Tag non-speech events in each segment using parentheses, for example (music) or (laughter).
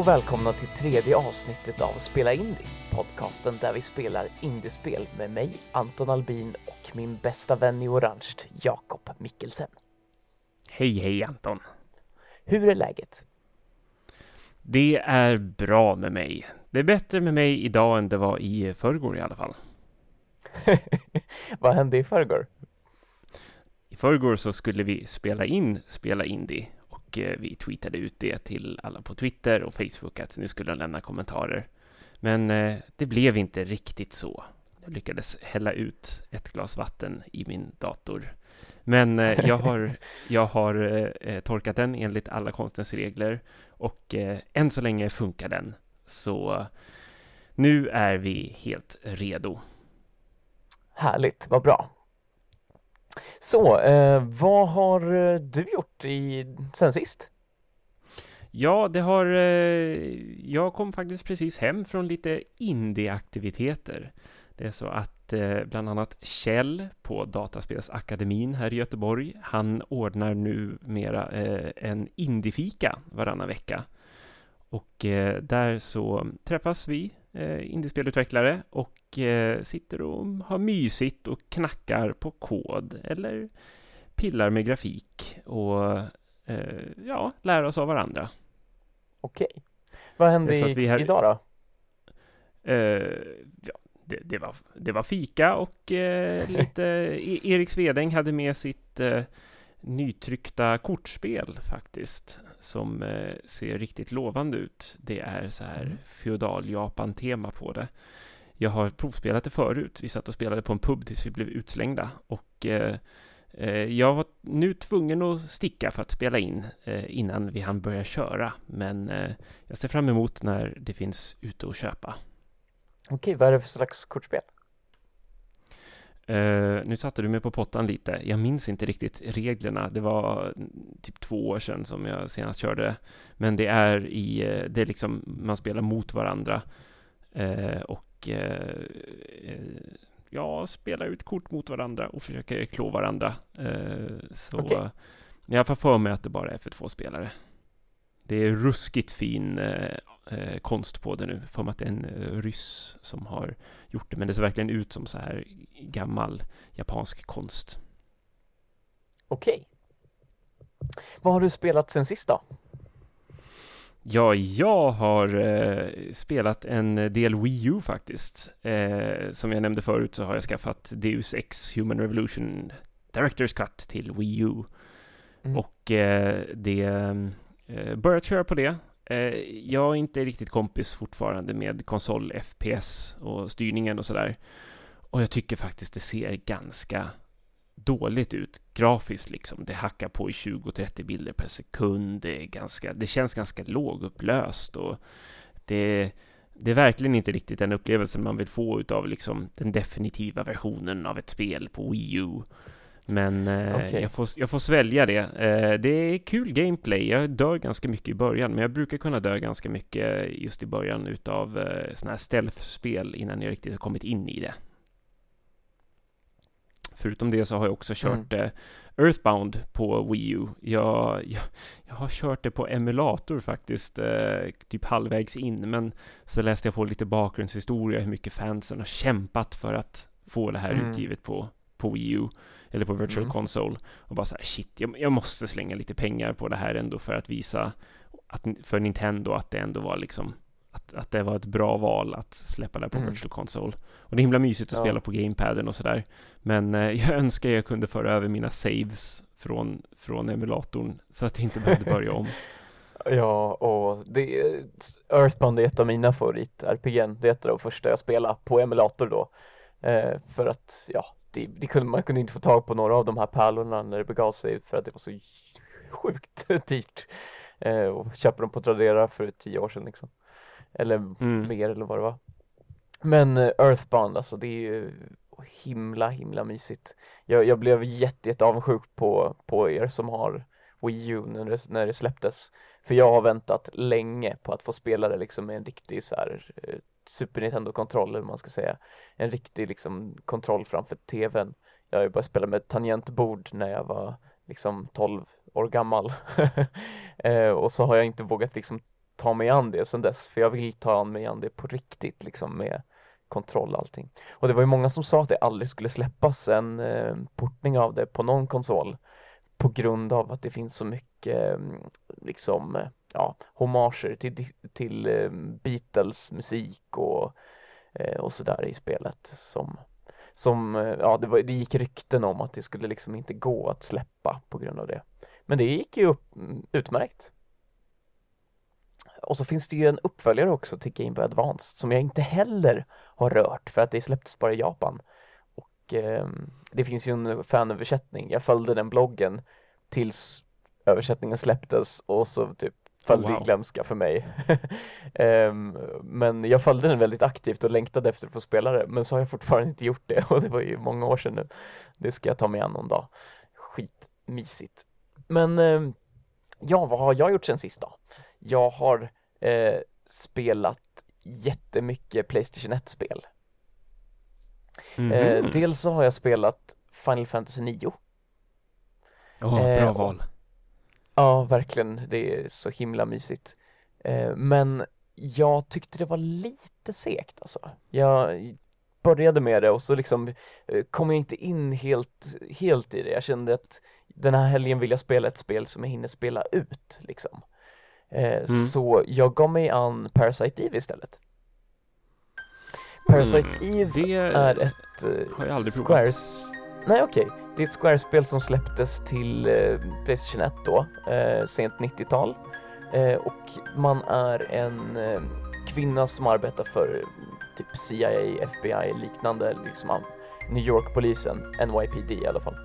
och välkomna till tredje avsnittet av Spela Indie, podcasten där vi spelar indiespel med mig, Anton Albin och min bästa vän i orange, Jakob Mikkelsen. Hej, hej Anton! Hur är läget? Det är bra med mig. Det är bättre med mig idag än det var i förrgår i alla fall. (laughs) Vad hände i förrgår? I förrgår så skulle vi spela in Spela Indie och eh, vi tweetade ut det till alla på Twitter och Facebook att nu skulle de lämna kommentarer. Men eh, det blev inte riktigt så. Jag lyckades hälla ut ett glas vatten i min dator. Men eh, jag har, (laughs) jag har torkat den enligt alla konstens regler och än så länge funkar den. Så nu är vi helt redo. Härligt, vad bra. Så, eh, vad har eh, du gjort i, sen sist? Ja, det har... Eh, jag kom faktiskt precis hem från lite indieaktiviteter. Det är så att eh, bland annat Kjell på Dataspelsakademin här i Göteborg, han ordnar nu mera eh, en indiefika varannan vecka. Och eh, där så träffas vi eh, indiespelutvecklare och eh, sitter och har mysigt och knackar på kod eller pillar med grafik och eh, ja, lär oss av varandra. Okej. Vad hände i, här... idag då? Eh, ja, det, det, var, det var fika och eh, (laughs) lite e-, Erik Svedäng hade med sitt eh, nytryckta kortspel faktiskt som eh, ser riktigt lovande ut. Det är så här mm. feodal Japan-tema på det. Jag har provspelat det förut. Vi satt och spelade på en pub tills vi blev utslängda och eh, eh, jag var nu tvungen att sticka för att spela in innan vi hann börja köra. Men jag ser fram emot när det finns ute att köpa. Okej, vad är det för slags kortspel? Uh, nu satte du mig på pottan lite. Jag minns inte riktigt reglerna. Det var typ två år sedan som jag senast körde. Men det är i, uh, det är liksom, man spelar mot varandra. Uh, och ja, spelar ut kort mot varandra och försöker klå varandra. så okay. jag får för mig att det bara är för två spelare. Det är ruskigt fin eh, konst på det nu. För att det är en eh, ryss som har gjort det. Men det ser verkligen ut som så här gammal japansk konst. Okej. Vad har du spelat sen sist då? Ja, jag har eh, spelat en del Wii U faktiskt. Eh, som jag nämnde förut så har jag skaffat Deus Ex Human Revolution Director's Cut till Wii U. Mm. Och eh, det eh, Eh, börjat köra på det Eh, jag är inte riktigt kompis fortfarande med konsol FPS och styrningen och sådär. Och jag tycker faktiskt det ser ganska dåligt ut grafiskt liksom. Det hackar på i 20-30 bilder per sekund. Det, är ganska, det känns ganska lågupplöst och det, det är verkligen inte riktigt den upplevelsen man vill få av liksom den definitiva versionen av ett spel på Wii U. Men eh, okay. jag, får, jag får svälja det. Eh, det är kul gameplay. Jag dör ganska mycket i början, men jag brukar kunna dö ganska mycket just i början utav eh, sådana här stealth-spel innan jag riktigt har kommit in i det. Förutom det så har jag också kört mm. eh, Earthbound på Wii U. Jag, jag, jag, har kört det på emulator faktiskt, eh, typ halvvägs in, men så läste jag på lite bakgrundshistoria, hur mycket fansen har kämpat för att få det här mm. utgivet på, på Wii U eller på Virtual mm. Console och bara så här, shit, jag, jag, måste slänga lite pengar på det här ändå för att visa att, för Nintendo att det ändå var liksom att, att det var ett bra val att släppa det på mm. Virtual Console. Och det är himla mysigt att ja. spela på gamepaden och sådär. Men eh, (laughs) jag önskar jag kunde föra över mina saves från, från emulatorn så att jag inte behövde börja om. (laughs) Ja, och det, Earthbound är ett av mina favorit-RPG'n. Det är ett av de första jag spelade på emulator då. Eh, för att, ja, det, det kunde, man kunde inte få tag på några av de här pärlorna när det begav sig för att det var så sjukt (laughs) dyrt. Eh, och köpa dem på Tradera för tio år sedan liksom. Eller mm. mer eller vad det var. Men eh, Earthbound alltså det är ju himla himla mysigt. Jag, jag blev jätte, jätte avundsjuk på, på er som har Wii U när det, när det släpptes. För jag har väntat länge på att få spela det liksom med en riktig så här eh, Super Nintendo-kontroll eller man ska säga. En riktig liksom kontroll framför tvn. Jag har ju börjat spela med tangentbord när jag var liksom 12 år gammal. (laughs) Eh, och så har jag inte vågat liksom ta mig an det sen dess för jag vill ta mig an det på riktigt liksom med kontroll och allting. Och det var ju många som sa att det aldrig skulle släppas en eh, portning av det på någon konsol på grund av att det finns så mycket mm, liksom ja, hommager till, till eh, Beatles musik och, eh, och sådär i spelet som som, eh, ja det, var, det gick rykten om att det skulle liksom inte gå att släppa på grund av det. Men det gick ju upp, mm, utmärkt. Och så finns det ju en uppföljare också till Game Boy Advance som jag inte heller har rört för att det släpptes bara i Japan. Och eh, det finns ju en fanöversättning, jag följde den bloggen tills översättningen släpptes och så typ föll oh, wow. i glömska för mig. um, (laughs) men jag följde den väldigt aktivt och längtade efter att få spela det men så har jag fortfarande inte gjort det (laughs) och det var ju många år sedan nu. Det ska jag ta mig an någon dag. Skitmysigt. Men um, ja, vad har jag gjort sen sist då? Jag har uh, spelat jättemycket Playstation 1-spel. Mm -hmm. uh, dels så har jag spelat Final Fantasy 9. Oh, bra val. Ja, verkligen. Det är så himla mysigt. Eh, men jag tyckte det var lite segt alltså. Jag började med det och så liksom eh, kom jag inte in helt, helt i det. Jag kände att den här helgen vill jag spela ett spel som jag hinner spela ut liksom. Eh, mm. Så jag gav mig an Parasite Eve istället. Parasite mm, Eve är ett har jag Squares... Provat. Nej okej, okay. det är ett Square-spel som släpptes till eh, Playstation 1 då, eh, sent 90-tal. Eh, och man är en eh, kvinna som arbetar för eh, typ CIA, FBI liknande, liksom New York-polisen, NYPD i alla fall.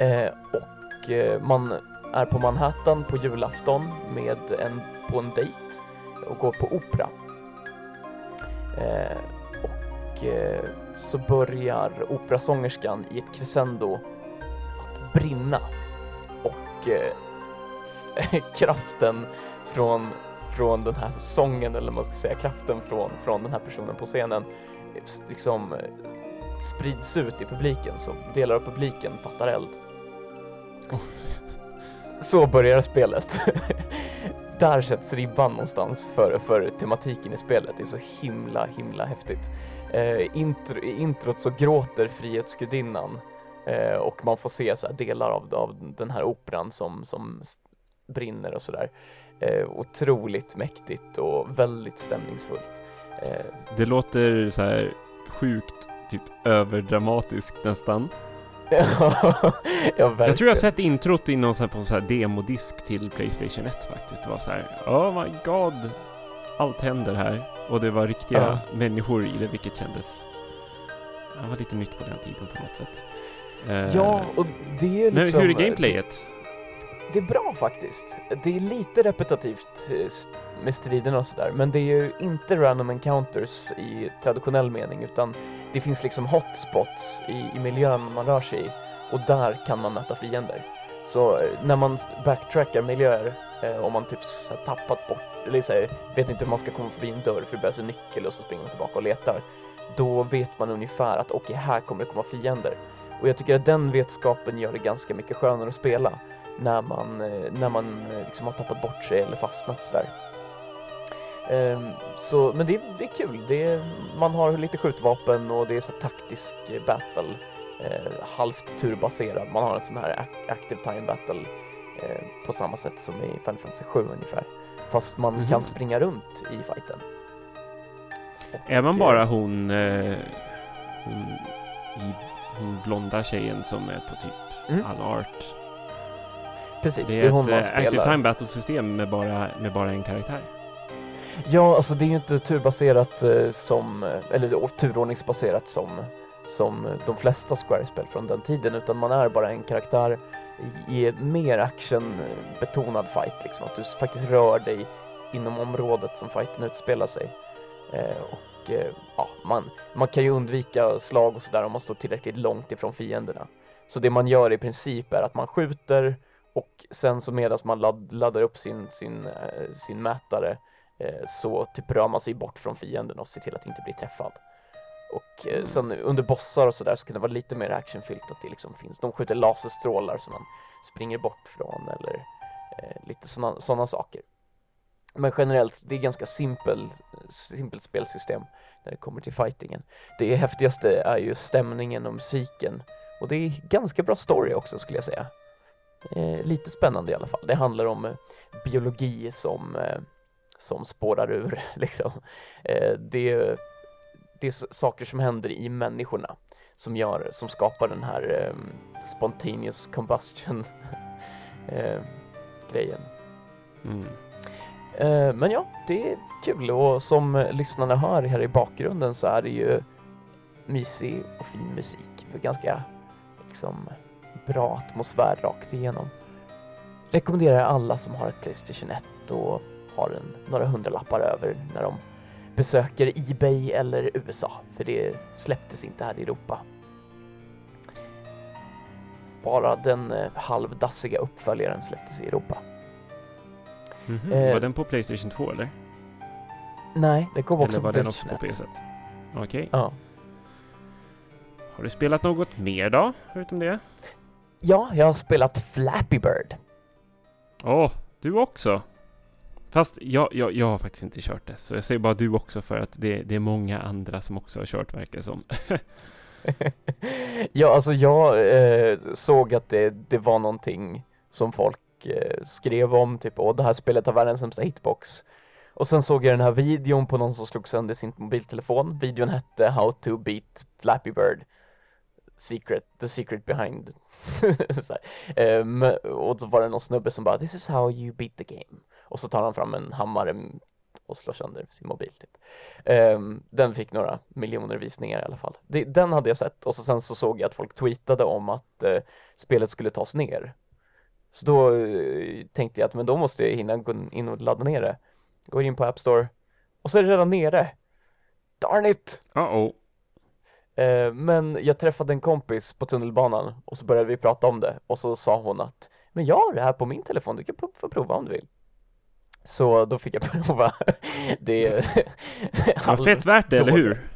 Eh, och eh, man är på Manhattan på julafton med en, på en dejt och går på opera. Eh, och eh, så börjar operasångerskan i ett crescendo att brinna och eh, (laughs) kraften från, från den här sången eller man ska säga kraften från, från den här personen på scenen liksom sprids ut i publiken så delar av publiken fattar eld. Oh. Så börjar spelet. (laughs) Där sätts ribban någonstans för, för tematiken i spelet. Det är så himla, himla häftigt eh, intro, i introt så gråter Frihetsgudinnan eh, och man får se så delar av, av den här operan som, som brinner och sådär. Eh, otroligt mäktigt och väldigt stämningsfullt. Eh, det låter så här sjukt typ överdramatiskt nästan. (laughs) ja, Jag tror jag har sett introt i någon så här, på så här demodisk till Playstation 1 faktiskt. Det var så här, oh my god, allt händer här. Och det var riktiga ja. människor i det, vilket kändes... Det var lite nytt på den tiden på något sätt. Ja, och det är liksom... Men hur är gameplayet? Det är bra faktiskt. Det är lite repetitivt eh, med striderna och sådär, men det är ju inte random encounters i traditionell mening, utan det finns liksom hotspots i, i miljön man rör sig i och där kan man möta fiender. Så eh, när man backtrackar miljöer, eh, Eh, om man typ tappat bort eller så här, vet inte hur man ska komma förbi en dörr för det behövs en nyckel och så springer man tillbaka och letar. Då vet man ungefär att okej, okay, här kommer det komma fiender. Och jag tycker att den vetskapen gör det ganska mycket skönare att spela när man, eh, när man eh, liksom har tappat bort sig eller fastnat sådär. Ehm, så, men det, det är kul. Det är, man har lite skjutvapen och det är så taktisk eh, battle. Eh, halvt turbaserad. Man har en sån här active time battle eh, på samma sätt som i Final Fantasy 7 ungefär. Fast man mm -hmm. kan springa runt i fighten. Och, är man bara hon, eh, hon, i, hon blonda tjejen som är på typ mm. all art? Precis, det är, det är hon ett man eh, spelar. Active Time Battle system med bara, med bara en karaktär. Ja, alltså det är ju inte turbaserat eh, som, eh, eller turordningsbaserat som, som de flesta Square-spel från den tiden, utan man är bara en karaktär i en mer actionbetonad fight, liksom att du faktiskt rör dig inom området som fighten utspelar sig. Eh, och eh, ja, man, man kan ju undvika slag och sådär om man står tillräckligt långt ifrån fienderna. Så det man gör i princip är att man skjuter och sen så medan man ladd, laddar upp sin, sin, eh, sin mätare eh, så typ rör man sig bort från fienden och ser till att inte bli träffad. Och eh, sen under bossar och sådär så kan det vara lite mer actionfyllt att det liksom finns, de skjuter laserstrålar som man springer bort från eller eh, lite sådana saker. Men generellt, det är ganska simpel, simpelt spelsystem när det kommer till fightingen. Det häftigaste är ju stämningen och musiken och det är ganska bra story också skulle jag säga. Eh, lite spännande i alla fall. Det handlar om eh, biologi som, eh, som spårar ur (laughs) liksom. Eh, det, det är saker som händer i människorna som gör, som skapar den här eh, spontaneous combustion (laughs) eh, grejen. Mm. Eh, men ja, det är kul och som lyssnarna hör här i bakgrunden så är det ju mysig och fin musik. Ganska liksom bra atmosfär rakt igenom. Rekommenderar alla som har ett Playstation 1 och har en, några hundralappar över när de besöker Ebay eller USA, för det släpptes inte här i Europa. Bara den eh, halvdassiga uppföljaren släpptes i Europa. Mm -hmm. eh, var den på Playstation 2 eller? Nej, den kom också på Playstation 1. Okej. Okay. Ja. Har du spelat något mer då, förutom det? Ja, jag har spelat Flappy Bird. Åh, oh, du också? Fast jag, jag, jag har faktiskt inte kört det, så jag säger bara du också för att det, det är många andra som också har kört verkar som. (laughs) ja, alltså jag eh, såg att det, det var någonting som folk eh, skrev om, typ åh det här spelet har världens sämsta hitbox. Och sen såg jag den här videon på någon som slog sönder sin mobiltelefon. Videon hette How to beat Flappy Bird. Secret, the secret behind. (laughs) så um, och så var det någon snubbe som bara This is how you beat the game. Och så tar han fram en hammare och slår sönder sin mobil typ. Um, den fick några miljoner visningar i alla fall. Det, den hade jag sett och så sen så såg jag att folk tweetade om att uh, spelet skulle tas ner. Så då uh, tänkte jag att men då måste jag hinna gå in och ladda ner det. Går in på App Store och så är det redan nere. Darn it! Uh -oh. Uh, men jag träffade en kompis på tunnelbanan och så började vi prata om det och så sa hon att men jag har det här på min telefon, du kan få prova om du vill. Så då fick jag (laughs) prova. Det är (laughs) all... fett värt det, eller hur?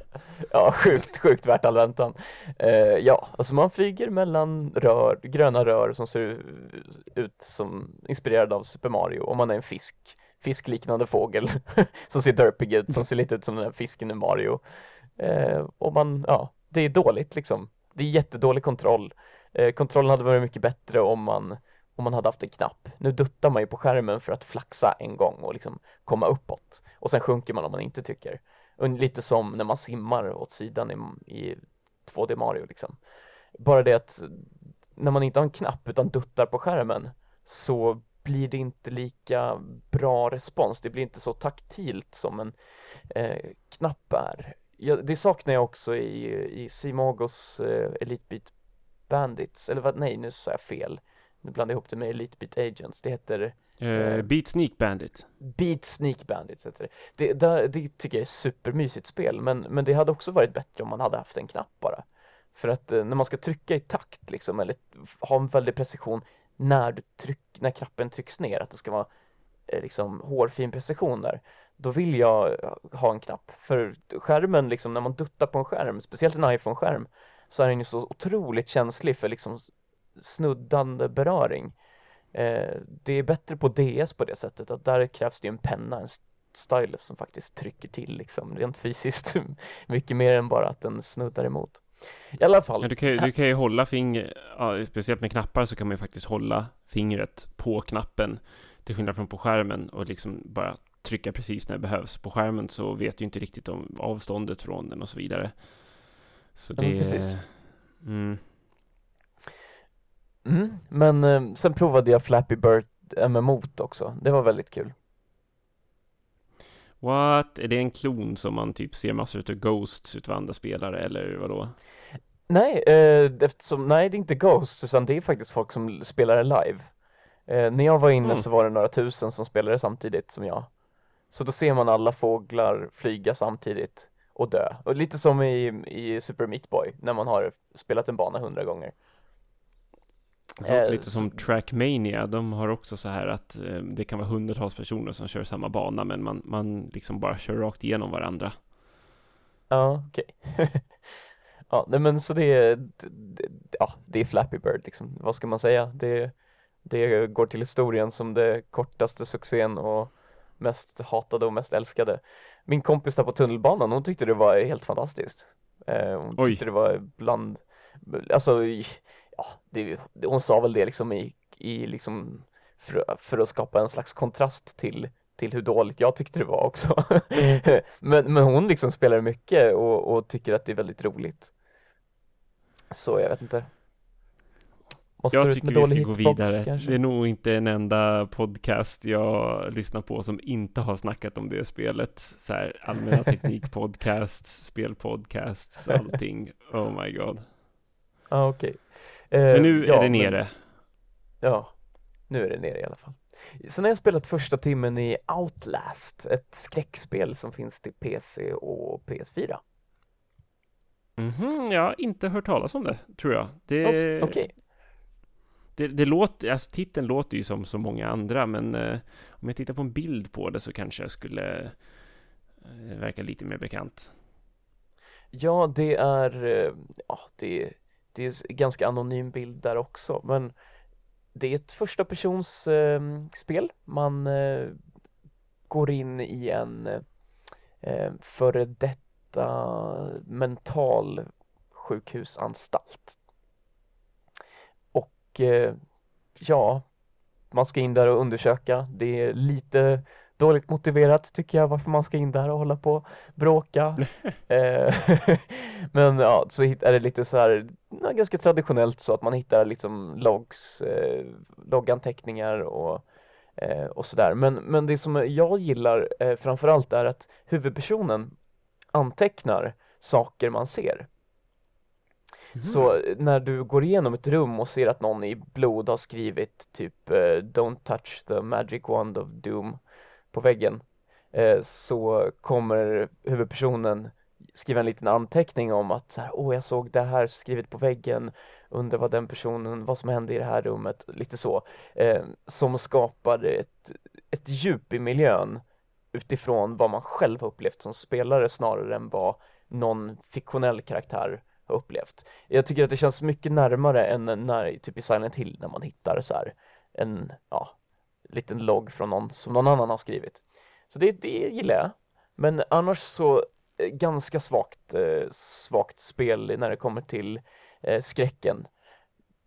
Ja, sjukt, sjukt värt all väntan. Uh, ja, alltså man flyger mellan rör, gröna rör som ser ut som inspirerade av Super Mario och man är en fisk, fiskliknande fågel (laughs) som ser derpig ut, som ser lite ut som den här fisken i Mario. Uh, och man, ja, det är dåligt liksom. Det är jättedålig kontroll. Uh, kontrollen hade varit mycket bättre om man om man hade haft en knapp. Nu duttar man ju på skärmen för att flaxa en gång och liksom komma uppåt och sen sjunker man om man inte tycker. Lite som när man simmar åt sidan i, i 2D Mario liksom. Bara det att när man inte har en knapp utan duttar på skärmen så blir det inte lika bra respons. Det blir inte så taktilt som en eh, knapp är. Jag, det saknar jag också i, i Simagos eh, Elite Beat Bandits, eller vad, nej nu sa jag fel nu blandar jag ihop det med Elite Beat Agents, det heter uh, Beat Sneak Bandit Beat Sneak Bandit heter det. Det, det. tycker jag är supermysigt spel, men, men det hade också varit bättre om man hade haft en knapp bara. För att uh, när man ska trycka i takt liksom, eller ha en väldig precision när du tryck, när knappen trycks ner, att det ska vara liksom hårfin precision där, då vill jag ha en knapp. För skärmen, liksom, när man duttar på en skärm, speciellt en iPhone-skärm, så är den ju så otroligt känslig för liksom snuddande beröring. Eh, det är bättre på DS på det sättet att där krävs det ju en penna, en stylus som faktiskt trycker till liksom rent fysiskt (laughs) mycket mer än bara att den snuddar emot. I alla fall. Ja, du, kan ju, du kan ju hålla fingret, ja, speciellt med knappar så kan man ju faktiskt hålla fingret på knappen till skillnad från på skärmen och liksom bara trycka precis när det behövs. På skärmen så vet du inte riktigt om avståndet från den och så vidare. Så det... Ja, precis. Mm, Mm, men eh, sen provade jag Flappy Bird MMO också, det var väldigt kul. What? Är det en klon som man typ ser massor av Ghosts utav andra spelare eller vadå? Nej, eh, eftersom, nej det är inte Ghosts utan det är faktiskt folk som spelar live. Eh, när jag var inne mm. så var det några tusen som spelade samtidigt som jag. Så då ser man alla fåglar flyga samtidigt och dö. Och lite som i, i Super Meat Boy när man har spelat en bana hundra gånger. Eh, lite som Trackmania, de har också så här att eh, det kan vara hundratals personer som kör samma bana men man, man liksom bara kör rakt igenom varandra. Ja, okej. Okay. (laughs) ja, nej men så det är, det, ja, det är Flappy Bird liksom, vad ska man säga? Det, det går till historien som det kortaste succén och mest hatade och mest älskade. Min kompis där på tunnelbanan, hon tyckte det var helt fantastiskt. Eh, hon Oj. tyckte det var bland, alltså, ja, det, hon sa väl det liksom i, i liksom för, för att skapa en slags kontrast till till hur dåligt jag tyckte det var också. (laughs) men, men hon liksom spelar mycket och, och tycker att det är väldigt roligt. Så jag vet inte. Måste Jag tycker vi ska gå vidare. kanske? Det är nog inte en enda podcast jag lyssnar på som inte har snackat om det spelet. Så här allmänna (laughs) teknikpodcasts, spelpodcasts, allting. Oh my god. Ja, ah, okej. Eh, Men nu ja, är det men- nere. Ja, nu är det nere i alla fall. Sen har jag spelat första timmen i Outlast, ett skräckspel som finns till PC och PS4. Mhm, jag har inte hört talas om det, tror jag. Det, Oh, Okej, det, det låter, alltså titeln låter ju som så många andra, men eh, om jag tittar på en bild på det så kanske jag skulle eh, verka lite mer bekant. Ja, det är, eh, ja, det, det är en ganska anonym bild där också, men det är ett första persons eh, spel. Man eh, går in i en eh, före detta mental sjukhusanstalt. Och eh, ja, man ska in där och undersöka. Det är lite dåligt motiverat tycker jag varför man ska in där och hålla på och bråka. (laughs) Eh, (laughs) Men ja, så är det lite så här, ganska traditionellt så att man hittar liksom logs, eh, logganteckningar och, eh, och sådär. Men, men det som jag gillar eh, framförallt är att huvudpersonen antecknar saker man ser. Så när du går igenom ett rum och ser att någon i blod har skrivit typ eh, Don't touch the magic wand of doom på väggen eh, så kommer huvudpersonen skriva en liten anteckning om att så här, åh jag såg det här skrivet på väggen undrar vad den personen, vad som hände i det här rummet, lite så eh, som skapar ett, ett djup i miljön utifrån vad man själv har upplevt som spelare snarare än vad någon fiktionell karaktär har upplevt. Jag tycker att det känns mycket närmare än när, typ i Silent Hill när man hittar så här en, ja, liten logg från någon som någon annan har skrivit. Så det, det gillar jag. Men annars så eh, ganska svagt, eh, svagt spel när det kommer till eh, skräcken.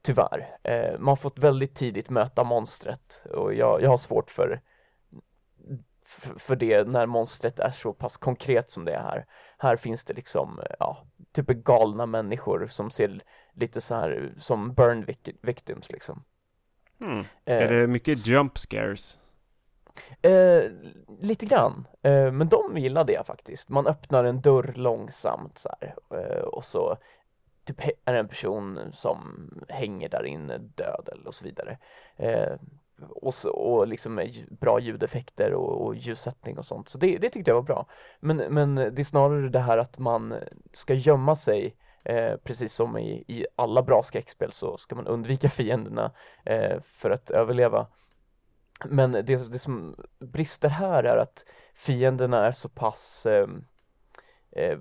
Tyvärr. Eh, man har fått väldigt tidigt möta monstret och jag, jag har svårt för för det när monstret är så pass konkret som det är här. Här finns det liksom, eh, ja, typ galna människor som ser lite så här eh, som burn victims liksom. Eh, Är det mycket jump scares? Eh, lite grann, eh, men de gillade jag faktiskt. Man öppnar en dörr långsamt så här eh, och så typ är det en person som hänger där inne död eller och så vidare. Eh, och, så, och liksom bra ljudeffekter och, och ljussättning och sånt. Så det, det tyckte jag var bra. Men, men det är snarare det här att man ska gömma sig Eh, precis som i, i alla bra skräckspel så ska man undvika (laughs) fienderna eh, för att överleva. Men det, det som brister här är att fienderna är så pass eh, eh,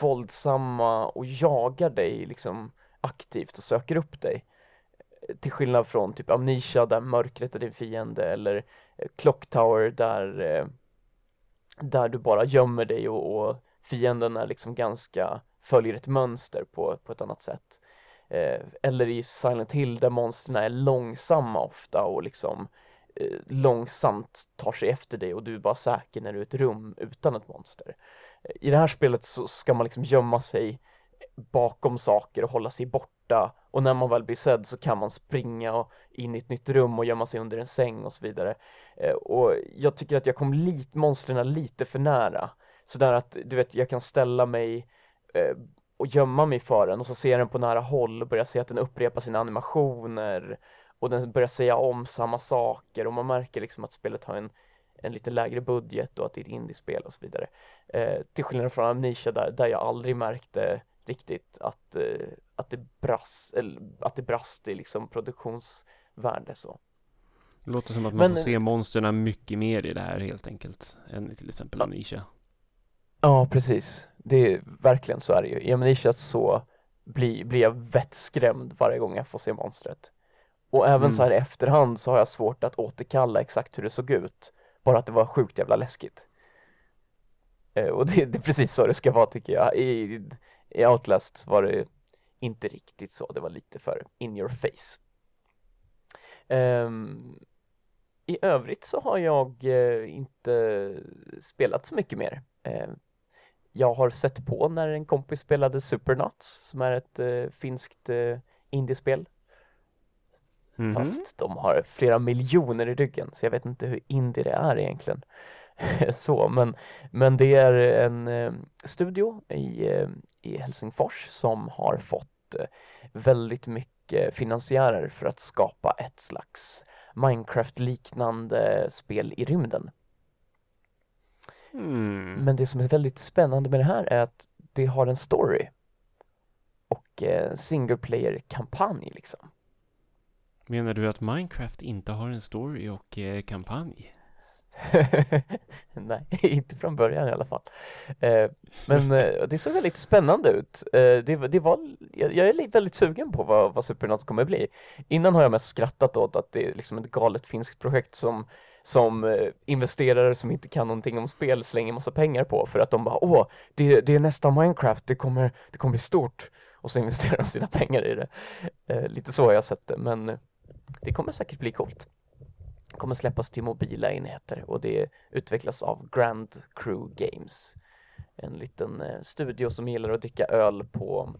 våldsamma och jagar dig liksom aktivt och söker upp dig. Till skillnad från typ Amnesia där mörkret är din fiende eller eh, Clock Tower där, eh, där du bara gömmer dig och, och fienden är liksom ganska, följer ett mönster på, på ett annat sätt. Eh, eller i Silent Hill där monstren är långsamma ofta och liksom eh, långsamt tar sig efter dig och du är bara säker när du är i ett rum utan ett monster. Eh, I det här spelet så ska man liksom gömma sig bakom saker och hålla sig borta och när man väl blir sedd så kan man springa och in i ett nytt rum och gömma sig under en säng och så vidare. Eh, och jag tycker att jag kom lit, monstren lite för nära. Sådär att, du vet, jag kan ställa mig eh, och gömma mig för den och så ser jag den på nära håll och börjar se att den upprepar sina animationer och den börjar säga om samma saker och man märker liksom att spelet har en, en lite lägre budget och att det är ett indiespel och så vidare. Eh, till skillnad från Amnesia där, där jag aldrig märkte riktigt att, eh, att, det brast, eller, att det brast i liksom produktionsvärde så. Det låter som att man Men- får se monsterna mycket mer i det här helt enkelt än i till exempel. Amnesia. Ja, precis. Det är verkligen så är det ju. I Amnesia så blir, blir jag vettskrämd varje gång jag får se monstret. Och även Mm. så här i efterhand så har jag svårt att återkalla exakt hur det såg ut bara att det var sjukt jävla läskigt. Eh, och det, det, är precis så det ska vara tycker jag. I, i Outlast var det inte riktigt så, det var lite för in your face. Um, I övrigt så har jag uh, inte spelat så mycket mer. Jag har sett på när en kompis spelade Supernuts som är ett uh, finskt uh, indiespel. Mm -hmm. Fast de har flera miljoner i ryggen så jag vet inte hur indie det är egentligen. (laughs) så, men, men det är en eh, studio i, eh, i Helsingfors som har fått eh, väldigt mycket finansiärer för att skapa ett slags Minecraft-liknande spel i rymden. Mm. Men det som är väldigt spännande med det här är att det har en story och eh, single player-kampanj liksom. Menar du att Minecraft inte har en story och eh, kampanj? (laughs) Nej, (laughs) inte från början i alla fall. Eh, men eh, det såg väldigt spännande ut. Eh, det, det var, jag, är väldigt sugen på vad, vad Supernauts kommer bli. Innan har jag mest skrattat åt att det är liksom ett galet finskt projekt som som investerare som inte kan någonting om spel slänger massa pengar på för att de bara åh, det, det är nästa Minecraft, det kommer, det kommer bli stort och så (laughs) investerar de sina pengar i det. lite så har jag sett det, men det kommer säkert bli coolt kommer släppas till mobila enheter och det utvecklas av Grand Crew Games. En liten eh, studio som gillar att dricka öl på,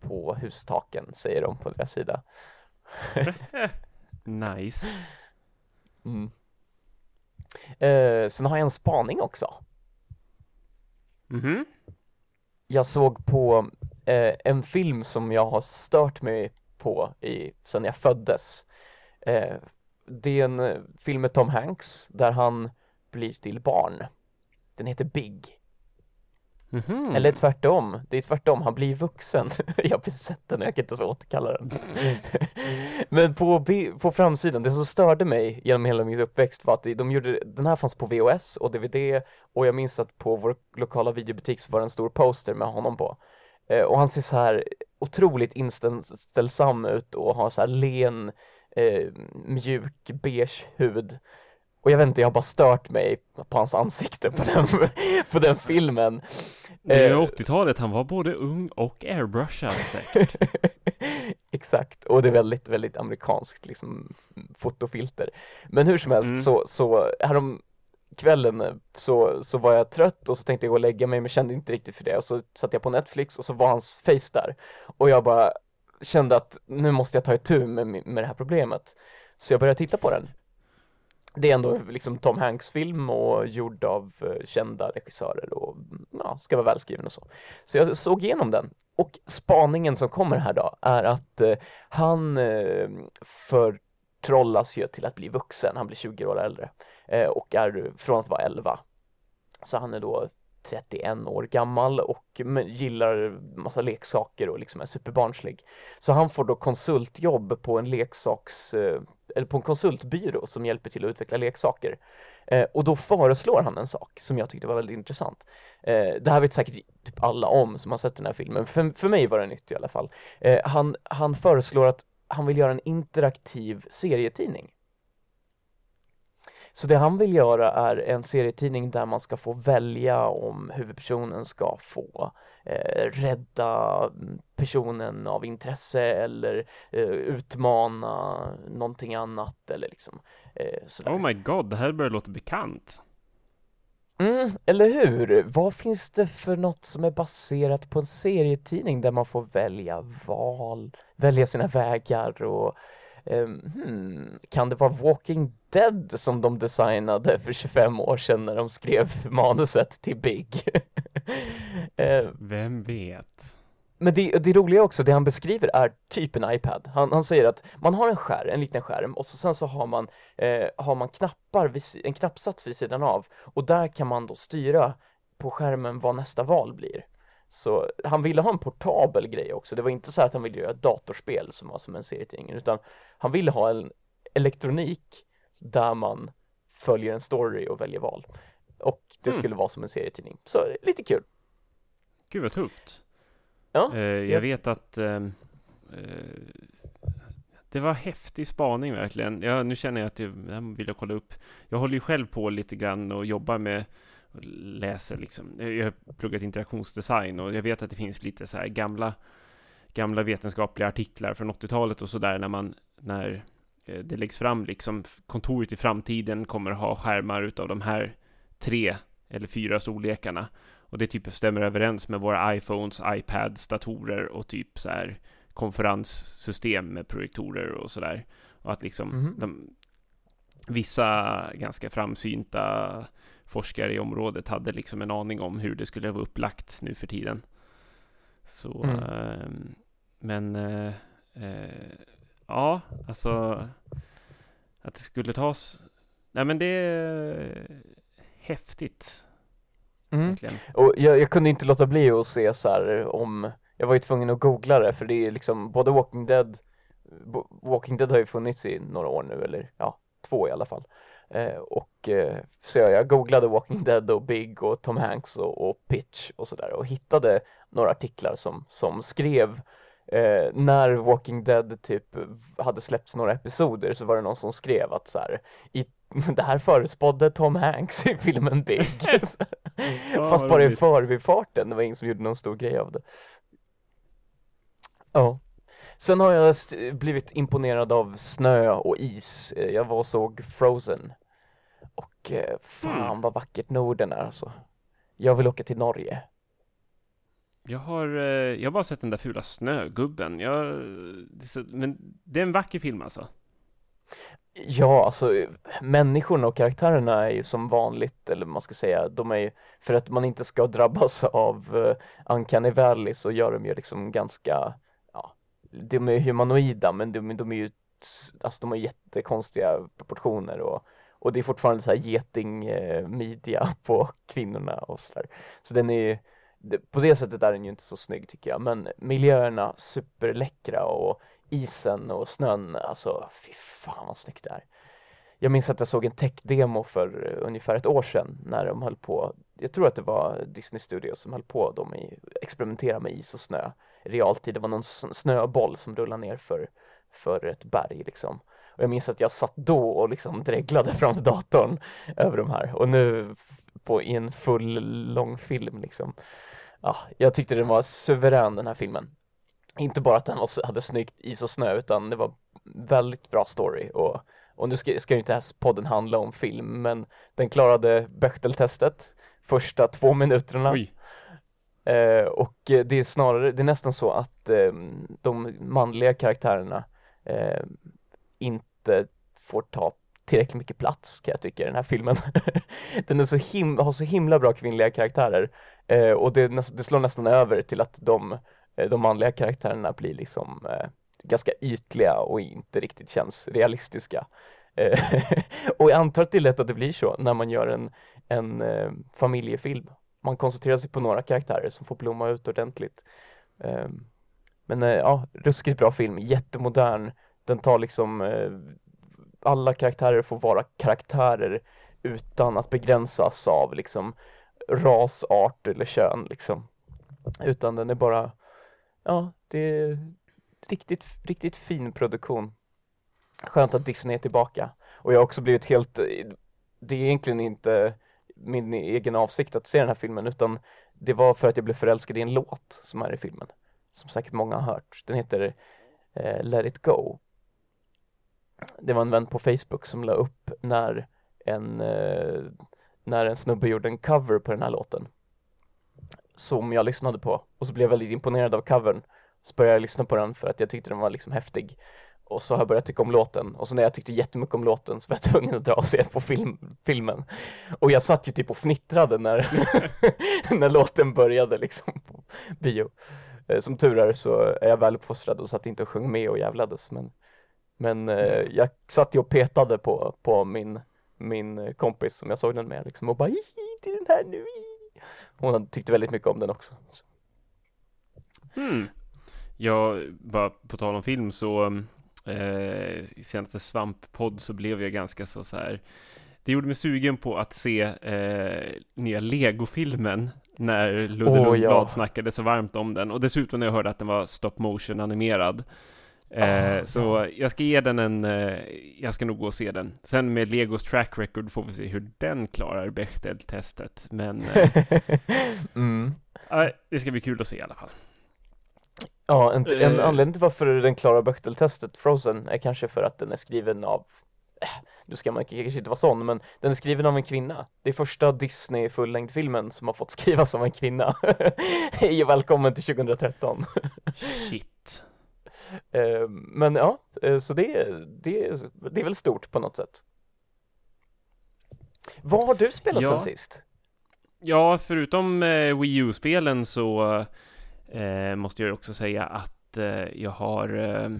på hustaken, säger de på deras sida. (laughs) (laughs) nice. Mm. Eh, sen har jag en spaning också. Mm -hmm. Jag såg på eh, en film som jag har stört mig på i, sedan jag föddes. Eh, det är en eh, film med Tom Hanks där han blir till barn. Den heter Big. Mm -hmm. Eller tvärtom, det är tvärtom, han blir vuxen. (laughs) jag har precis sett den och jag kan inte så återkalla den. (laughs) Men på, på framsidan, det som störde mig genom hela min uppväxt var att de gjorde, den här fanns på VHS och DVD och jag minns att på vår lokala videobutik så var det en stor poster med honom på. Eh, och han ser så här otroligt inställsam ut och har så här len eh, mjuk beige hud. Och jag vet inte, jag har bara stört mig på hans ansikte på den, (laughs) på den filmen. Det är 80-talet, eh, han var både ung och airbrushad säkert. (laughs) Exakt, och det är väldigt, väldigt amerikanskt liksom fotofilter. Men hur som helst mm. så, så härom kvällen så, så var jag trött och så tänkte jag gå och lägga mig men kände inte riktigt för det och så satte jag på Netflix och så var hans face där och jag bara kände att nu måste jag ta itu med, med det här problemet. Så jag började titta på den. Det är ändå liksom Tom Hanks film och gjord av eh, kända regissörer och mm, ja, ska vara välskriven och så. Så jag såg igenom den och spaningen som kommer här då är att eh, han eh, förtrollas ju till att bli vuxen, han blir 20 år äldre eh, och är från att vara 11. Så han är då 31 år gammal och gillar massa leksaker och liksom är superbarnslig. Så han får då konsultjobb på en leksaks, eh, eller på en konsultbyrå som hjälper till att utveckla leksaker. Eh, och då föreslår han en sak som jag tyckte var väldigt intressant. Eh, det här vet säkert typ alla om som har sett den här filmen, för, för mig var det nytt i alla fall. Han, han föreslår att han vill göra en interaktiv serietidning. Så det han vill göra är en serietidning där man ska få välja om huvudpersonen ska få eh, rädda personen av intresse eller eh, utmana någonting annat eller liksom eh, sådär. Oh my god, det här börjar låta bekant. Mm, eller hur? Vad finns det för något som är baserat på en serietidning där man får välja val, välja sina vägar och hmm, kan det vara Walking Dead som de designade för 25 år sedan när de skrev manuset till Big? uh, (laughs) Vem vet? Men det, det roliga också, det han beskriver är typ en iPad. Han, han säger att man har en skärm, en liten skärm och så, sen så har man, eh, har man knappar, vid, en knappsats vid sidan av och där kan man då styra på skärmen vad nästa val blir. Så han ville ha en portabel grej också, det var inte så att han ville göra ett datorspel som var som en serietidning utan han ville ha en elektronik där man följer en story och väljer val och det mm. skulle vara som en serietidning, så lite kul Gud vad tufft Ja, eh, jag ja. vet att ehm, eh, det var häftig spaning verkligen. Ja, nu känner jag att jag, jag vill jag kolla upp. Jag håller ju själv på lite grann och jobbar med läser liksom. Jag har pluggat interaktionsdesign och jag vet att det finns lite så här gamla gamla vetenskapliga artiklar från 80-talet och sådär när man när eh, det läggs fram liksom kontoret i framtiden kommer ha skärmar utav de här tre eller fyra storlekarna och det typ stämmer överens med våra iPhones, iPads, datorer och typ så här konferenssystem med projektorer och sådär och att liksom mm -hmm. de, vissa ganska framsynta forskare i området hade liksom en aning om hur det skulle vara upplagt nu för tiden. Så, mm. eh, men eh, ja, alltså att det skulle tas. Nej, men det är häftigt. Mm. Och jag, jag, kunde inte låta bli att se så här om jag var ju tvungen att googla det för det är liksom både Walking Dead Walking Dead har ju funnits i några år nu eller ja, två i alla fall och eh, så jag, jag googlade Walking Dead och Big och Tom Hanks och, och Pitch och sådär och hittade några artiklar som, som skrev eh, när Walking Dead typ hade släppts några episoder så var det någon som skrev att så här, i, (laughs) det här förespådde Tom Hanks i filmen Big. (laughs) (laughs) Fast bara i förbifarten, det var ingen som gjorde någon stor grej av det. Ja Sen har jag blivit imponerad av snö och is. Eh, jag var och såg Frozen. Och eh, fan mm. vad vackert Norden är alltså. Jag vill åka till Norge. Jag har, eh, jag har bara sett den där fula snögubben. Jag, men det är en vacker film alltså. Ja, alltså människorna och karaktärerna är ju som vanligt, eller man ska säga, de är ju, för att man inte ska drabbas av uh, Uncanny Valley så gör de ju liksom ganska de är humanoida men de, de är ju alltså de har jättekonstiga proportioner och, och det är fortfarande så här getingmidja (laughs) på kvinnorna och sådär. Så den är på det sättet är den ju inte så snygg tycker jag men miljöerna superläckra och isen och snön, alltså fy fan vad snyggt det är. Jag minns att jag såg en tech-demo för eh, ungefär ett år sedan när de höll på, jag tror att det var Disney Studios som höll på de experimenterade experimentera med is och snö realtid. Det var någon snöboll som rullade ner för, för ett berg liksom. Och jag minns att jag satt då och liksom dreglade framför datorn över de här och nu på, i en full långfilm. liksom. Ja, jag tyckte den var suverän den här filmen. Inte bara att den var, hade snyggt is och snö utan det var väldigt bra story och, och nu ska, ska ju inte här podden handla om film men den klarade Bechteltestet första två minuterna. Oj. Eh, och det är snarare, det är nästan så att eh, de manliga karaktärerna eh, inte får ta tillräckligt mycket plats kan jag tycka i den här filmen. (laughs) den är så him har så himla bra kvinnliga karaktärer eh, och det, det, slår nästan över till att de, eh, de manliga karaktärerna blir liksom eh, ganska ytliga och inte riktigt känns realistiska. Eh, (laughs) och jag antar att det är lätt att det blir så när man gör en, en eh, familjefilm man koncentrerar sig på några karaktärer som får blomma ut ordentligt. Ehm, men eh, ja, ruskigt bra film, jättemodern. Den tar liksom, eh, alla karaktärer får vara karaktärer utan att begränsas av liksom ras, art eller kön liksom. Utan den är bara, ja, det är riktigt, riktigt fin produktion. Skönt att Disney är tillbaka. Och jag har också blivit helt, eh, det är egentligen inte min egen avsikt att se den här filmen utan det var för att jag blev förälskad i en låt som är i filmen som säkert många har hört. Den heter eh, Let it go. Det var en vän på Facebook som la upp när en, eh, när en snubbe gjorde en cover på den här låten som jag lyssnade på och så blev jag väldigt imponerad av covern så började jag lyssna på den för att jag tyckte den var liksom häftig och så har jag börjat tycka om låten. Och så när jag tyckte jättemycket om låten så var jag (laughs) tvungen att dra och se på film, filmen. Och jag satt ju typ och fnittrade när, (laughs) när låten började liksom på bio. Eh, som tur är så är jag väl uppfostrad och satt inte och sjöng med och jävlades men, men eh, jag satt ju och petade på, på min, min kompis som jag såg den med liksom och bara det är den här nu hon tyckte väldigt mycket om den också. Hmm. Ja, bara på tal om film så mm, eh, i senaste svamppodd så blev jag ganska så, så här det gjorde mig sugen på att se eh, nya Lego-filmen när Ludde oh, Lundblad ja. snackade så varmt om den och dessutom när jag hörde att den var stop motion animerad Eh, så jag ska ge den en, eh, jag ska nog gå och se den. Sen med Legos track record får vi se hur den klarar Bechdel-testet. Men eh, (laughs) mm. det ska bli kul att se i alla fall. Ja, en, en eh. anledning till varför den klarar Bechdel-testet, Frozen, är kanske för att den är skriven av äh, nu ska man kanske inte vara sån, men den är skriven av en kvinna. Det är första Disney fullängdfilmen som har fått skrivas av en kvinna. (laughs) Hej och välkommen till 2013. Shit. Eh, men ja, eh, så det, det, det är väl stort på något sätt. Vad har du spelat ja. sen sist? Ja, förutom eh, Wii U-spelen så eh, måste jag också säga att eh, jag har eh,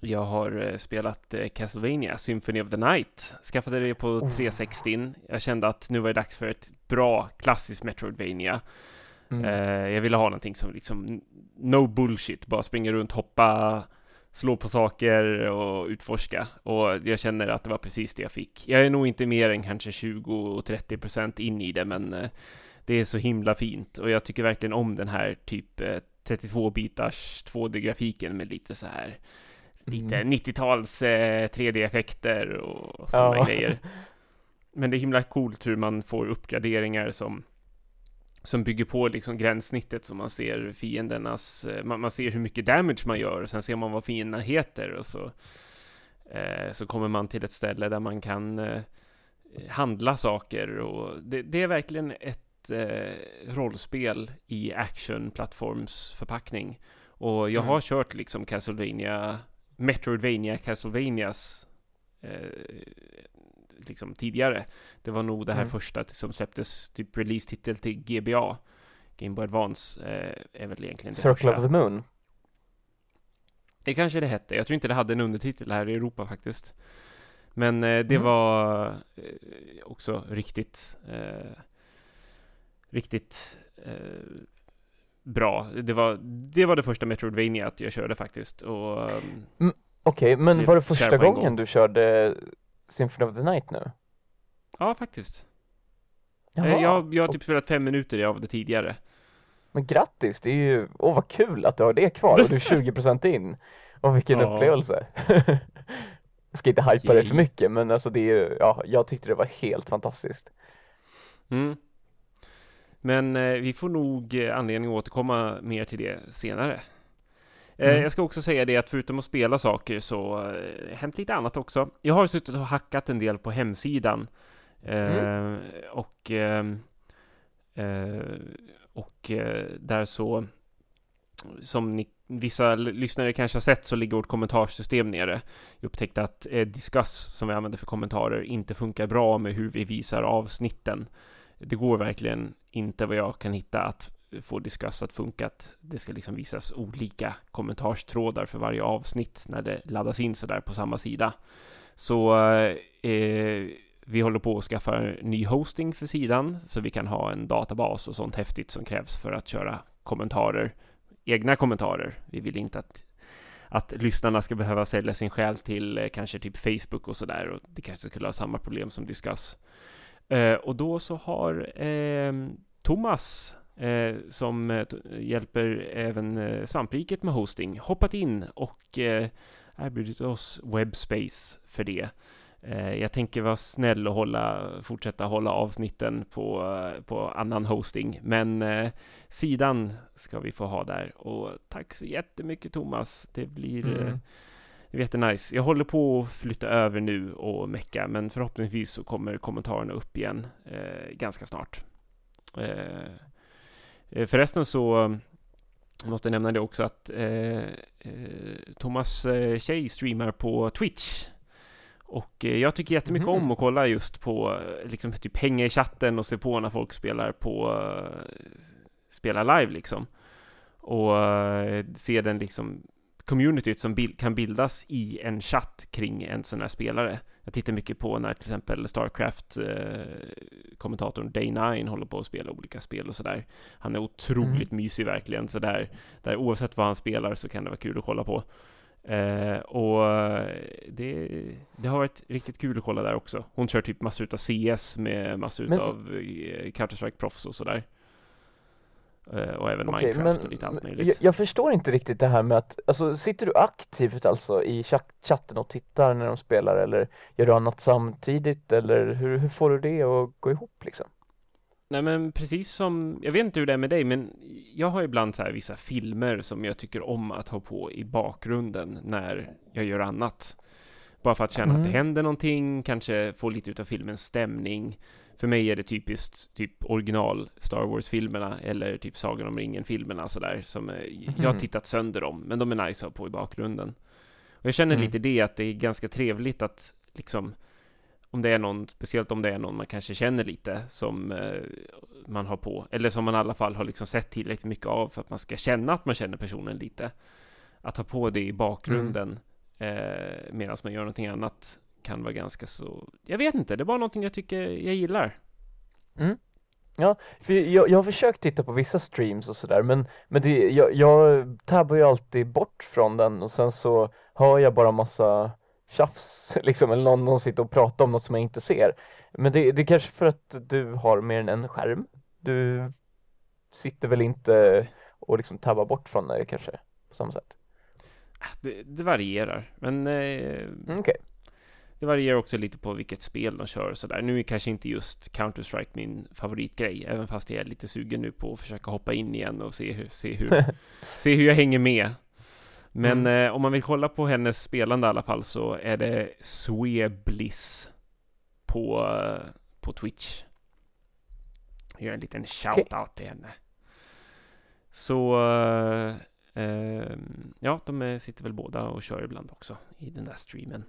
jag har spelat Castlevania Symphony of the Night Skaffade det på 360 Jag kände att nu var det dags för ett bra klassiskt Metroidvania Mm. Eh, jag ville ha någonting som liksom, no bullshit, bara springa runt, hoppa, slå på saker och utforska. Och jag känner att det var precis det jag fick. Jag är nog inte mer än kanske 20-30% in i det, men eh, det är så himla fint. Och jag tycker verkligen om den här typ 32-bitars eh, 2D-grafiken med lite så här lite mm. 90-tals 3D-effekter och sådana ja. grejer. Men det är himla coolt hur man får uppgraderingar som som bygger på liksom gränssnittet så man ser fiendernas, eh, man, man, ser hur mycket damage man gör och sen ser man vad fienderna heter och så eh, så kommer man till ett ställe där man kan eh, handla saker och det, det är verkligen ett eh, rollspel i action plattformsförpackning och jag har mm. kört liksom Castlevania Metroidvania Castlevanias eh, liksom tidigare. Det var nog det här mm. första som släpptes, typ release-titel till GBA. Game Boy Advance eh, är väl egentligen det Circle första. of the Moon? Det kanske det hette. Jag tror inte det hade en undertitel här i Europa faktiskt. Men eh, det mm. var eh, också riktigt eh, riktigt eh, bra. Det var, det var det första Metroidvania att jag körde faktiskt. Och, mm, Okej, okay, men var det första gången gång. du körde Symphony of the Night nu? Ja, faktiskt. Jaha. Eh, jag, jag har typ spelat fem minuter av det tidigare. Men grattis, det är ju, åh vad kul att du har det kvar och du är 20% in. Och vilken ja. upplevelse. jag (laughs) ska inte hypa det för mycket, men alltså det är ju, ja, jag tyckte det var helt fantastiskt. Mm. Men eh, vi får nog eh, anledning att återkomma mer till det senare. Eh, mm. Jag ska också säga det att förutom att spela saker så har eh, hänt lite annat också. Jag har suttit och hackat en del på hemsidan. Mm. Eh, och ehm, och där så som ni, vissa lyssnare kanske har sett så ligger vårt kommentarssystem nere. Jag upptäckte att eh, Discuss som vi använder för kommentarer inte funkar bra med hur vi visar avsnitten. Det går verkligen inte vad jag kan hitta att få Discuss att funka att det ska liksom visas olika kommentarstrådar för varje avsnitt när det laddas in sådär på samma sida. Så eh, vi håller på att skaffa ny hosting för sidan så vi kan ha en databas och sånt häftigt som krävs för att köra kommentarer, egna kommentarer. Vi vill inte att att lyssnarna ska behöva sälja sin själ till eh, kanske typ Facebook och sådär och det kanske skulle ha samma problem som Discuss. Eh, och då så har eh, Thomas eh, som eh, hjälper även eh, svampriket med hosting hoppat in och eh, erbjudit oss webbspace för det. Eh, jag tänker vara snäll och hålla, fortsätta hålla avsnitten på, eh, på annan hosting, men sidan ska vi få ha där. Och tack så jättemycket Thomas, det blir mm. Det är jättenice. Jag håller på att flytta över nu och mecka, men förhoppningsvis så kommer kommentarerna upp igen eh, ganska snart. Eh, Eh, förresten så måste jag nämna det också att eh, eh Thomas eh, tjej streamar på Twitch. Och eh, jag tycker jättemycket mm. om att kolla just på, liksom typ hänga i chatten och se på när folk spelar på, spelar live liksom. Och se den liksom communityt som bil kan bildas i en chatt kring en sån här spelare. Jag tittar mycket på när till exempel Starcraft-kommentatorn eh, Day9 håller på att spela olika spel och sådär. Han är otroligt mm. mysig verkligen, så där, där oavsett vad han spelar så kan det vara kul att kolla på. Eh, och det, det har varit riktigt kul att kolla där också. Hon kör typ massor av CS med massor Men... av eh, Counter-Strike proffs och sådär. Eh, och även Okej, Minecraft men och lite allt jag, möjligt. jag förstår inte riktigt det här med att, alltså sitter du aktivt alltså i chatt, chatten och tittar när de spelar eller gör du annat samtidigt eller hur, hur får du det att gå ihop liksom? Nej men precis som, jag vet inte hur det är med dig, men jag har ibland så här vissa filmer som jag tycker om att ha på i bakgrunden när jag gör annat. Bara för att känna att det Mm. händer någonting, kanske få lite utav filmens stämning. För mig är det typiskt typ original Star Wars-filmerna eller typ Sagan om ringen-filmerna sådär som eh, jag har Mhm. tittat sönder dem, men de är nice att ha på i bakgrunden. Och jag känner Mm. lite det att det är ganska trevligt att liksom om det är någon, speciellt om det är någon man kanske känner lite som eh, man har på, eller som man i alla fall har liksom sett tillräckligt mycket av för att man ska känna att man känner personen lite. Att ha på det i bakgrunden eh, medan man gör någonting annat kan vara ganska så, jag vet inte, det är bara någonting jag tycker jag gillar. För jag, jag har försökt titta på vissa streams och sådär men, men det, jag, jag tabbar ju alltid bort från den och sen så hör jag bara massa tjafs (laughs) liksom eller någon, någon sitter och pratar om något som jag inte ser. Men det, det är kanske för att du har mer än en skärm. Du sitter väl inte och liksom tabbar bort från det kanske på samma sätt. Ah, Det, det varierar, men eh, Mm, Okej. Det varierar också lite på vilket spel de kör och sådär. Nu är kanske inte just Counter-Strike min favoritgrej, även fast jag är lite sugen nu på att försöka hoppa in igen och se hur, se hur, (laughs) se hur jag hänger med. Men Mm. eh, om man vill kolla på hennes spelande i alla fall så är det Swebliss på, på Twitch. Jag gör en liten shout-out till henne. Så, eh, ehm, ja, de eh, sitter väl båda och kör ibland också i den där streamen.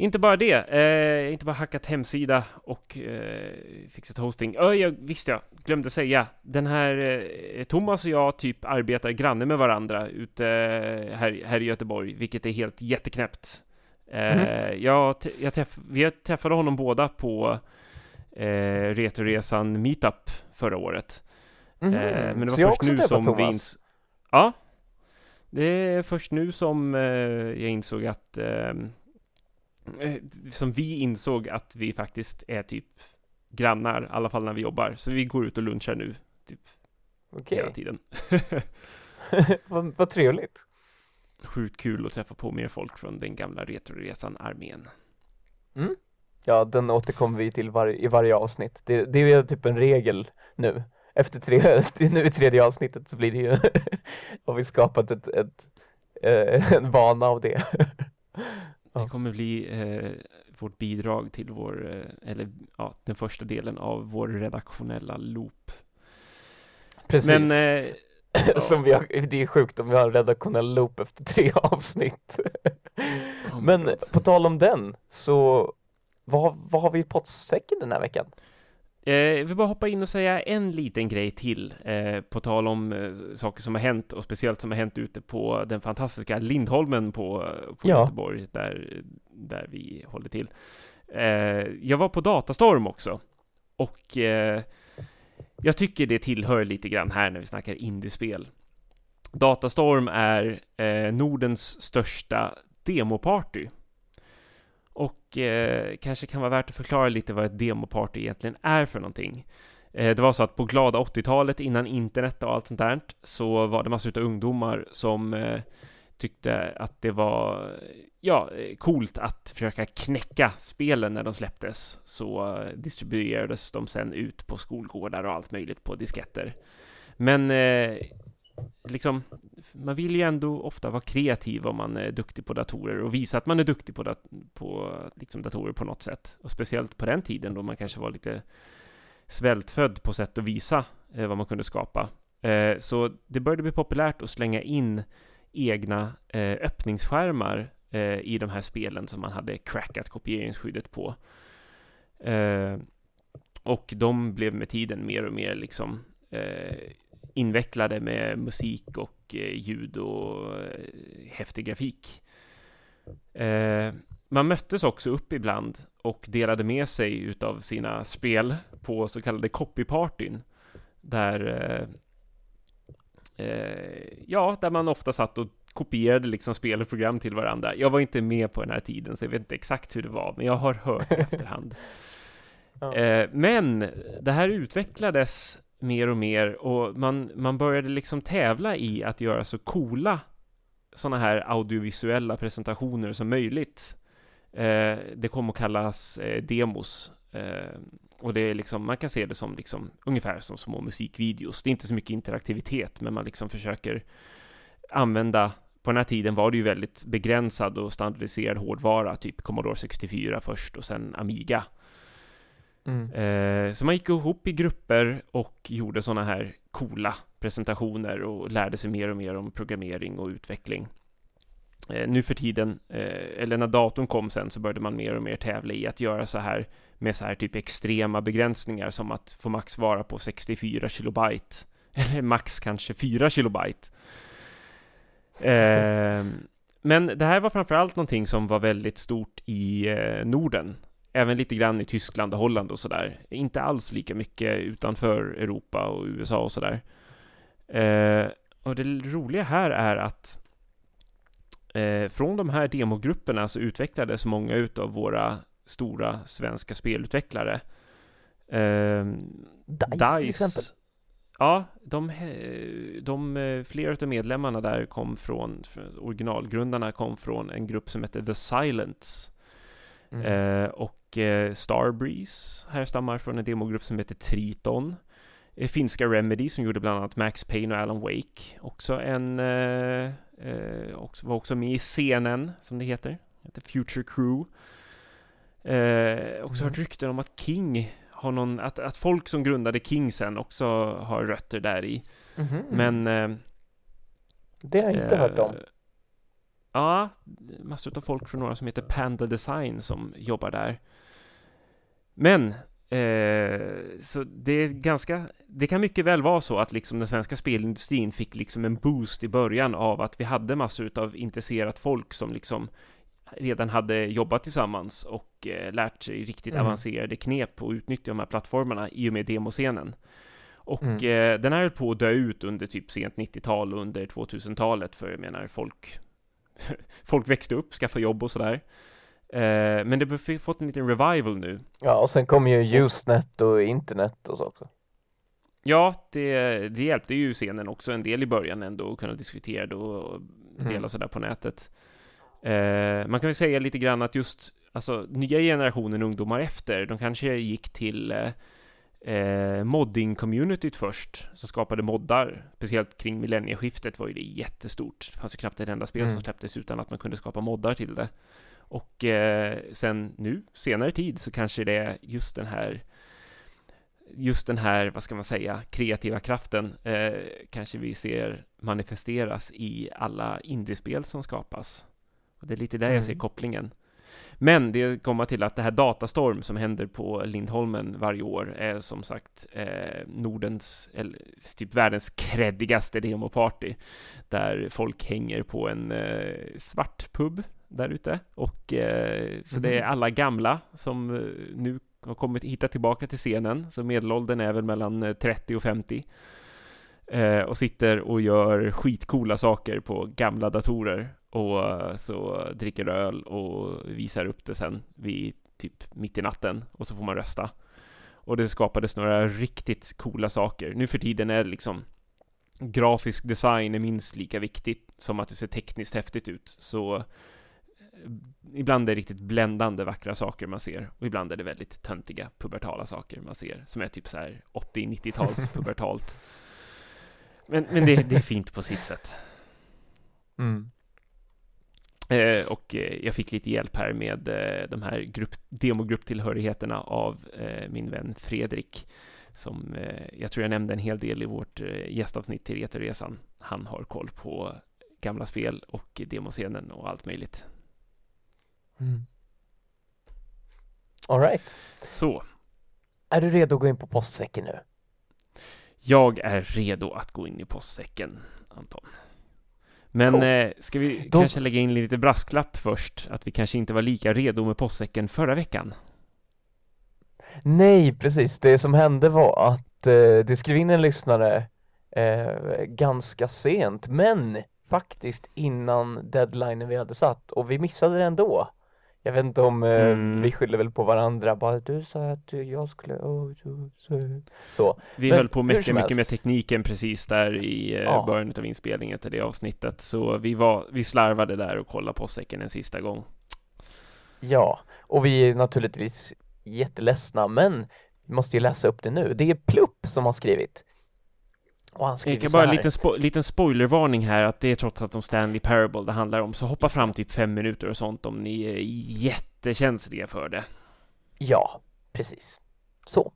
Inte bara det, eh, inte bara hackat hemsida och eh, fixat hosting. Ö, jag, visst jag, glömde säga. Den här eh, Thomas och jag typ arbetar granne med varandra ute eh, här, här i Göteborg, vilket är helt jätteknäppt. Eh, jag, t- jag träff, vi träffade honom båda på eh, Retoresan Meetup förra året. Eh, men det var så jag först nu som vi Thomas. ins- Ja. Det är först nu som jag insåg att eh, eh, som vi insåg att vi faktiskt är typ grannar, i alla fall när vi jobbar. Så vi går ut och lunchar nu Okej, hela tiden. (laughs) vad, vad trevligt. Sjukt kul att träffa på mer folk från den gamla Retroresan-armén. Ja, den återkommer vi till var, i varje avsnitt. Det, det är typ en regel nu. Efter tre, (laughs) nu i tredje avsnittet så blir det ju, (laughs) har vi skapat ett, ett, eh, en vana av det. Ja. Det kommer bli eh, vårt bidrag till vår, eh, eller ja, den första delen av vår redaktionella loop. Precis, Men eh, (laughs) ja. som vi har, det är sjukt om vi har en redaktionell loop efter tre (laughs) avsnitt. oh Men God. på tal om den, så vad, vad har vi i pottsäcken den här veckan? Eh, jag vill bara hoppa in och säga en liten grej till eh, på tal om eh, saker som har hänt och speciellt som har hänt ute på den fantastiska Lindholmen på, på Ja. Göteborg där, där vi håller till. Eh, jag var på Datastorm också och jag tycker det tillhör lite grann här när vi snackar indiespel. Datastorm är Nordens största demoparty. Och eh, kanske kan vara värt att förklara lite vad ett demoparty egentligen är för någonting. Eh, det var så att på glada 80-talet innan internet och allt sånt där så var det massor av ungdomar som eh, tyckte att det var ja, coolt att försöka knäcka spelen när de släpptes. Så eh, distribuerades de sen ut på skolgårdar och allt möjligt på disketter. Men eh, liksom, man vill ju ändå ofta vara kreativ om man är duktig på datorer och visa att man är duktig på, dat på liksom datorer på något sätt. Och speciellt på den tiden då man kanske var lite svältfödd på sätt att visa eh, vad man kunde skapa. Eh, så det började bli populärt att slänga in egna eh, öppningsskärmar eh, i de här spelen som man hade crackat kopieringsskyddet på. Eh, och de blev med tiden mer och mer liksom eh, invecklade med musik och eh, ljud och eh, häftig grafik. Eh, man möttes också upp ibland och delade med sig utav sina spel på så kallade copypartyn. Där, ja, där man ofta satt och kopierade liksom spel och program till varandra. Jag var inte med på den här tiden så jag vet inte exakt hur det var, men jag har hört i efterhand. (laughs) Ja. Men det här utvecklades mer och mer och man, man började liksom tävla i att göra så coola sådana här audiovisuella presentationer som möjligt. Eh, det kom att kallas eh, demos eh, och det är liksom, man kan se det som liksom ungefär som små musikvideos. Det är inte så mycket interaktivitet, men man liksom försöker använda på den här tiden var det ju väldigt begränsad och standardiserad hårdvara, typ Commodore 64 först och sen Amiga. Mm. Eh, så man gick ihop i grupper och gjorde sådana här coola presentationer och lärde sig mer och mer om programmering och utveckling. Eh, nu för tiden, eh, eller när datorn kom sen, så började man mer och mer tävla i att göra så här med så här typ extrema begränsningar som att få max vara på 64 kilobyte (laughs) eller max kanske 4 kilobyte. Eh, men det här var framförallt någonting som var väldigt stort i eh, Norden. Även lite grann i Tyskland och Holland och sådär. Inte alls lika mycket utanför Europa och USA och sådär. Eh, och det roliga här är att eh, från de här demogrupperna så utvecklades många utav våra stora svenska spelutvecklare. Eh, Dice, till exempel? Ja, de, de, flera av medlemmarna där kom från, originalgrundarna kom från en grupp som hette The Silents. Mm. Eh, och eh, Starbreeze härstammar från en demogrupp som heter Triton. Eh, finska Remedy som gjorde bland annat Max Payne och Alan Wake. Också en, eh, eh också, var också med i scenen, som det heter. heter Future Crew. Eh, också mm. hört rykten om att King har någon, att, att folk som grundade King sen också har rötter där i. Mm -hmm. Men... Det har jag inte hört om. Ja, massor av folk från några som heter Panda Design som jobbar där. Men Eh, så det är ganska, det kan mycket väl vara så att liksom den svenska spelindustrin fick liksom en boost i början av att vi hade massor av intresserat folk som liksom redan hade jobbat tillsammans och eh, lärt sig riktigt mm. avancerade knep och utnyttja de här plattformarna i och med demoscenen. Och mm. eh, den här höll på att dö ut under typ sent 90-tal och under 2000-talet, för jag menar folk, (laughs) folk växte upp, skaffade jobb och sådär. Eh, men det har fått en liten revival nu. Ja, och sen kom ju Usenet och internet och så också. Ja, det, det hjälpte ju scenen också en del i början ändå att kunna diskutera det och dela mm. sådär på nätet. Eh, man kan väl säga lite grann att just alltså, nya generationen ungdomar efter, de kanske gick till eh, eh, modding-communityt först, som skapade moddar. Speciellt kring millennieskiftet var ju det jättestort. Det fanns ju knappt ett enda spel mm. som släpptes utan att man kunde skapa moddar till det. Och eh, sen nu, senare tid, så kanske det är just den här just den här, vad ska man säga, kreativa kraften eh, kanske vi ser manifesteras i alla indiespel som skapas. Och det är lite där mm. jag ser mm. kopplingen. Men det kommer till att det här Datastorm som händer på Lindholmen varje år är som sagt eh, Nordens, eller typ världens kreddigaste demoparty. Där folk hänger på en eh, svart pub där ute. Och eh, så mm. det är mm. alla gamla som eh, nu har kommit hitta tillbaka till scenen. Så medelåldern är väl mellan 30 eh, och 50. Eh, och sitter och gör skitcoola saker på gamla datorer och eh, så dricker öl och visar upp det sen vid typ mitt i natten och så får man rösta. Och det skapades några riktigt coola saker. Nu för tiden är det liksom grafisk design är minst lika viktigt som att det ser tekniskt häftigt ut. Så ibland är det riktigt bländande vackra saker man ser och ibland är det väldigt töntiga pubertala saker man ser som är typ så här 80-90-tals (laughs) pubertalt. Men, men det, det, är fint på sitt sätt. Mm. Eh, och eh, jag fick lite hjälp här med eh, de här grupp, demogrupptillhörigheterna av eh, min vän Fredrik som eh, jag tror jag nämnde en hel del i vårt eh, gästavsnitt till Retroresan. Han har koll på gamla spel och demoscenen och allt möjligt. Mm. All right. Så. Är du redo att gå in på postsäcken nu? Jag är redo att gå in i postsäcken, Anton. Men cool. eh, ska vi Då... kanske lägga in lite brasklapp först, att vi kanske inte var lika redo med postsäcken förra veckan? Nej, precis. Det som hände var att eh, det skrev in en lyssnare eh, ganska sent, men faktiskt innan deadlinen vi hade satt och vi missade det ändå. Jag vet inte om eh, Mm. vi skyller väl på varandra, bara du sa att jag skulle, oh, du, så. så. Vi Men höll på mycket, mycket med tekniken precis där i eh, Ja. början av inspelningen till det avsnittet, så vi var, vi slarvade där och kollade på säcken en sista gång. Ja, och vi är naturligtvis jätteledsna, men vi måste ju läsa upp det nu. Det är Plupp som har skrivit. Och han Jag skriver kan så bara en liten, spo- liten spoilervarning här att det är trots allt om Stanley Parable det handlar om, så hoppa fram typ fem minuter och sånt om ni är jättekänsliga för det. Ja, precis. Så.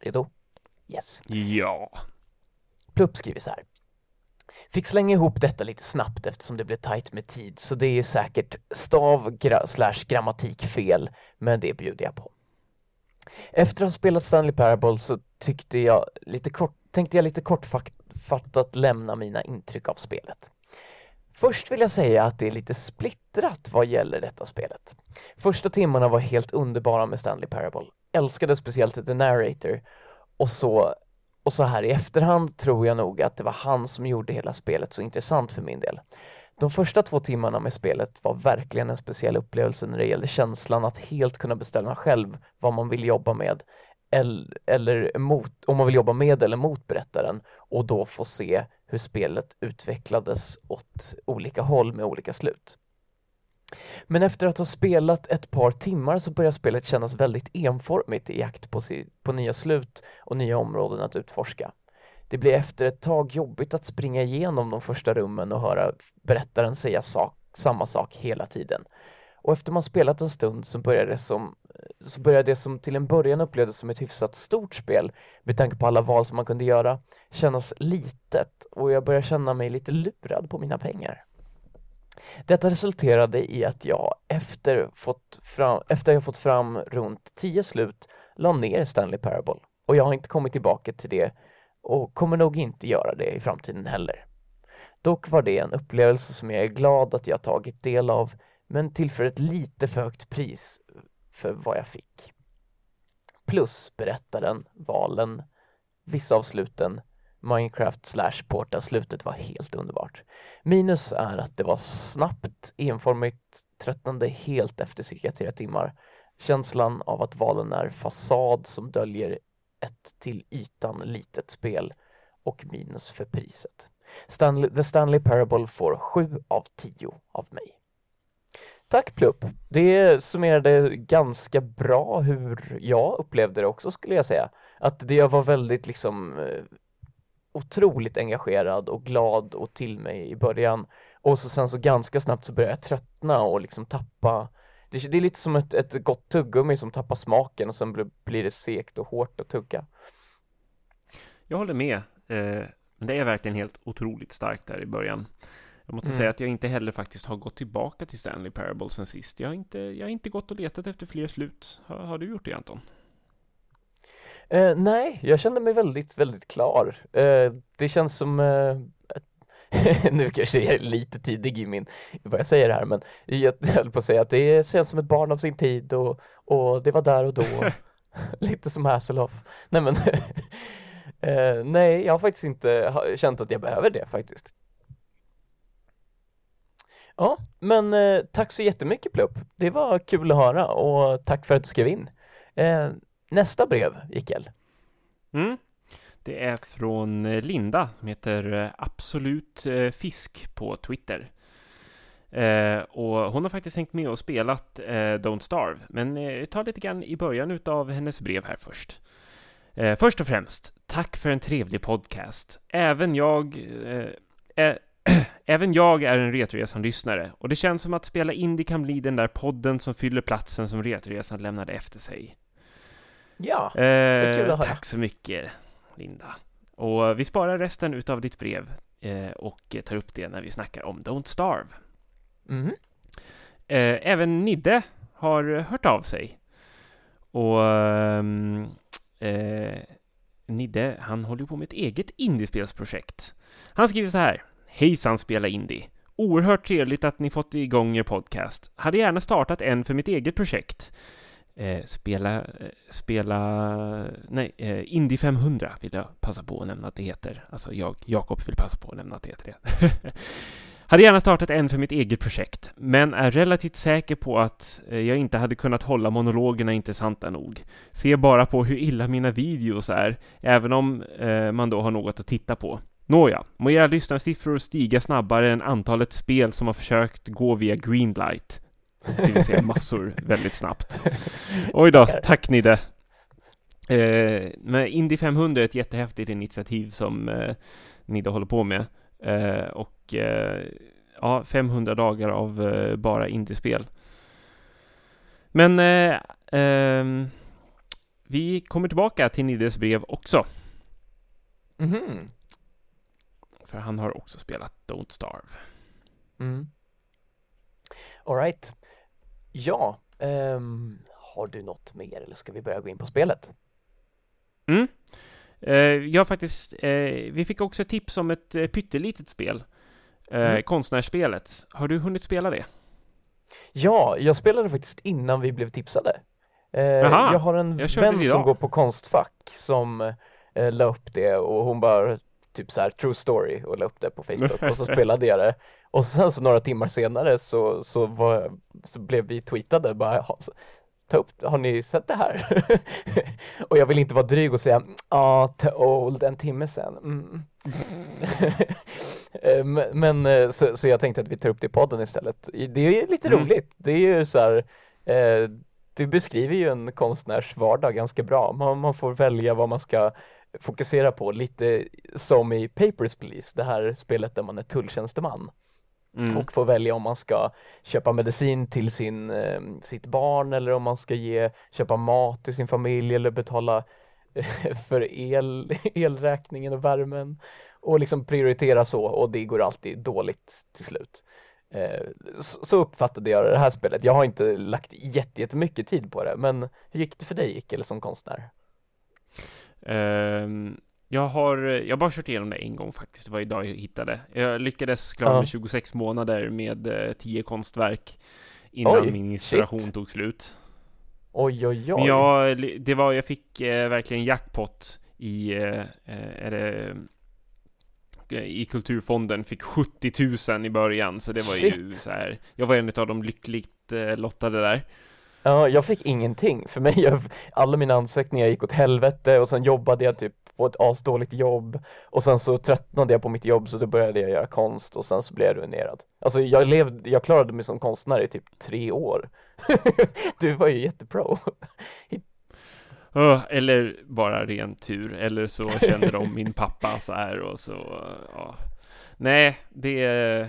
Redo? Yes. Ja. Plupp skriver så här. Fick slänga ihop detta lite snabbt eftersom det blev tajt med tid, så det är ju säkert stav gra- slash grammatikfel, men det bjuder jag på. Efter att ha spelat Stanley Parable så tyckte jag lite kort, tänkte jag lite kortfattat lämna mina intryck av spelet. Först vill jag säga att det är lite splittrat vad gäller detta spelet. Första timmarna var helt underbara med Stanley Parable. Älskade speciellt The Narrator och så och så här i efterhand tror jag nog att det var han som gjorde hela spelet så intressant för min del. De första två timmarna med spelet var verkligen en speciell upplevelse när det gällde känslan att helt kunna bestämma själv vad man vill jobba med eller, eller mot, om man vill jobba med eller mot berättaren och då få se hur spelet utvecklades åt olika håll med olika slut. Men efter att ha spelat ett par timmar så börjar spelet kännas väldigt enformigt i jakt på, si, på nya slut och nya områden att utforska. Det blir efter ett tag jobbigt att springa igenom de första rummen och höra berättaren säga sak, samma sak hela tiden. Och efter man spelat en stund så började det som så började det som till en början upplevdes som ett hyfsat stort spel med tanke på alla val som man kunde göra kännas litet och jag började känna mig lite lurad på mina pengar. Detta resulterade i att jag efter, fått fram, efter jag fått fram runt 10 slut la ner Stanley Parable och jag har inte kommit tillbaka till det och kommer nog inte göra det i framtiden heller. Dock var det en upplevelse som jag är glad att jag tagit del av men till för ett lite för högt pris för vad jag fick. Plus berättaren, valen, vissa av sluten, Minecraft slash Porta-slutet var helt underbart. Minus är att det var snabbt, enformigt, tröttnande helt efter cirka tre timmar. Känslan av att valen är fasad som döljer ett till ytan litet spel och minus för priset. Stanley, The Stanley Parable får 7 av 10 av mig. Tack Plupp! Det summerade ganska bra hur jag upplevde det också skulle jag säga. Att det jag var väldigt liksom eh, otroligt engagerad och glad och till mig i början och så sen så ganska snabbt så började jag tröttna och liksom tappa det, det är lite som ett, ett gott tuggummi som tappar smaken och sen blir, blir det segt och hårt att tugga. Jag håller med. Eh, men det är verkligen helt otroligt starkt där i början. Jag måste Mm. säga att jag inte heller faktiskt har gått tillbaka till Stanley Parable sen sist. Jag har inte, jag har inte gått och letat efter fler slut. Har, har du gjort det Anton? Eh, nej, jag kände mig väldigt, väldigt klar. Eh, det känns som eh, (laughs) nu kanske jag är lite tidig i min, vad jag säger här, men jag (laughs) höll på att säga att det känns som ett barn av sin tid och, och det var där och då. (laughs) lite som Hasselhoff. Nej men, eh, nej, jag har faktiskt inte känt att jag behöver det faktiskt. Ja, men eh, tack så jättemycket Plupp. Det var kul att höra och tack för att du skrev in. Eh, nästa brev, Mikael. Mm. Det är från eh, Linda som heter eh, Absolut eh, Fisk på Twitter. Eh, och hon har faktiskt hängt med och spelat eh, Don't Starve, men eh, ta lite grann i början utav hennes brev här först. Eh, först och främst, tack för en trevlig podcast. Även jag, eh, eh, även jag är en Retroresan-lyssnare och det känns som att spela indie kan bli den där podden som fyller platsen som Retroresan lämnade efter sig. Ja, Eh, kul att höra. tack så mycket, Linda. Och vi sparar resten utav ditt brev eh, och tar upp det när vi snackar om Don't Starve. mhm. Eh, även Nidde har hört av sig. Och ehm, eh, Nidde, han håller på med ett eget indiespelsprojekt. Han skriver så här. Hejsan spela indie. Oerhört trevligt att ni fått igång er podcast. Hade gärna startat en för mitt eget projekt. Eh, spela, eh, spela, nej, eh, Indie 500 vill jag passa på att nämna att det heter. Alltså jag, Jakob vill passa på att nämna att det heter det. (laughs) Hade gärna startat en för mitt eget projekt, men är relativt säker på att eh, jag inte hade kunnat hålla monologerna intressanta nog. Se bara på hur illa mina videos är, även om eh, man då har något att titta på. Nåja, må era lyssnarsiffror stiga snabbare än antalet spel som har försökt gå via Greenlight. Det vill säga massor väldigt snabbt. (laughs) Oj då, tack Nidde. Eh, men Indy 500 är ett jättehäftigt initiativ som eh, Nidde håller på med. Eh, och eh, ja, 500 dagar av eh, bara indiespel. Men eh, ehm, vi kommer tillbaka till Niddes brev också. Mhm. För han har också spelat Don't Starve. Mm. Alright. Ja, ehm, har du något mer eller ska vi börja gå in på spelet? Mm. Eh, jag faktiskt, eh, vi fick också ett tips om ett eh, pyttelitet spel. Eh, Mm. Konstnärsspelet. Har du hunnit spela det? Ja, jag spelade faktiskt innan vi blev tipsade. Jaha, jag har en jag vän som går på Konstfack som eh, la upp det och hon bara typ så här true story och la upp det på Facebook och så (laughs) spelade jag det och sen så några timmar senare så, så, var, så blev vi tweetade bara "Jaha, så- ta upp, har ni sett det här? (laughs) och jag vill inte vara dryg och säga ja, ah, old, en timme sen mm. (laughs) Men- så, så jag tänkte att vi tar upp det i podden istället. Det är lite Mm. roligt. Det är ju så här, eh, det beskriver ju en konstnärs vardag ganska bra. Man, man får välja vad man ska fokusera på, lite som i Papers, Please, det här spelet där man är tulltjänsteman Mm. och får välja om man ska köpa medicin till sin, eh, sitt barn eller om man ska ge, köpa mat till sin familj eller betala eh, (laughs) för el, elräkningen och värmen och liksom prioritera så och det går alltid dåligt till slut. Eh, Så så uppfattade jag det här spelet. Jag har inte lagt jätte- jättemycket tid på det, men hur gick det för dig, Icke, eller som konstnär? Ehm, jag har, jag har bara kört igenom det en gång faktiskt, det var idag jag hittade. Jag lyckades klara Ja. med 26 månader med eh, 10 konstverk innan Oj, min inspiration shit. tog slut. Oj, oj, oj. Men jag, det var, jag fick eh, verkligen jackpot i, eh, eh, är det, eh, i Kulturfonden, fick 70 000 i början, så det var ju Shit. så här. Jag var en av de lyckligt eh, lottade där. Ja, jag fick ingenting. För mig, (laughs) jag, alla mina ansökningar gick åt helvete och sen jobbade jag typ på ett asdåligt jobb och sen så tröttnade jag på mitt jobb så då började jag göra konst och sen så blev jag ruinerad. Alltså jag levde, jag klarade mig som konstnär i typ tre år. (laughs) Du var ju jättepro. (laughs) Oh, eller bara ren tur, eller så känner de min pappa så här och så, ja. Nej, det,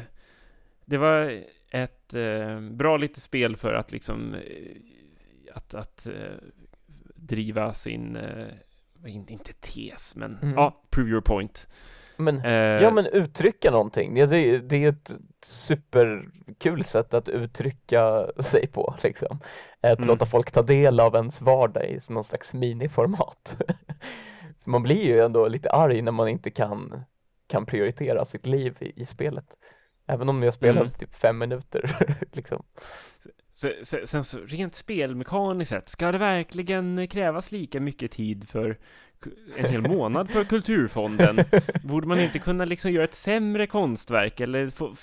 det var ett eh, bra litet spel för att liksom, eh, att, att eh, driva sin, eh, in- inte tes, men Mm. ja, prove your point. Men, Eh, ja men uttrycka någonting, det, det, det är ett superkul sätt att uttrycka sig på liksom. Att Mm. låta folk ta del av ens vardag i någon slags miniformat. (laughs) Man blir ju ändå lite arg när man inte kan, kan prioritera sitt liv i, i spelet. Även om jag spelar Mm. typ fem minuter (laughs) liksom. Sen, sen, så rent spelmekaniskt sett, ska det verkligen krävas lika mycket tid för en hel månad för (laughs) Kulturfonden? (laughs) Borde man inte kunna liksom göra ett sämre konstverk eller få,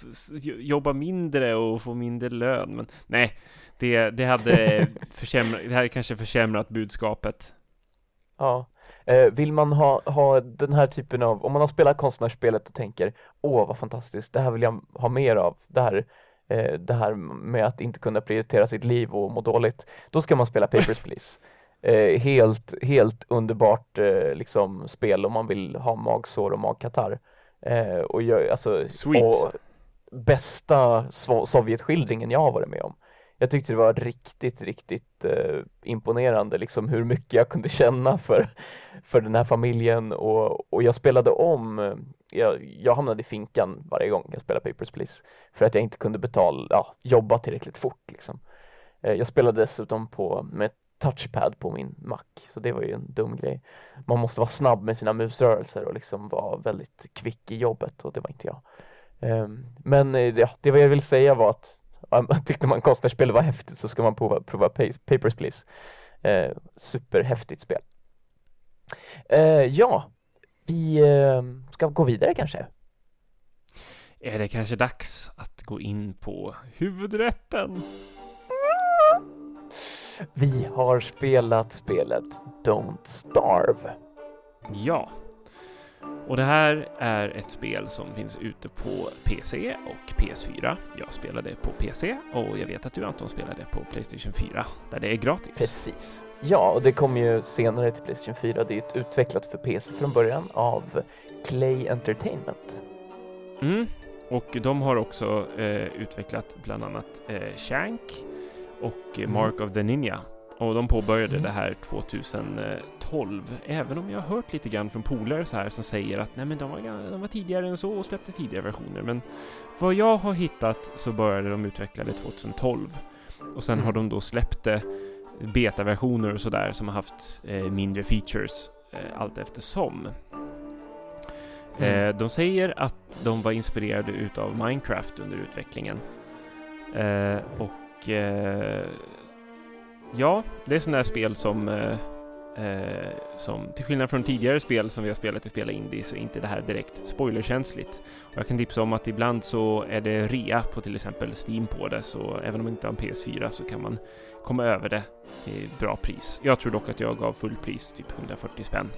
jobba mindre och få mindre lön? Men nej, det, det hade försämrat, det hade kanske försämrat budskapet. Ja. Eh, vill man ha, ha den här typen av, om man har spelat konstnärsspelet och tänker åh vad fantastiskt, det här vill jag ha mer av, det här, eh, det här med att inte kunna prioritera sitt liv och må dåligt, då ska man spela Papers, Please. (laughs) Eh, helt, helt underbart eh, liksom spel om man vill ha magsår och magkatarr. Eh, och jag, alltså, Sweet. och bästa so- Sovjetskildringen jag har varit med om. Jag tyckte det var riktigt, riktigt eh, imponerande liksom hur mycket jag kunde känna för, för den här familjen och, och jag spelade om, eh, jag, jag hamnade i finkan varje gång jag spelade Papers, Please för att jag inte kunde betala, ja, jobba tillräckligt fort liksom. Eh, jag spelade dessutom på, med touchpad på min Mac, så det var ju en dum grej. Man måste vara snabb med sina musrörelser och liksom vara väldigt kvick i jobbet och det var inte jag. Ehm, eh, Men ja, det vad jag vill säga var att um, (laughs) tyckte man konstnärsspel var häftigt så ska man prova, prova Papers, Please. Eh, superhäftigt spel. Eh, ja, vi eh, ska gå vidare kanske. är det kanske dags att gå in på huvudrätten. Vi har spelat spelet Don't Starve. Ja. Och det här är ett spel som finns ute på PC och PS4. Jag spelade på PC och jag vet att du Anton spelade på Playstation 4 där det är gratis. Precis. Ja, och det kom ju senare till Playstation 4. Det är ett utvecklat för PC från början av Clay Entertainment. Mm. Och de har också eh, utvecklat bland annat eh, Shank och mm. Mark of the Ninja. Och de påbörjade mm. det här 2012, även om jag har hört lite grann från polare så här som säger att nej men de var, de var tidigare än så och släppte tidigare versioner. Men vad jag har hittat så började de utveckla det 2012. Och sen mm. har de då släppt det betaversioner och sådär som har haft eh, mindre features eh, allt eftersom. Mm. Eh, de säger att de var inspirerade utav Minecraft under utvecklingen. Eh, och eh, ja, det är sådana där spel som Eh, som till skillnad från tidigare spel som vi har spelat i Spela Indie så är inte det här direkt spoilerkänsligt. Och jag kan tipsa om att ibland så är det rea på till exempel Steam på det, så även om man inte har en PS4 så kan man komma över det till bra pris. Jag tror dock att jag gav full pris, typ 140 spänn.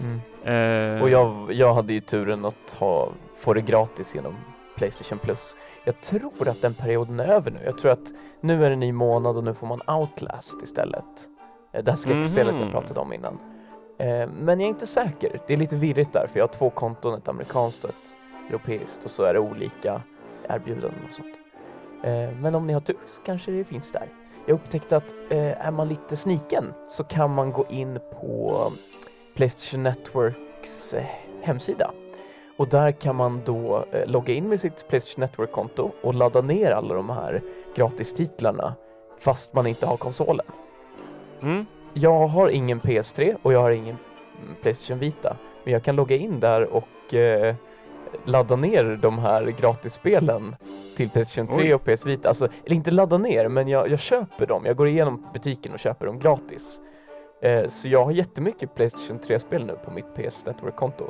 Mm. Eh, och jag, jag hade ju turen att ha, få det gratis genom Playstation Plus. Jag tror att den perioden är över nu. Jag tror att nu är det ny månad och nu får man Outlast istället. Eh, det här skräckspelet mm. jag pratade om innan. Eh, men jag är inte säker. Det är lite virrigt där för jag har två konton, ett amerikanskt och ett europeiskt och så är det olika erbjudanden och sånt. Eh, men om ni har tur så kanske det finns där. Jag upptäckte att är man lite sniken så kan man gå in på Playstation Networks hemsida och där kan man då logga in med sitt Playstation Network-konto och ladda ner alla de här gratistitlarna fast man inte har konsolen. Mm. Jag har ingen PS3 och jag har ingen Playstation Vita. Men jag kan logga in där och eh, ladda ner de här gratisspelen till Playstation 3 Oj. och PS Vita. Alltså, eller inte ladda ner, men jag, jag köper dem. Jag går igenom butiken och köper dem gratis. Eh, så jag har jättemycket Playstation 3-spel nu på mitt PS Network-konto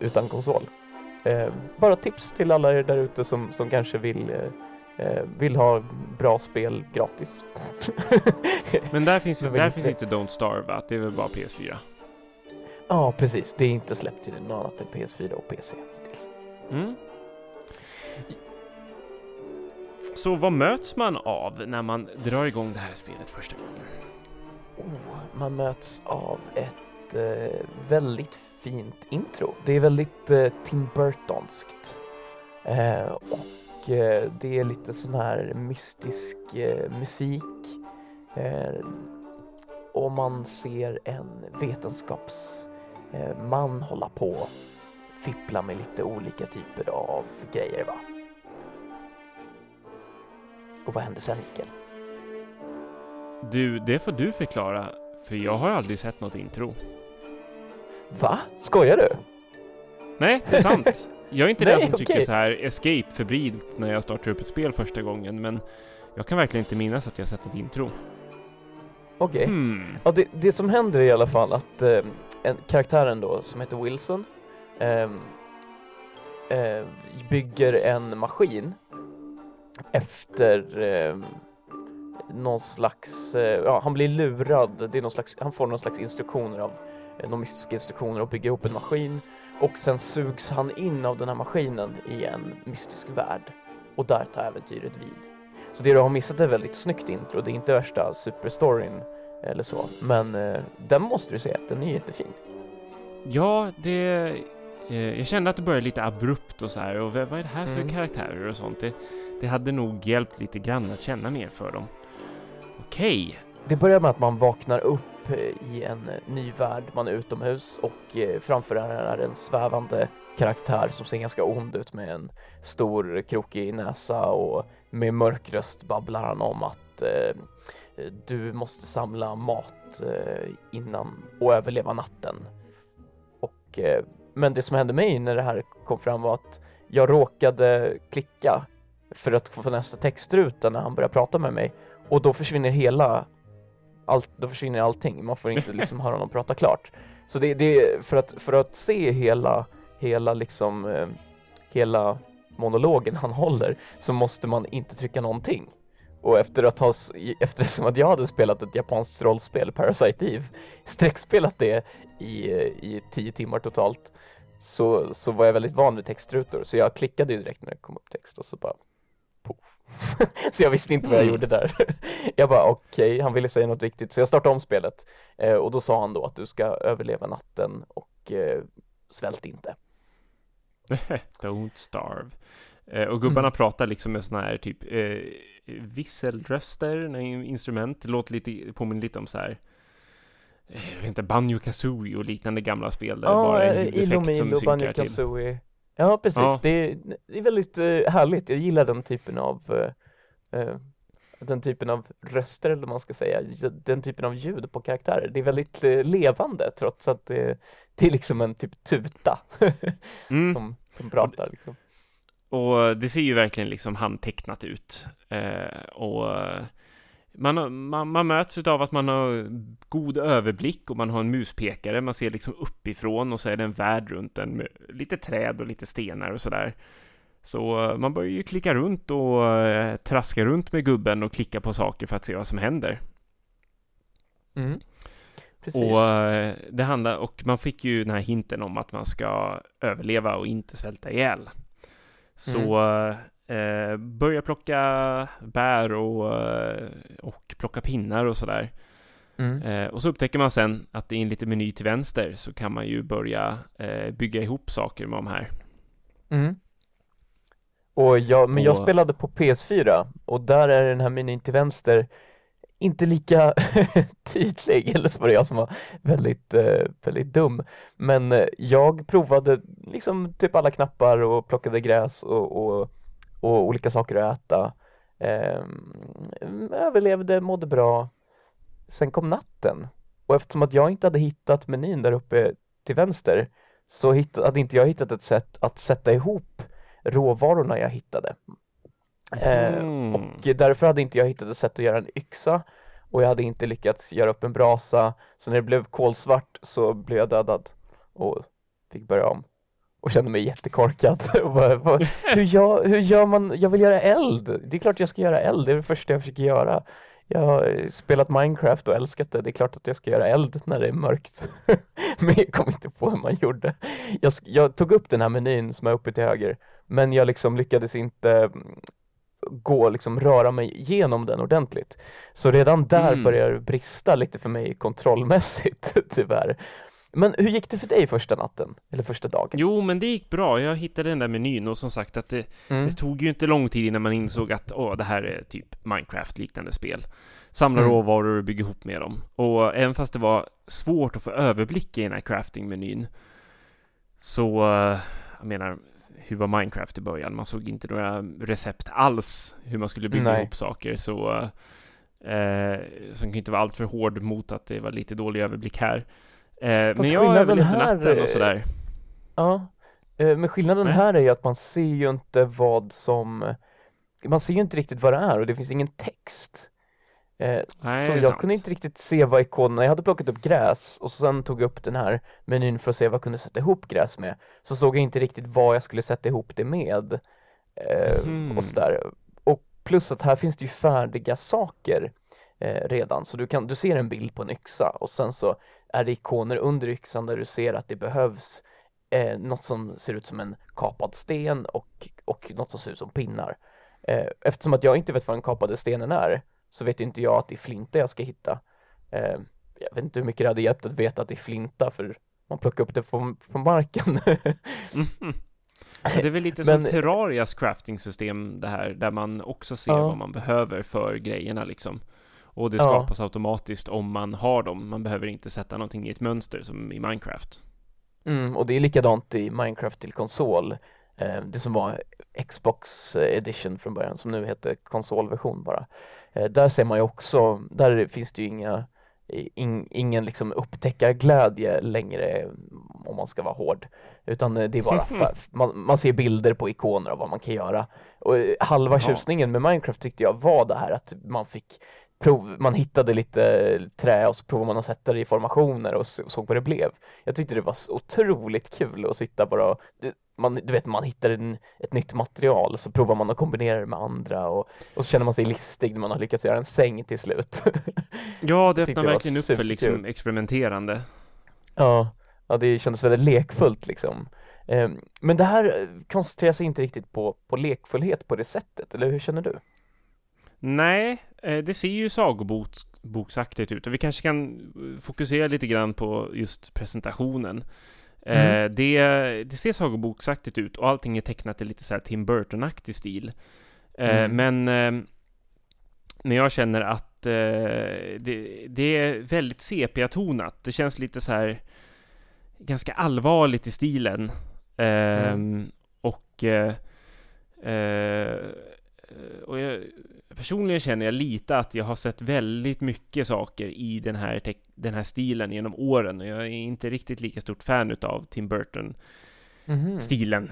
utan konsol. Eh, bara tips till alla er där ute som, som kanske vill eh, eh, vill ha bra spel gratis. (laughs) Men där finns, där finns inte Don't Starve va? Det är väl bara PS4? Ja, precis. Det är inte släppt till något annat än PS4 och PC hittills. Mm. Så vad möts man av när man drar igång det här spelet första gången? Oh, man möts av ett eh, väldigt fint intro. Det är väldigt eh, Tim Burtonskt. Eh, och Eh, det är lite sån här mystisk eh, musik. Eh, och man ser en vetenskapsman eh, hålla på fippla med lite olika typer av grejer va. Och vad händer sen Mikael? Du, det får du förklara, för jag har aldrig sett något intro. Va? Skojar du? Nej, det är sant. Jag är inte (laughs) den som okay. tycker så här escape febrilt när jag startar upp ett spel första gången, men jag kan verkligen inte minnas att jag sett ett intro. Okej. Okay. Hmm. Ja, det, det, som händer är i alla fall att eh, en, karaktären då, som heter Wilson, eh, eh, bygger en maskin efter eh, någon slags, eh, ja han blir lurad, det är någon slags, han får någon slags instruktioner av, några mystiska instruktioner och bygger ihop en maskin och sen sugs han in av den här maskinen i en mystisk värld. Och där tar äventyret vid. Så det du har missat är väldigt snyggt intro, det är inte värsta superstoryn eller så. Men eh, den måste du se, den är jättefin. Ja, det... Eh, jag kände att det började lite abrupt och så här. Och vad är det här för mm. karaktärer och sånt? Det, det hade nog hjälpt lite grann att känna mer för dem. Okej. Okay. Det börjar med att man vaknar upp Eh, i en eh, ny värld. Man är utomhus och eh, framför en är en svävande karaktär som ser ganska ond ut med en stor krokig näsa och med mörk röst babblar han om att eh, du måste samla mat eh, innan och överleva natten. Och, eh, men det som hände mig när det här kom fram var att jag råkade klicka för att få nästa textruta när han började prata med mig och då försvinner hela allt, då försvinner allting, man får inte (laughs) liksom höra någon prata klart. Så det, det för, att, för att se hela, hela liksom, eh, hela monologen han håller så måste man inte trycka någonting. Och efter att ha, eftersom att jag hade spelat ett japanskt rollspel, Parasite Eve, sträckspelat det i, i tio timmar totalt, så, så var jag väldigt van vid textrutor. Så jag klickade ju direkt när det kom upp text och så bara poff. (laughs) så jag visste inte vad jag mm. gjorde där. (laughs) jag bara okej, okay, han ville säga något viktigt. Så jag startade om spelet eh, och då sa han då att du ska överleva natten och eh, svält inte. (laughs) Don't starve. Eh, och gubbarna mm. pratar liksom med sådana här typ eh, visselröster, instrument, det låter lite, påminner lite om så här eh, jag vet inte, Banjo Kazooie och liknande gamla spel där ja, bara en ljudeffekt som Banjo Kazooie. Ja, precis. Ja. Det, är, det är väldigt uh, härligt. Jag gillar den typen av uh, den typen av röster eller vad man ska säga, den typen av ljud på karaktärer. Det är väldigt uh, levande trots att det, det är liksom en typ tuta (laughs) mm. som, som pratar liksom. Och det ser ju verkligen liksom handtecknat ut. Eh, och man, man, man möts av att man har god överblick och man har en muspekare. Man ser liksom uppifrån och så är det en värld runt en med lite träd och lite stenar och sådär. Så man börjar ju klicka runt och eh, traska runt med gubben och klicka på saker för att se vad som händer. Mm. Precis. Och eh, det handlar, och man fick ju den här hinten om att man ska överleva och inte svälta ihjäl. Så mm. Eh, börja plocka bär och, eh, och plocka pinnar och sådär. Mm. Eh, och så upptäcker man sen att i en liten meny till vänster så kan man ju börja eh, bygga ihop saker med de här. Mm. Och jag, men jag spelade på PS4 och där är den här menyn till vänster inte lika (laughs) tydlig, eller så var det jag som var väldigt, eh, väldigt dum. Men eh, jag provade liksom typ alla knappar och plockade gräs och, och, och olika saker att äta. Eh, överlevde, mådde bra. Sen kom natten och eftersom att jag inte hade hittat menyn där uppe till vänster så hade inte jag hittat ett sätt att sätta ihop råvarorna jag hittade. Eh, mm. och därför hade inte jag hittat ett sätt att göra en yxa och jag hade inte lyckats göra upp en brasa så när det blev kolsvart så blev jag dödad och fick börja om och kände mig jättekorkad. (laughs) hur, (laughs) gör, hur gör man? Jag vill göra eld. Det är klart jag ska göra eld. Det är det första jag försöker göra. Jag har spelat Minecraft och älskat det. Det är klart att jag ska göra eld när det är mörkt. (laughs) Men jag kom inte på hur man gjorde. Jag, jag, tog upp den här menyn som är uppe till höger. Men jag liksom lyckades inte mm, gå liksom röra mig igenom den ordentligt. Så redan där mm. börjar det brista lite för mig kontrollmässigt tyvärr. Men hur gick det för dig första natten? Eller första dagen? Jo, men det gick bra. Jag hittade den där menyn och som sagt att det, mm. det tog ju inte lång tid innan man insåg att åh, det här är typ Minecraft-liknande spel. Samla mm. råvaror och bygga ihop med dem. Och även fast det var svårt att få överblick i den här crafting-menyn så, jag menar, hur var Minecraft i början? Man såg inte några recept alls hur man skulle bygga Nej. ihop saker så eh, som kan inte vara alltför hård mot att det var lite dålig överblick här. Eh, men jag överlevde här... natten och sådär. Ja, eh, men skillnaden Nej. här är ju att man ser ju inte vad som man ser ju inte riktigt vad det är och det finns ingen text. Eh, Nej, så jag sant. kunde inte riktigt se vad ikonerna, jag hade plockat upp gräs och sen tog jag upp den här menyn för att se vad jag kunde sätta ihop gräs med. Så såg jag inte riktigt vad jag skulle sätta ihop det med. Eh, mm. Och sådär. Och plus att här finns det ju färdiga saker eh, redan, så du, kan, du ser en bild på en yxa och sen så är det ikoner under yxan där du ser att det behövs eh, något som ser ut som en kapad sten och, och något som ser ut som pinnar. Eh, eftersom att jag inte vet vad den kapade stenen är så vet inte jag att det är flinta jag ska hitta. Eh, jag vet inte hur mycket det hade hjälpt att veta att det är flinta för man plockar upp det från, från marken. mm. Det är väl lite (laughs) Men, som Terrarias crafting-system det här, där man också ser ja. vad man behöver för grejerna liksom. Och det skapas ja. automatiskt om man har dem. Man behöver inte sätta någonting i ett mönster som i Minecraft. Mm, och det är likadant i Minecraft till konsol. Eh, det som var Xbox edition från början som nu heter konsolversion bara. Eh, där ser man ju också, där finns det ju inga in, ingen liksom upptäckarglädje längre om man ska vara hård utan eh, det är bara (laughs) för, man, man, ser bilder på ikoner av vad man kan göra och halva tjusningen med Minecraft tyckte jag var det här att man fick prov, man hittade lite trä och så provade man att sätta det i formationer och såg vad det blev. Jag tyckte det var otroligt kul att sitta bara man, du vet, man hittar en, ett nytt material så provar man att kombinera det med andra och, och så känner man sig listig när man har lyckats göra en säng till slut. ja, det öppnar verkligen upp för liksom experimenterande. Ja, ja, det kändes väldigt lekfullt liksom. Ehm, men det här koncentrerar sig inte riktigt på, på lekfullhet på det sättet, eller hur känner du? Nej, det ser ju sagoboksaktigt ut och vi kanske kan fokusera lite grann på just presentationen. Eh, mm. Det, det ser sagoboksaktigt ut och allting är tecknat i lite så här Tim Burton-aktig stil. Eh, mm. Men, men jag känner att det, det är väldigt sepia-tonat. Det känns lite så här ganska allvarligt i stilen. Mm. Ehm, och och jag, personligen känner jag lite att jag har sett väldigt mycket saker i den här, den här stilen genom åren och jag är inte riktigt lika stort fan utav Tim Burton mm. stilen.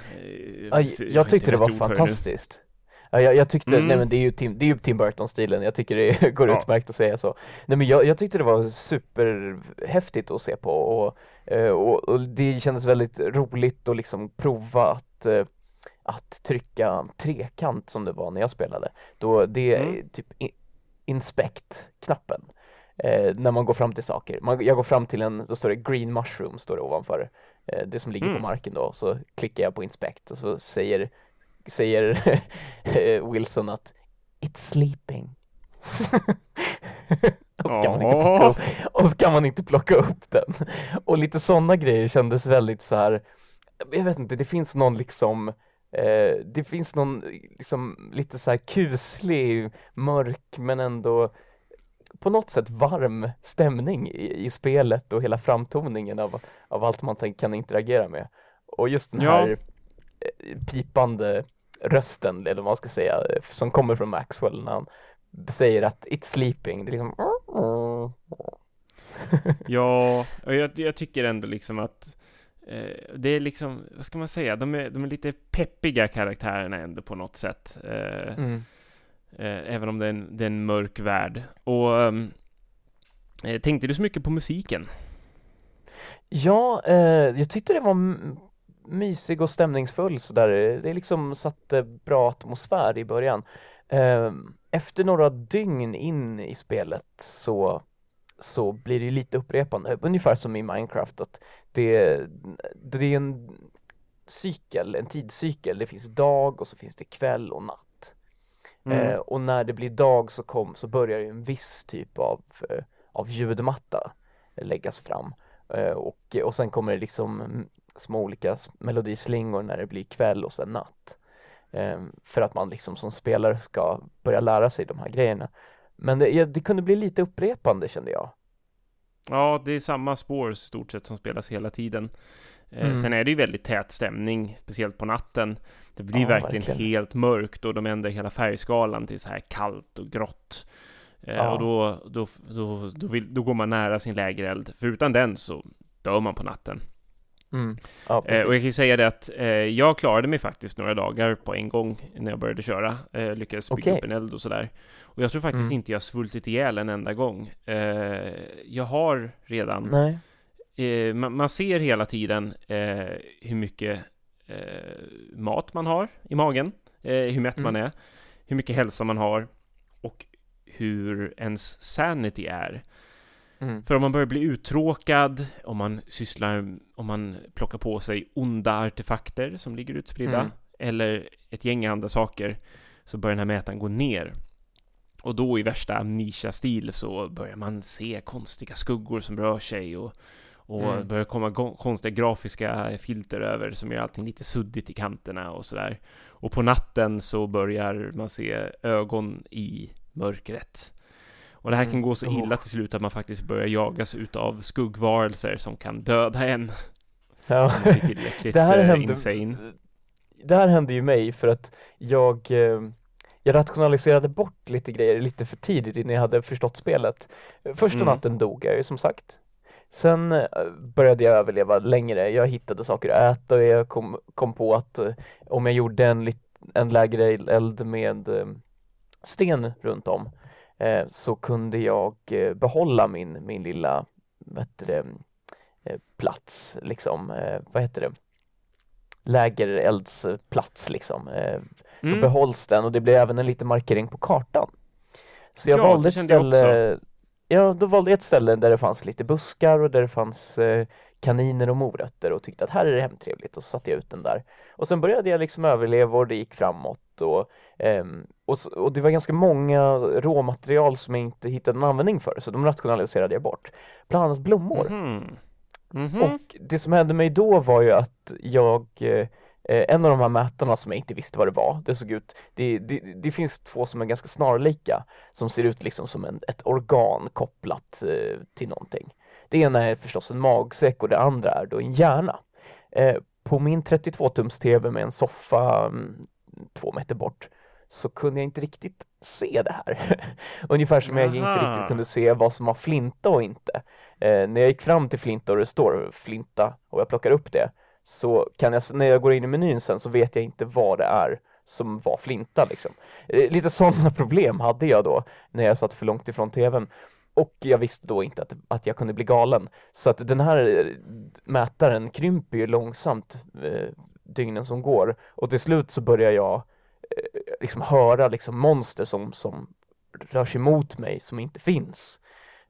Ja, jag tyckte det var fantastiskt. Ja, jag, jag, tyckte, mm. nej men det är ju Tim, det är Tim Burton-stilen, jag tycker det (laughs) går ja. utmärkt att säga så. Nej men jag, jag tyckte det var superhäftigt att se på och, eh, och, och det kändes väldigt roligt att liksom prova att eh, att trycka trekant som det var när jag spelade. Då det är mm. typ inspect-knappen. Eh, när man går fram till saker. Man, jag går fram till en, då står det green mushroom står det ovanför eh, det som ligger mm. på marken då. Så klickar jag på inspect och så säger, säger (laughs) Wilson att It's sleeping. (laughs) och, så kan man inte plocka upp, och så kan man inte plocka upp den. Och lite sådana grejer kändes väldigt så här jag vet inte, det finns någon liksom Eh, det finns någon liksom lite så här kuslig, mörk men ändå på något sätt varm stämning i, i spelet och hela framtoningen av, av allt man kan interagera med. Och just den här ja. Eh, pipande rösten, eller vad man ska säga, som kommer från Maxwell när han säger att it's sleeping, det är liksom Ja, och jag, jag tycker ändå liksom att det är liksom, vad ska man säga, de är, de är lite peppiga karaktärerna ändå på något sätt. Eh, mm. eh, även om det är, en, det är en mörk värld. Och ehm, eh, tänkte du så mycket på musiken? Ja, eh, jag tyckte det var mysig och stämningsfull sådär. Det liksom satte bra atmosfär i början. Ehm, efter några dygn in i spelet så så blir det lite upprepande, ungefär som i Minecraft att det, det är en cykel, en tidscykel, det finns dag och så finns det kväll och natt. Mm. Eh, och när det blir dag så, kom, så börjar en viss typ av, eh, av ljudmatta läggas fram. Eh, och, och sen kommer det liksom små olika melodislingor när det blir kväll och sen natt. Eh, för att man liksom som spelare ska börja lära sig de här grejerna. Men det, det kunde bli lite upprepande kände jag. Ja, det är samma spår stort sett som spelas hela tiden. Eh, mm. Sen är det ju väldigt tät stämning, speciellt på natten. Det blir ja, verkligen, verkligen, helt mörkt och de ändrar hela färgskalan till så här kallt och grått. Eh, ja. Och då, då, då, då, vill, då går man nära sin lägereld, för utan den så dör man på natten. Mm. Ja, eh, och jag kan ju säga det att eh, jag klarade mig faktiskt några dagar på en gång när jag började köra. Eh, lyckades bygga okay. upp en eld och sådär. Och jag tror faktiskt mm. inte jag svultit ihjäl en enda gång. Eh, jag har redan... Eh, man, man, ser hela tiden eh, hur mycket mat man har i magen, hur mätt mm. man är, hur mycket hälsa man har och hur ens sanity är. Mm. För om man börjar bli uttråkad, om man sysslar, om man plockar på sig onda artefakter som ligger utspridda, mm. eller ett gäng andra saker, så börjar den här mätaren gå ner. Och då i värsta amnesia-stil så börjar man se konstiga skuggor som rör sig och, och mm. börjar komma konstiga grafiska filter över som gör allting lite suddigt i kanterna och sådär. Och på natten så börjar man se ögon i mörkret. Och det här kan mm. gå så illa till slut att man faktiskt börjar jagas utav skuggvarelser som kan döda en. Ja, (laughs) det här eh, hände, insane. det här hände ju mig för att jag eh, jag rationaliserade bort lite grejer lite för tidigt innan jag hade förstått spelet. Första mm. natten dog jag ju som sagt. Sen eh, började jag överleva längre, jag hittade saker att äta och jag kom, kom på att om jag gjorde en, en lägre eld med sten runt om så kunde jag eh, behålla min, min lilla det, eh, plats, liksom, vad heter det? lägereldsplats liksom. Eh, Då Mm. behålls den och det blir även en liten markering på kartan. Så jag Ja, valde ett ställe, ja då valde jag ett ställe där det fanns lite buskar och där det fanns eh, kaniner och morötter och tyckte att här är det hemtrevligt och så satte jag ut den där. Och sen började jag liksom överleva och det gick framåt och, ehm, och, och det var ganska många råmaterial som jag inte hittade någon användning för så de rationaliserade jag bort. Bland annat blommor. Mhm. Mhm. Och det som hände mig då var ju att jag eh, en av de här mätarna som jag inte visste vad det var, det såg ut, det, det, det finns två som är ganska snarlika som ser ut liksom som en, ett organ kopplat eh, till någonting. Det ena är förstås en magsäck och det andra är då en hjärna. Eh, på min 32-tums TV med en soffa mm, två meter bort så kunde jag inte riktigt se det här. (laughs) Ungefär som jag inte Aha. riktigt kunde se vad som var flinta och inte. Eh, när jag gick fram till flinta och det står flinta och jag plockar upp det så kan jag, när jag går in i menyn sen så vet jag inte vad det är som var flinta liksom. Eh, lite sådana (laughs) problem hade jag då när jag satt för långt ifrån tvn. Och jag visste då inte att, att jag kunde bli galen. Så att den här eh, mätaren krymper ju långsamt eh, dygnen som går och till slut så börjar jag eh, liksom höra liksom monster som, som rör sig mot mig som inte finns.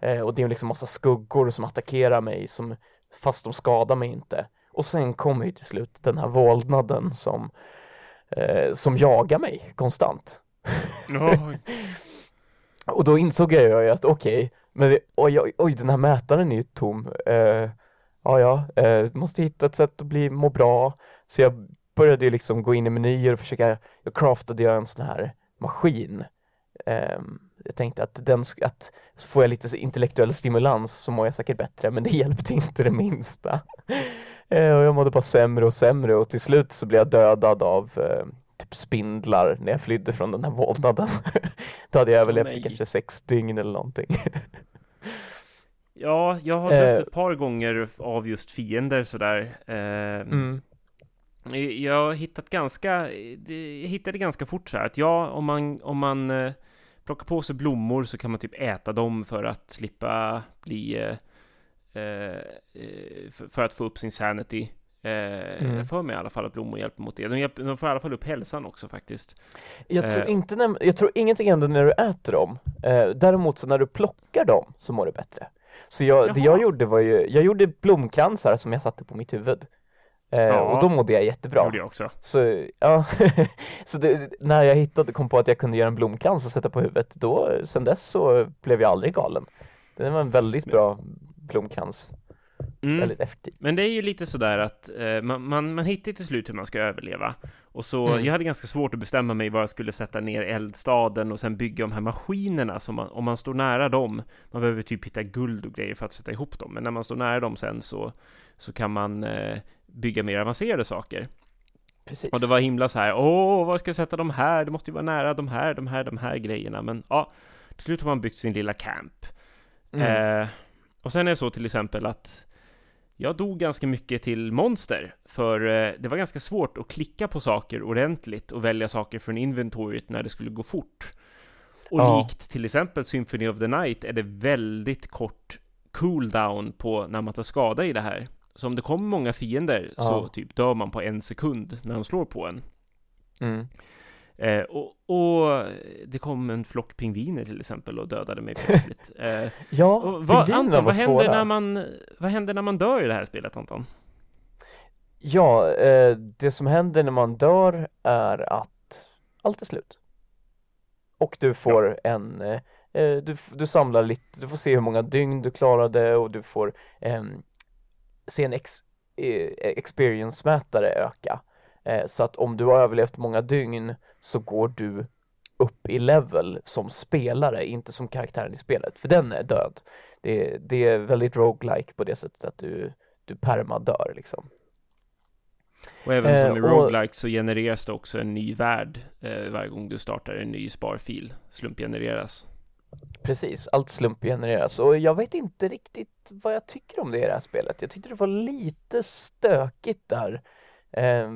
Eh, och det är liksom massa skuggor som attackerar mig som, fast de skadar mig inte. Och sen kommer ju till slut den här vålnaden som, eh, som jagar mig konstant. (laughs) Och då insåg jag ju att okej, men vi, oj, oj, oj, den här mätaren är ju tom. Eh, ja, ja, eh, måste hitta ett sätt att bli, må bra. Så jag började ju liksom gå in i menyer och försöka, jag craftade jag en sån här maskin. Eh, jag tänkte att den, att så får jag lite intellektuell stimulans så mår jag säkert bättre, men det hjälpte inte det minsta. (laughs) Eh, och jag mådde bara sämre och sämre och till slut så blev jag dödad av eh, typ spindlar när jag flydde från den här vålnaden. (laughs) Då hade jag överlevt nej. kanske sex dygn eller någonting. (laughs) Ja, jag har Eh. dött ett par gånger av just fiender sådär. Eh, Mm. Jag har hittat ganska, jag hittade ganska fort så här att ja, om man, om man eh, plockar på sig blommor så kan man typ äta dem för att slippa bli, eh, eh, för, för att få upp sin sanity. Eh, Mm. Jag för mig i alla fall att blommor hjälper mot det. De, hjälper, de får i alla fall upp hälsan också faktiskt. Jag tror Eh. inte när, jag tror ingenting händer när du äter dem. Eh, däremot så när du plockar dem så mår du bättre. Så jag, det jag gjorde var ju, jag gjorde blomkransar som jag satte på mitt huvud. Ja. Och då mådde jag Det jättebra. gjorde jag också. Så, ja, (laughs) så det, när jag hittade, kom på att jag kunde göra en blomkrans och sätta på huvudet, då, sen dess så blev jag aldrig galen. Det var en väldigt bra blomkrans, Mm. väldigt effektiv. Men det är ju lite sådär att eh, man, man, man hittar till slut hur man ska överleva. Och så, Mm. jag hade ganska svårt att bestämma mig var jag skulle sätta ner eldstaden och sen bygga de här maskinerna som man, om man står nära dem, man behöver typ hitta guld och grejer för att sätta ihop dem, men när man står nära dem sen så, så kan man eh, bygga mer avancerade saker. Precis. Och det var himla så här, åh, var ska jag sätta de här? Det måste ju vara nära de här, de här, de här grejerna, men ja, till slut har man byggt sin lilla camp. Mm. Eh, och sen är det så till exempel att jag dog ganska mycket till monster, för eh, det var ganska svårt att klicka på saker ordentligt och välja saker från inventoriet när det skulle gå fort. Och Ja. likt till exempel Symphony of the Night är det väldigt kort cooldown på när man tar skada i det här. Så om det kommer många fiender så Ja. typ dör man på en sekund när de slår på en. Mm. Eh, och, och det kom en flock pingviner till exempel och dödade mig plötsligt. (laughs) Eh, Ja, och vad, Anton, var vad händer, svåra. när man, vad händer när man dör i det här spelet, Anton? Ja, eh, det som händer när man dör är att allt är slut. Och du får en, eh, eh, du, du samlar lite, du får se hur många dygn du klarade och du får ehm, se en ex, eh, experience-mätare öka. Så att om du har överlevt många dygn så går du upp i level som spelare, inte som karaktären i spelet, för den är död. Det, det är väldigt roguelike på det sättet att du, du permadör liksom. Och även Eh, som i och- roguelike så genereras det också en ny värld eh, varje gång du startar en ny sparfil, slumpgenereras. Precis, allt slumpgenereras och jag vet inte riktigt vad jag tycker om det i det här spelet. Jag tyckte det var lite stökigt där. Eh,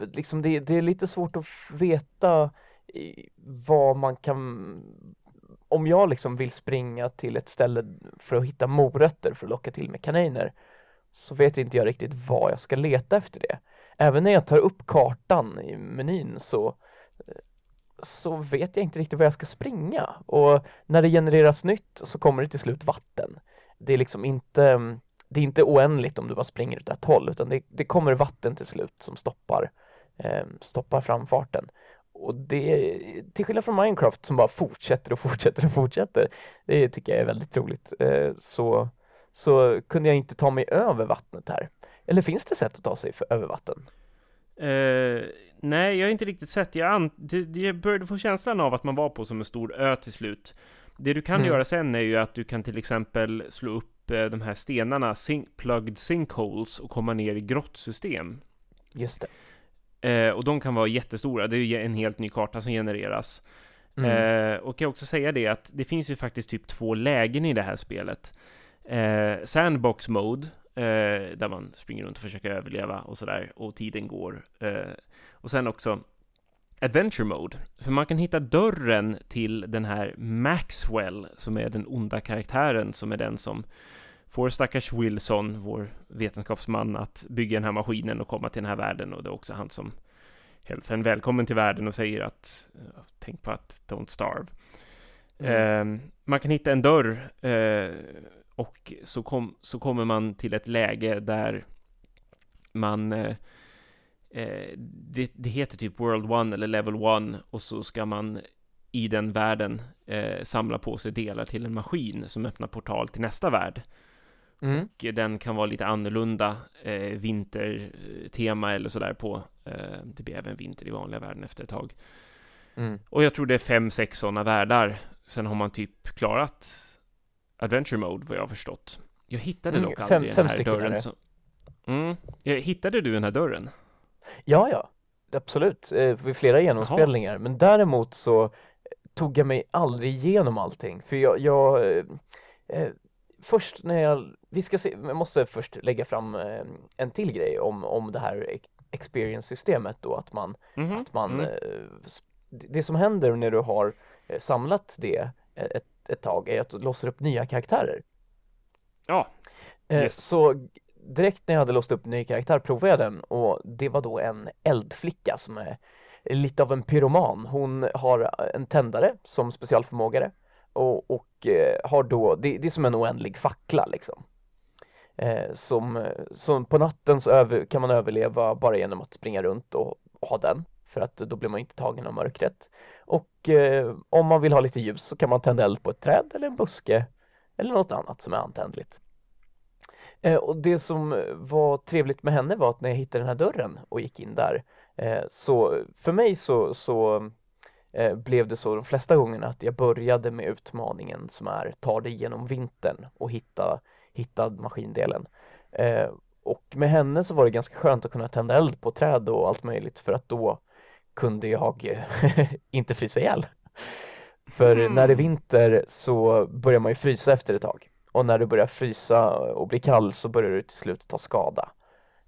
liksom det, det är lite svårt att veta vad man kan om jag liksom vill springa till ett ställe för att hitta morötter för att locka till mig kaniner så vet inte jag riktigt vad jag ska leta efter det. även när jag tar upp kartan i menyn så så vet jag inte riktigt var jag ska springa och när det genereras nytt så kommer det till slut vatten. Det är liksom inte, det är inte oändligt om du bara springer åt ett håll utan det, det kommer vatten till slut som stoppar, eh, stoppar framfarten. Och det, till skillnad från Minecraft som bara fortsätter och fortsätter och fortsätter, det tycker jag är väldigt roligt, eh, så, så kunde jag inte ta mig över vattnet här. Eller finns det sätt att ta sig för, över vatten? Uh, nej, jag har inte riktigt sett. Jag, an- det, jag började få känslan av att man var på som en stor ö till slut. Det du kan mm. göra sen är ju att du kan till exempel slå upp uh, de här stenarna, sink, plugged sinkholes, och komma ner i grottsystem. Just det. Uh, och de kan vara jättestora. Det är ju en helt ny karta som genereras. Mm. och kan också säga det att det finns ju faktiskt typ två lägen i det här spelet. sandbox mode, eh, där man springer runt och försöker överleva och sådär, och tiden går. Eh, och sen också Adventure Mode, för man kan hitta dörren till den här Maxwell, som är den onda karaktären, som är den som får stackars Wilson, vår vetenskapsman, att bygga den här maskinen och komma till den här världen, och det är också han som hälsar en välkommen till världen och säger att tänk på att don't starve. Mm. Eh, man kan hitta en dörr eh, och så, kom, så kommer man till ett läge där man eh, eh det, det, heter typ World One eller Level One och så ska man i den världen eh, samla på sig delar till en maskin som öppnar portal till nästa värld. Mm. Och den kan vara lite annorlunda eh, vintertema eller sådär på. Eh, det blir även vinter i vanliga världen efter ett tag. Mm. Och jag tror det är fem, sex sådana världar. Sen har man typ klarat Adventure Mode vad jag har förstått. Jag hittade mm, dock aldrig fem, den här dörren. Som... Mm. Hittade du den här dörren? Ja, ja, absolut, eh, vid flera genomspelningar. Jaha. Men däremot så tog jag mig aldrig igenom allting. För jag, jag eh, eh först när jag, vi ska se, jag måste först lägga fram eh, en till grej om, om det här experience-systemet då, att man, mm -hmm. att man, mm. eh, det som händer när du har eh, samlat det ett ett tag är att du låser upp nya karaktärer. Ja. Yes. Så direkt när jag hade låst upp ny karaktär provade jag den och det var då en eldflicka som är lite av en pyroman. Hon har en tändare som specialförmågare och, och eh, har då, det, det, är som en oändlig fackla liksom. Eh, som, som på natten så över, kan man överleva bara genom att springa runt och, och ha den för att då blir man inte tagen av mörkret. Och eh, om man vill ha lite ljus så kan man tända eld på ett träd eller en buske eller något annat som är antändligt. Eh, och det som var trevligt med henne var att när jag hittade den här dörren och gick in där eh, så för mig så, så eh, blev det så de flesta gångerna att jag började med utmaningen som är ta dig genom vintern och hitta, hitta maskindelen. Eh, och med henne så var det ganska skönt att kunna tända eld på träd och allt möjligt för att då kunde jag (laughs) inte frysa ihjäl. För mm. när det är vinter så börjar man ju frysa efter ett tag och när du börjar frysa och bli kall så börjar du till slut ta skada.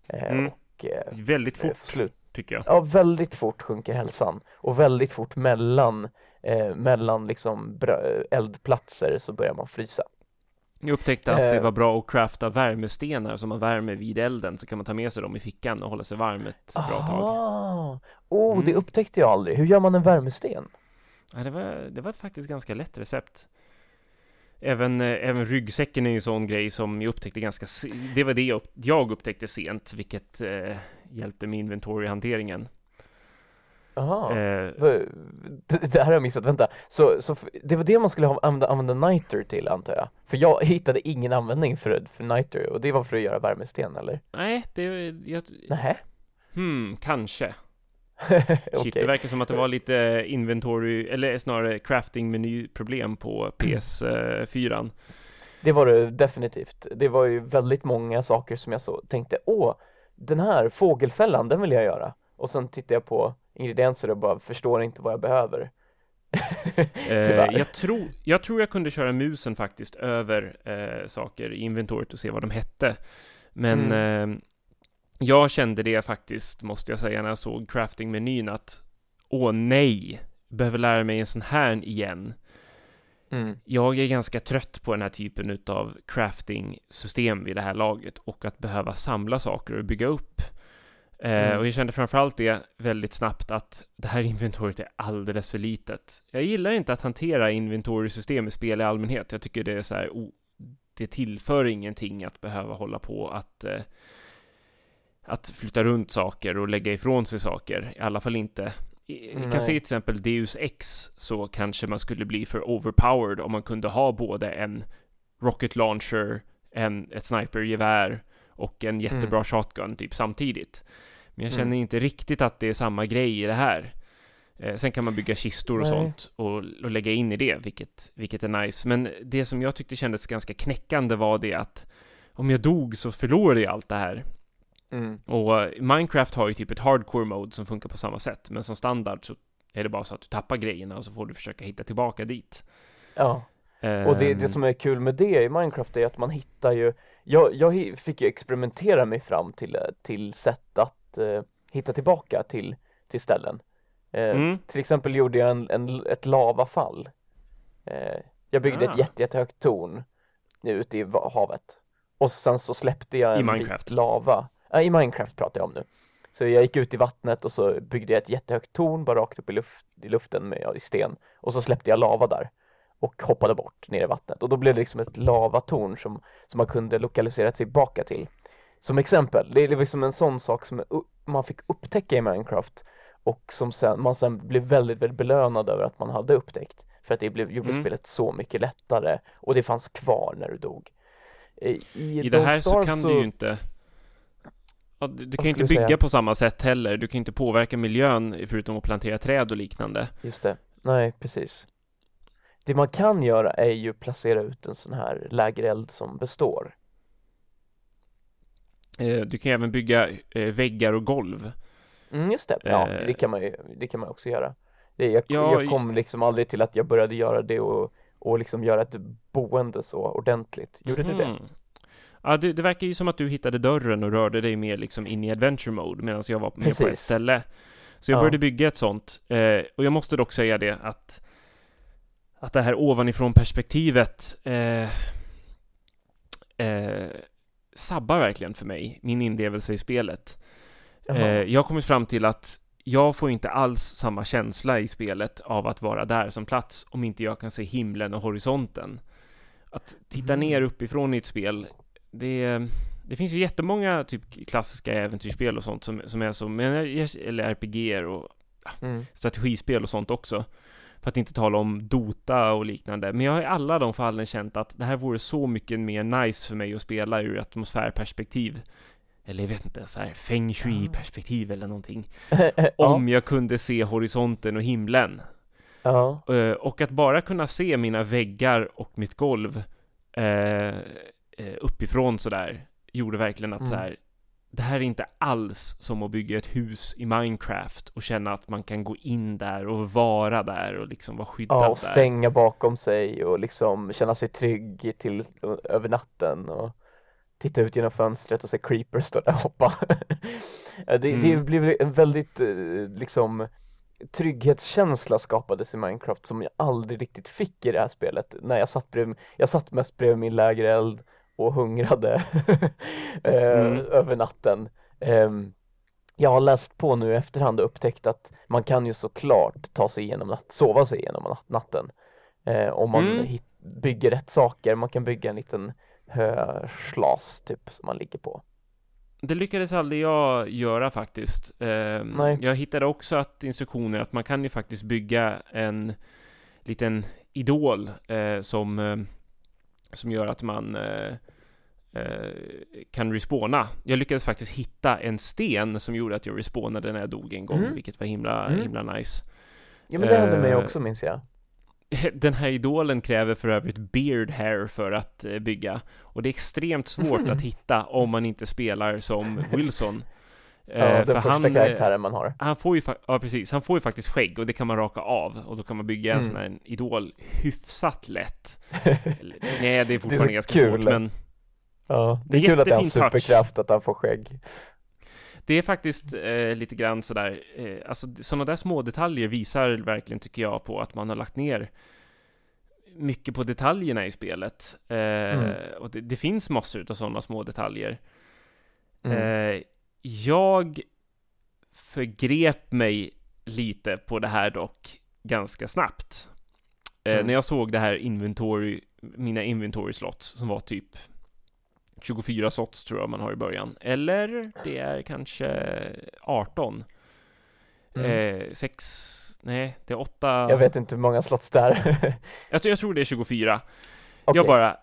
Eh, mm. Och, eh, väldigt fort slut. Tycker jag. Ja, väldigt fort sjunker hälsan och väldigt fort mellan, eh, mellan liksom eldplatser så börjar man frysa. Jag upptäckte att det eh. var bra att crafta värmestenar som man värmer vid elden så kan man ta med sig dem i fickan och hålla sig varm ett bra Aha. tag. Oh, mm. det upptäckte jag aldrig. Hur gör man en värmesten? Ja, det, var, det var ett faktiskt ganska lätt recept. Även, eh, även ryggsäcken är ju en sån grej som jag upptäckte ganska Det var det jag, jag upptäckte sent, vilket eh, hjälpte med inventoryhanteringen. Jaha, eh, det, det, här har jag missat, vänta. Så, så det var det man skulle använda, använda niter till antar jag? För jag hittade ingen användning för, för niter och det var för att göra värmesten eller? Nej, det... Jag... Nähä? Hmm, kanske. Okay. Shit, det verkar som att det var lite inventory, eller snarare crafting-menyproblem på PS4. Det var det definitivt. Det var ju väldigt många saker som jag så tänkte, åh, den här fågelfällan, den vill jag göra. Och sen tittade jag på ingredienser och bara förstår inte vad jag behöver. (laughs) eh, jag, tror, jag tror jag kunde köra musen faktiskt över eh, saker i inventoriet och se vad de hette. Men mm. eh, jag kände det faktiskt, måste jag säga, när jag såg crafting-menyn att åh nej, behöver lära mig en sån här igen. Mm. Jag är ganska trött på den här typen av crafting-system vid det här laget och att behöva samla saker och bygga upp Eh, Mm. Och jag kände framförallt det väldigt snabbt att det här (laughs) inventoriet är alldeles för litet. Jag gillar inte att hantera inventoriesystem i spel i allmänhet. Jag tycker det är så här, o- det tillför ingenting att behöva hålla på att eh, att flytta runt saker och lägga ifrån sig saker. I alla fall inte. I- Vi kan se till exempel Deus Ex så kanske man skulle bli för overpowered om man kunde ha både en rocket launcher, en, ett snipergevär och en jättebra shotgun typ samtidigt. Men jag känner Mm. inte riktigt att det är samma grej i det här. Eh, sen kan man bygga kistor och Nej. sånt och, och lägga in i det, vilket, vilket är nice. Men det som jag tyckte kändes ganska knäckande var det att om jag dog så förlorade jag allt det här. Mm. Och eh, Minecraft har ju typ ett hardcore mode som funkar på samma sätt, men som standard så är det bara så att du tappar grejerna och så får du försöka hitta tillbaka dit. Ja, och det, Ehm, det som är kul med det i Minecraft är att man hittar ju Jag, jag fick ju experimentera mig fram till, eh, till sätt att eh, hitta tillbaka till, till ställen eh, Mm. Till exempel gjorde jag en, en, ett lavafall eh, Jag byggde Ah. ett jätte, jättehögt torn ute i havet Och sen så släppte jag I en Minecraft? bit lava i Minecraft pratar jag om nu Så jag gick ut i vattnet och så byggde jag ett jättehögt torn bara rakt upp i, luft, i luften med, i sten Och så släppte jag lava där och hoppade bort ner i vattnet och då blev det liksom ett lavatorn som, som man kunde lokalisera sig tillbaka till. Som exempel, det är liksom en sån sak som man fick upptäcka i Minecraft och som sen, man sen blev väldigt, väldigt belönad över att man hade upptäckt. För att det blev, gjorde Mm. spelet så mycket lättare och det fanns kvar när du dog. I, i, I det här så kan du ju inte ja, du, du kan ju inte bygga säga? på samma sätt heller. Du kan ju inte påverka miljön förutom att plantera träd och liknande. Just det, nej precis. Det man kan göra är ju placera ut en sån här lägereld som består. Eh, du kan även bygga eh, väggar och golv. Mm, just det, ja Eh. det kan man ju, det kan man också göra det, jag, Ja, jag kom liksom aldrig till att jag började göra det och, och liksom göra ett boende så ordentligt, gjorde du det? Ja, det, det verkar ju som att du hittade dörren och rörde dig mer liksom in i adventure mode medan jag var med på ett ställe. Så jag Ja. började bygga ett sånt. Eh, och jag måste dock säga det att att det här ovanifrån perspektivet eh, eh, sabbar verkligen för mig, min inlevelse i spelet. Eh, jag har kommit fram till att jag får inte alls samma känsla i spelet av att vara där som plats om inte jag kan se himlen och horisonten. Att titta Mm. ner uppifrån i ett spel, det, det finns ju jättemånga typ klassiska äventyrsspel och sånt som, som är så, men eller RPG och Mm. strategispel och sånt också. För att inte tala om Dota och liknande. Men jag har i alla de fallen känt att det här vore så mycket mer nice för mig att spela ur atmosfärperspektiv. Eller jag vet inte, så här feng shui-perspektiv eller någonting. (laughs) Om jag kunde se horisonten och himlen. Eh, Och att bara kunna se mina väggar och mitt golv eh, eh, uppifrån sådär gjorde verkligen att Mm. så här, det här är inte alls som att bygga ett hus i Minecraft och känna att man kan gå in där och vara där och liksom vara skyddad ja, och där. stänga bakom sig och liksom känna sig trygg till över natten och titta ut genom fönstret och se creepers stå där och hoppa. (laughs) Det, det Mm. blev en väldigt eh, liksom trygghetskänsla skapades i Minecraft som jag aldrig riktigt fick i det här spelet när jag satt bredvid, jag satt mest bredvid min lägereld och hungrade (laughs) eh, Mm. över natten. Ehm, jag har läst på nu i efterhand och upptäckt att man kan ju såklart ta sig igenom natt, sova sig igenom nat- natten eh, om man Mm. bygger rätt saker, man kan bygga en liten höslas typ som man ligger på. Det lyckades aldrig jag göra faktiskt. Eh, Nej. Jag hittade också att instruktioner att man kan ju faktiskt bygga en liten idol eh, som, eh, som gör att man eh, eh, kan respawna. Jag lyckades faktiskt hitta en sten som gjorde att jag respawnade när jag dog en gång, Mm. vilket var himla, Mm. himla nice. Ja men det hände mig Eh, också minns jag. (laughs) Den här idolen kräver för övrigt beard hair för att eh, bygga och det är extremt svårt (laughs) att hitta om man inte spelar som Wilson. Ja, Eh, den för första han, eh, karaktären man har. Han får ju, ja precis, han får ju faktiskt skägg och det kan man raka av och då kan man bygga en Mm. sån här idol hyfsat lätt. (laughs) Nej, det är fortfarande så ganska kul. svårt, men Ja, det Det är är kul att det är en touch. superkraft att han får skägg. det är faktiskt eh, lite grann sådär, eh, alltså sådana där små detaljer visar verkligen, tycker jag, på att man har lagt ner mycket på detaljerna i spelet. Eh, Mm. Och det, det finns massor av sådana små detaljer. Mm. Eh, jag förgrep mig lite på det här dock ganska snabbt. Eh, Mm. när jag såg det här inventory, mina inventory slots som var typ 24 slots tror jag man har i början. Eller det är kanske 18. Mm. Eh, sex, nej, det är åtta. Jag vet inte hur många slots det är. (laughs) Jag, tror- jag tror det är 24. Okej. Jag bara,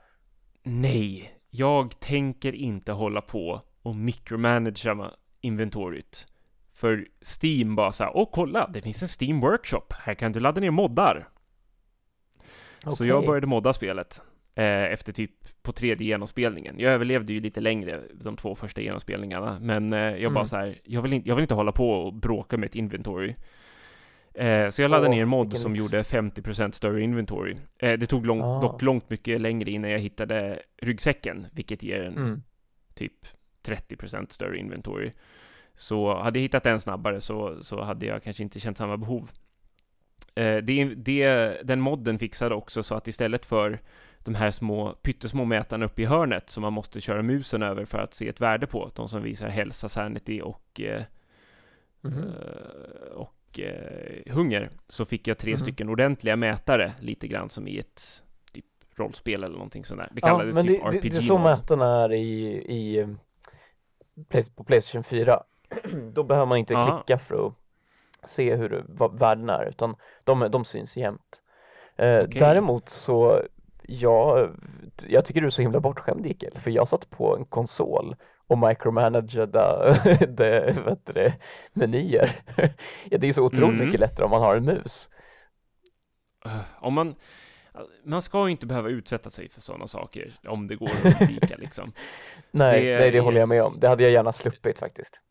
nej, jag tänker inte hålla på och micromanagera inventoriet. För Steam bara så här, åh kolla, det finns en Steam Workshop, här kan du ladda ner moddar. Så Okej. jag började modda spelet eh, efter typ på tredje genomspelningen. Jag överlevde ju lite längre de två första genomspelningarna, men eh, jag bara Mm. så här, jag vill, inte, jag vill inte hålla på och bråka med ett inventory. Eh, så jag laddade Åh, ner en mod som lyx. gjorde 50% större inventory. Eh, det tog lång, Ah. dock långt mycket längre innan jag hittade ryggsäcken, vilket ger en Mm. typ 30% större inventory. Så hade jag hittat den snabbare så, så hade jag kanske inte känt samma behov. Eh, det, det, den modden fixade också så att istället för de här små, pyttesmå mätarna uppe i hörnet som man måste köra musen över för att se ett värde på, de som visar hälsa, sanity och, eh, eh, och eh, hunger, så fick jag tre Mhm. stycken ordentliga mätare, lite grann som i ett typ rollspel eller någonting sånt där. Det Ja, kallades men typ det, det, RPG det är så mätarna är i, i på Playstation 4 (clears throat) Då behöver man inte Ja. klicka för att se hur vad värden är utan de, de syns jämt eh, Okej. Däremot så jag, jag tycker du är så himla bortskämd Ikel för jag satt på en konsol och micromanagade (laughs) det, vet det, menyer (laughs) ja, Det är så otroligt Mm. mycket lättare om man har en mus Eh, Om man, man ska ju inte behöva utsätta sig för sådana saker om det går att (laughs) undvika liksom. Nej, Det nej det håller jag med om, det hade jag gärna sluppit faktiskt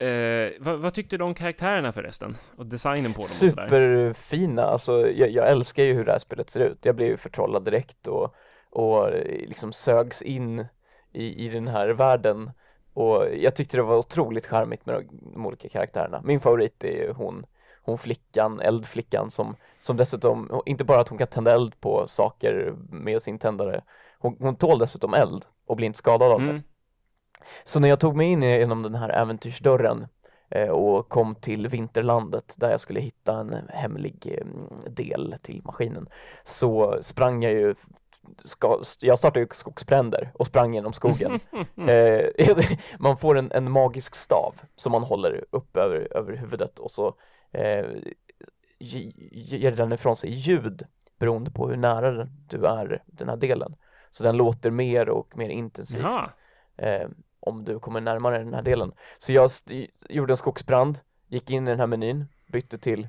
Eh, vad, vad tyckte du om karaktärerna förresten? Och designen på dem och sådär? Superfina, alltså jag, jag älskar ju hur det här spelet ser ut. Jag blev ju förtrollad direkt och, och eh, liksom sögs in i, i den här världen och jag tyckte det var otroligt charmigt med de, de olika karaktärerna. Min favorit är ju hon, hon flickan, eldflickan som, som dessutom, inte bara att hon kan tända eld på saker med sin tändare, hon, hon tål dessutom eld och blir inte skadad av det. Mm. Så när jag tog mig in genom den här äventyrsdörren eh, och kom till vinterlandet där jag skulle hitta en hemlig eh, del till maskinen så sprang jag ju jag startade ju skogsbränder och sprang genom skogen. (laughs) Eh, (laughs) man får en, en magisk stav som man håller upp över, över huvudet och så eh, ge- ger den ifrån sig ljud beroende på hur nära du är den här delen. Så den låter mer och mer intensivt eh, om du kommer närmare den här delen. Så jag gjorde en skogsbrand, gick in i den här menyn, bytte till,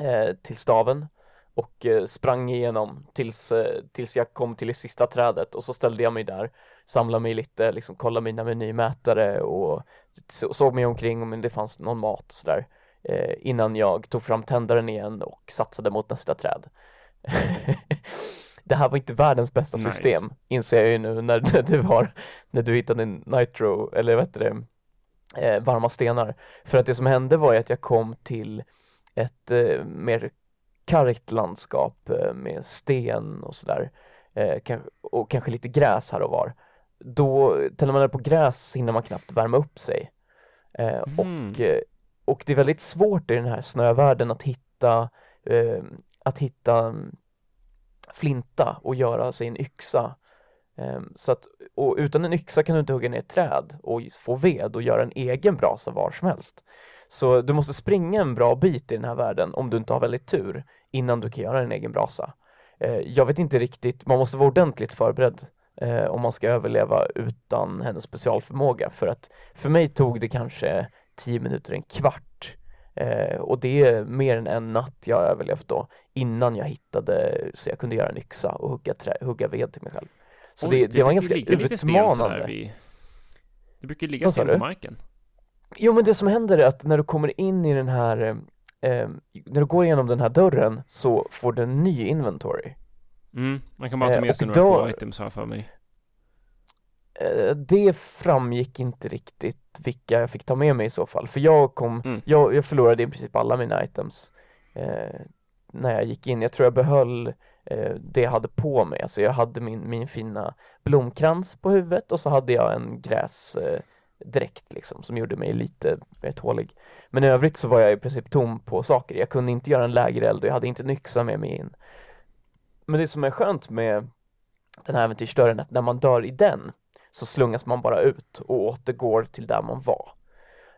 eh, till staven och eh, sprang igenom tills, eh, tills jag kom till det sista trädet och så ställde jag mig där, samlade mig lite, liksom kollade mina menymätare och så- såg mig omkring om det fanns någon mat och sådär eh, innan jag tog fram tändaren igen och satsade mot nästa träd. (laughs) det här var inte världens bästa Nice. system, inser jag ju nu när, när du har, när du hittade nitro, eller vad heter det, eh, varma stenar. För att det som hände var ju att jag kom till ett eh, mer kargt landskap eh, med sten och sådär eh, och kanske lite gräs här och var. Då, till man är på gräs hinner man knappt värma upp sig. Mm. och, och det är väldigt svårt i den här snövärlden att hitta, eh, att hitta mm, flinta och göra sig en yxa. Eh, så att, och utan en yxa kan du inte hugga ner ett träd och få ved och göra en egen brasa var som helst. Så du måste springa en bra bit i den här världen om du inte har väldigt tur innan du kan göra en egen brasa. Eh, jag vet inte riktigt, man måste vara ordentligt förberedd eh, om man ska överleva utan hennes specialförmåga för att för mig tog det kanske 10 minuter, en kvart eh, och det är mer än en natt jag överlevt då innan jag hittade så jag kunde göra en yxa och hugga, trä, hugga ved till mig själv. Så Oj, det, det, var brukar ganska utmanande. vid- Det brukar ligga sten på marken. Jo men det som händer är att när du kommer in i den här eh, när du går igenom den här dörren så får du en ny inventory. Mm, man kan bara ta Eh, med sig några då- få items jag för mig. Eh, det framgick inte riktigt vilka jag fick ta med mig i så fall, för jag kom, Mm. jag, jag förlorade i princip alla mina items eh, när jag gick in. Jag tror jag behöll eh, det jag hade på mig, alltså jag hade min, min fina blomkrans på huvudet och så hade jag en gräs, eh, liksom som gjorde mig lite mer tålig. Men i övrigt så var jag i princip tom på saker. Jag kunde inte göra en lägereld och jag hade inte en yxa med mig in. Men det som är skönt med den här äventyrsdörren är att när man dör i den så slungas man bara ut och återgår till där man var.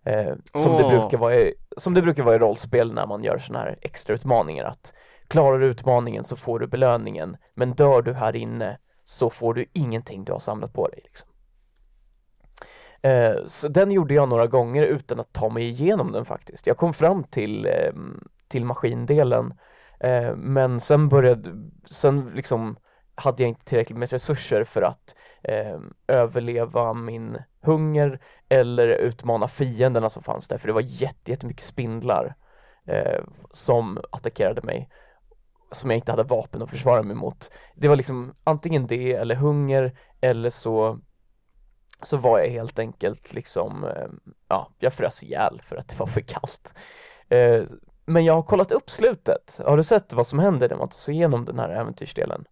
Eh, som, det brukar vara i, som det brukar vara i rollspel när man gör sådana här extra utmaningar att klarar du utmaningen så får du belöningen men dör du här inne så får du ingenting du har samlat på dig. Liksom. Eh, så den gjorde jag några gånger utan att ta mig igenom den faktiskt. Jag kom fram till, eh, till maskindelen eh, men sen började, sen liksom hade jag inte tillräckligt med resurser för att eh, överleva min hunger eller utmana fienderna som fanns där för det var jättemycket spindlar eh, som attackerade mig som jag inte hade vapen att försvara mig mot. Det var liksom antingen det eller hunger eller så så var jag helt enkelt liksom, eh, ja, jag frös ihjäl för att det var för kallt. Eh, men jag har kollat upp slutet. Har du sett vad som händer när man tar sig igenom den här äventyrsdelen?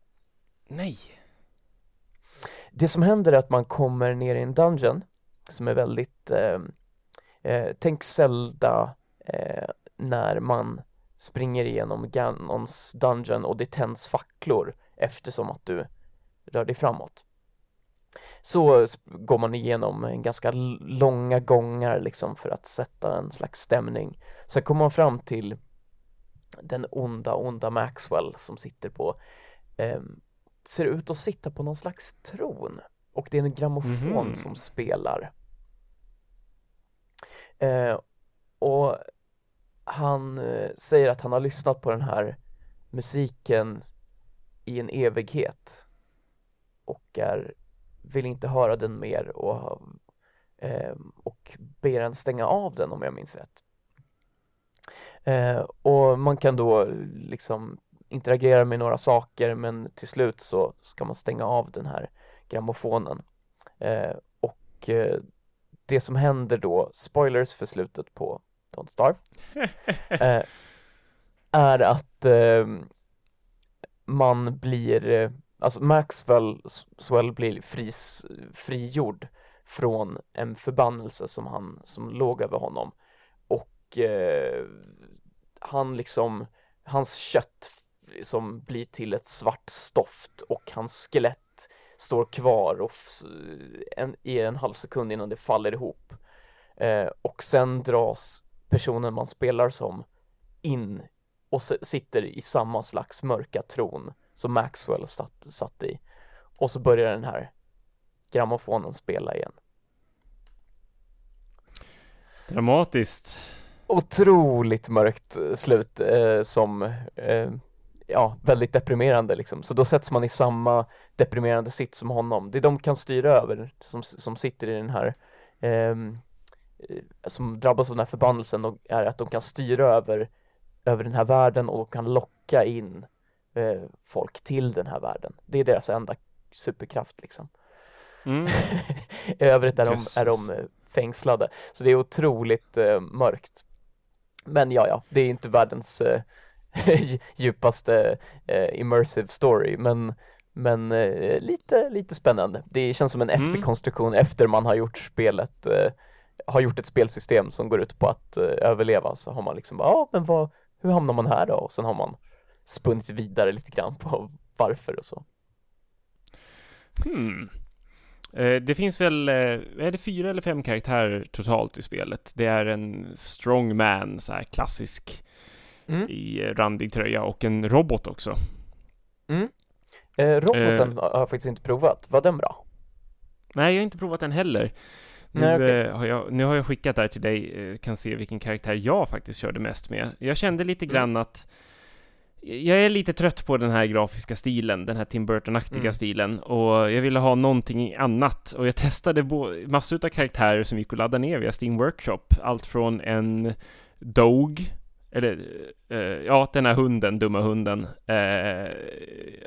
Nej. Det som händer är att man kommer ner i en dungeon som är väldigt, eh, eh, tänk Zelda eh, när man springer igenom Ganons dungeon och det tänds facklor eftersom att du rör dig framåt. Så går man igenom en ganska långa gångar liksom för att sätta en slags stämning. Sen kommer man fram till den onda, onda Maxwell som sitter på eh, ser ut att sitta på någon slags tron och det är en grammofon mm. som spelar. Eh, och han eh, säger att han har lyssnat på den här musiken i en evighet och är, vill inte höra den mer och, eh, och ber en stänga av den om jag minns rätt. Eh, och man kan då liksom interagera med några saker men till slut så ska man stänga av den här grammofonen. Eh, och eh, det som händer då, spoilers för slutet på Don't Starve, (laughs) eh, är att eh, man blir, eh, alltså Maxwell Swell blir fris, frigjord från en förbannelse som han, som låg över honom och eh, han liksom, hans kött som blir till ett svart stoft och hans skelett står kvar och en, i en halv sekund innan det faller ihop. Eh, och sen dras personen man spelar som in och sitter i samma slags mörka tron som Maxwell satt, satt i. Och så börjar den här grammofonen spela igen. Dramatiskt. Otroligt mörkt eh, slut eh, som eh, ja, väldigt deprimerande liksom. Så då sätts man i samma deprimerande sitt som honom. Det de kan styra över som, som sitter i den här ehm, eh, som drabbas av den här förbannelsen är att de kan styra över över den här världen och de kan locka in eh, folk till den här världen. Det är deras enda superkraft liksom. Mm. I (laughs) övrigt är de, är de eh, fängslade. Så det är otroligt eh, mörkt. Men ja, ja, det är inte världens eh, (laughs) djupaste eh, immersive story men men eh, lite, lite spännande. Det känns som en mm. efterkonstruktion efter man har gjort spelet eh, har gjort ett spelsystem som går ut på att eh, överleva så har man liksom, ja ah, men vad, hur hamnar man här då? Och sen har man spunnit vidare lite grann på varför och så. Hmm. Eh, det finns väl, eh, är det fyra eller fem karaktärer totalt i spelet? Det är en strongman, så här klassisk mm. i randig tröja och en robot också. Mm. Eh, roboten eh, har jag faktiskt inte provat, var den bra? Nej, jag har inte provat den heller. Nu, Nej, okay. eh, har jag, nu har jag skickat där till dig, eh, kan se vilken karaktär jag faktiskt körde mest med. Jag kände lite mm. grann att jag är lite trött på den här grafiska stilen, den här Tim Burton-aktiga mm. stilen och jag ville ha någonting annat och jag (laughs) testade massor av karaktärer som gick att ladda ner via Steam Workshop. Allt från en Dog eller eh, ja, den här hunden, dumma hunden, eh,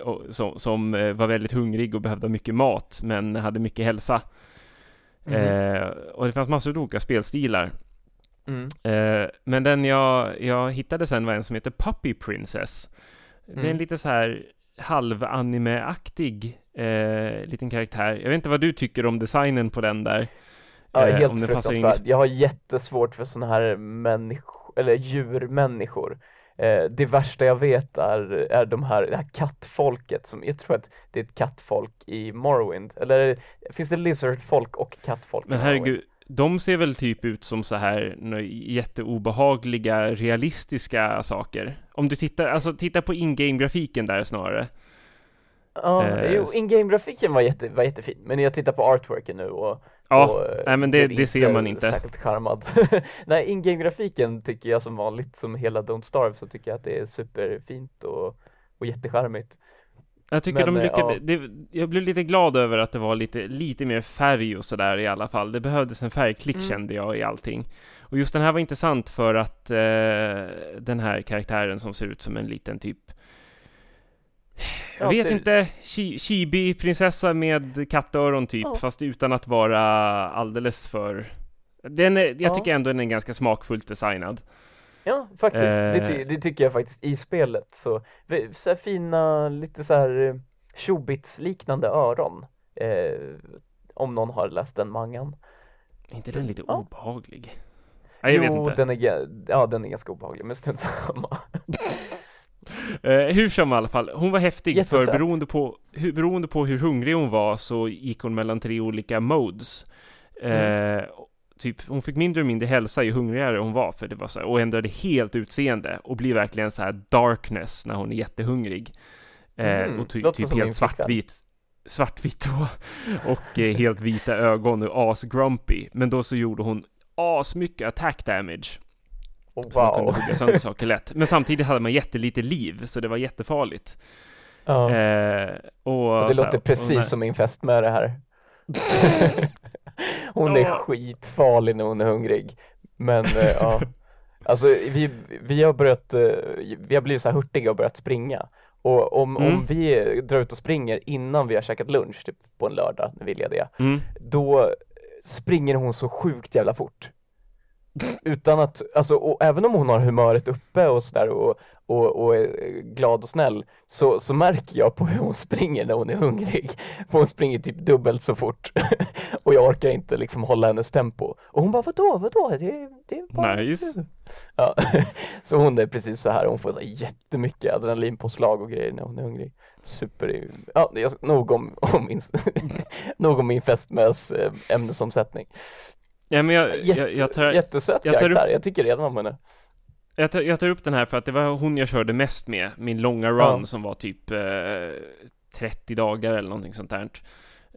och, som, som eh, var väldigt hungrig och behövde mycket mat, men hade mycket hälsa. Mm. Eh, och det fanns massor av olika spelstilar. Mm. Eh, men den jag, jag hittade sen var en som heter Puppy Princess. Mm. Det är en mm. lite så här halv-anime-aktig eh, liten karaktär. Jag vet inte vad du tycker om designen på den där. Ja, helt fruktansvärd. Jag har jättesvårt för sådana här människor, eller djurmänniskor. Eh, det värsta jag vet är, är de här, det här kattfolket som, jag tror att det är ett kattfolk i Morrowind, eller finns det lizardfolk och kattfolk Men herregud, de ser väl typ ut som så här jätteobehagliga, realistiska saker. Om du tittar, alltså titta på in-game-grafiken där snarare. Ja, eh, jo, in-game-grafiken var, jätte, var jättefin, men jag tittar på artworken nu och Ja, och, eh, nej, men det- blev det ser man inte. särskilt charmad. (laughs) nej, in-game-grafiken tycker jag som vanligt, som hela Don't Starve, så tycker jag att det är superfint och, och jättecharmigt. Jag tycker Men, de eh, lyckades, ja. det, jag blev lite glad över att det var lite, lite mer färg och sådär i alla fall. Det behövdes en färgklick Mm. kände jag i allting. Och just den här var intressant för att eh, den här karaktären som ser ut som en liten typ jag Ja, vet ser- inte, chi- chibi-prinsessa med kattöron typ, Ja. fast utan att vara alldeles för... Den är, jag Ja. tycker ändå den är ganska smakfullt designad. Ja, faktiskt. Det, Eh. ty det tycker jag faktiskt i spelet. Så, så här fina, lite så här eh, Chobits-liknande öron. Eh, om någon har läst den mangan. Är inte den lite Ja. obehaglig? Nej, jag jo, vet inte. den är, ja, den är ganska obehaglig, men strunt samma. (laughs) Eh, hur som i alla fall, hon var häftig Jättesöt. för beroende på, hur, beroende på hur hungrig hon var så gick hon mellan tre olika modes. Eh, Mm. Typ, hon fick mindre och mindre hälsa ju hungrigare hon var för det var så här, och ändrade helt utseende och blir verkligen så här darkness när hon är jättehungrig. Eh, Mm, och ty, typ helt svartvit svartvitt och, (laughs) och eh, helt vita ögon och asgrumpy. Men då så gjorde hon asmycket attack damage. Oh, Så man kunde wow. hugga sönder saker lätt. Men (laughs) samtidigt hade man jättelite liv, så det var jättefarligt. Ja. Eh, och Och det här, låter och precis här- som min fästmö det här. (laughs) hon är Ja. skitfarlig när hon är hungrig. Men eh, ja, (laughs) alltså vi, vi har börjat, eh, vi har blivit så här hurtiga och börjat springa. Och om, Mm. om vi drar ut och springer innan vi har käkat lunch, typ på en lördag när vi är lediga, Mm. då springer hon så sjukt jävla fort. Utan att, alltså, och även om hon har humöret uppe och sådär och, och, och är glad och snäll så, så märker jag på hur hon springer när hon är hungrig. För hon springer typ dubbelt så fort (laughs) och jag orkar inte liksom hålla hennes tempo. Och hon bara, vadå, vadå, det, det är bara Nice. (laughs) Ja, (laughs) så hon är precis så här, hon får så här jättemycket adrenalinpåslag och grejer när hon är hungrig. Super, ja, nog om, om min, nog om min fästmös eh, ämnesomsättning. Ja, men jag, Jätte, jag, jag, tar, jättesöt jag tar upp- karaktär, jag tycker redan om henne. jag, tar, jag tar upp den här för att det var hon jag körde mest med, min långa run Ja. som var typ eh, 30 dagar eller någonting sånt där.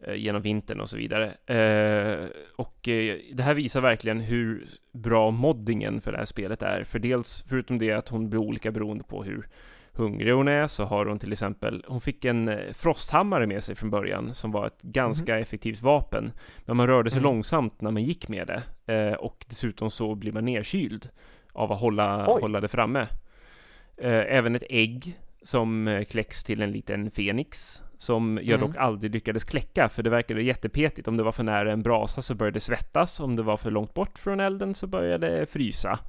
eh, Genom vintern och så vidare. Eh, och eh, det här visar verkligen hur bra moddingen för det här spelet är. För dels, förutom det att hon blir olika beroende på hur hungrig hon är, så har hon till exempel, hon fick en eh, frosthammare med sig från början, som var ett ganska effektivt vapen. Men man rörde sig Mm. långsamt när man gick med det. Eh, och dessutom så blir man nedkyld av att hålla, Oj. hålla det framme. Eh, även ett ägg som kläcks till en liten fenix som jag Mm. dock aldrig lyckades kläcka för det verkade jättepetigt. Om det var för nära en brasa så började det svettas, om det var för långt bort från elden så började det frysa.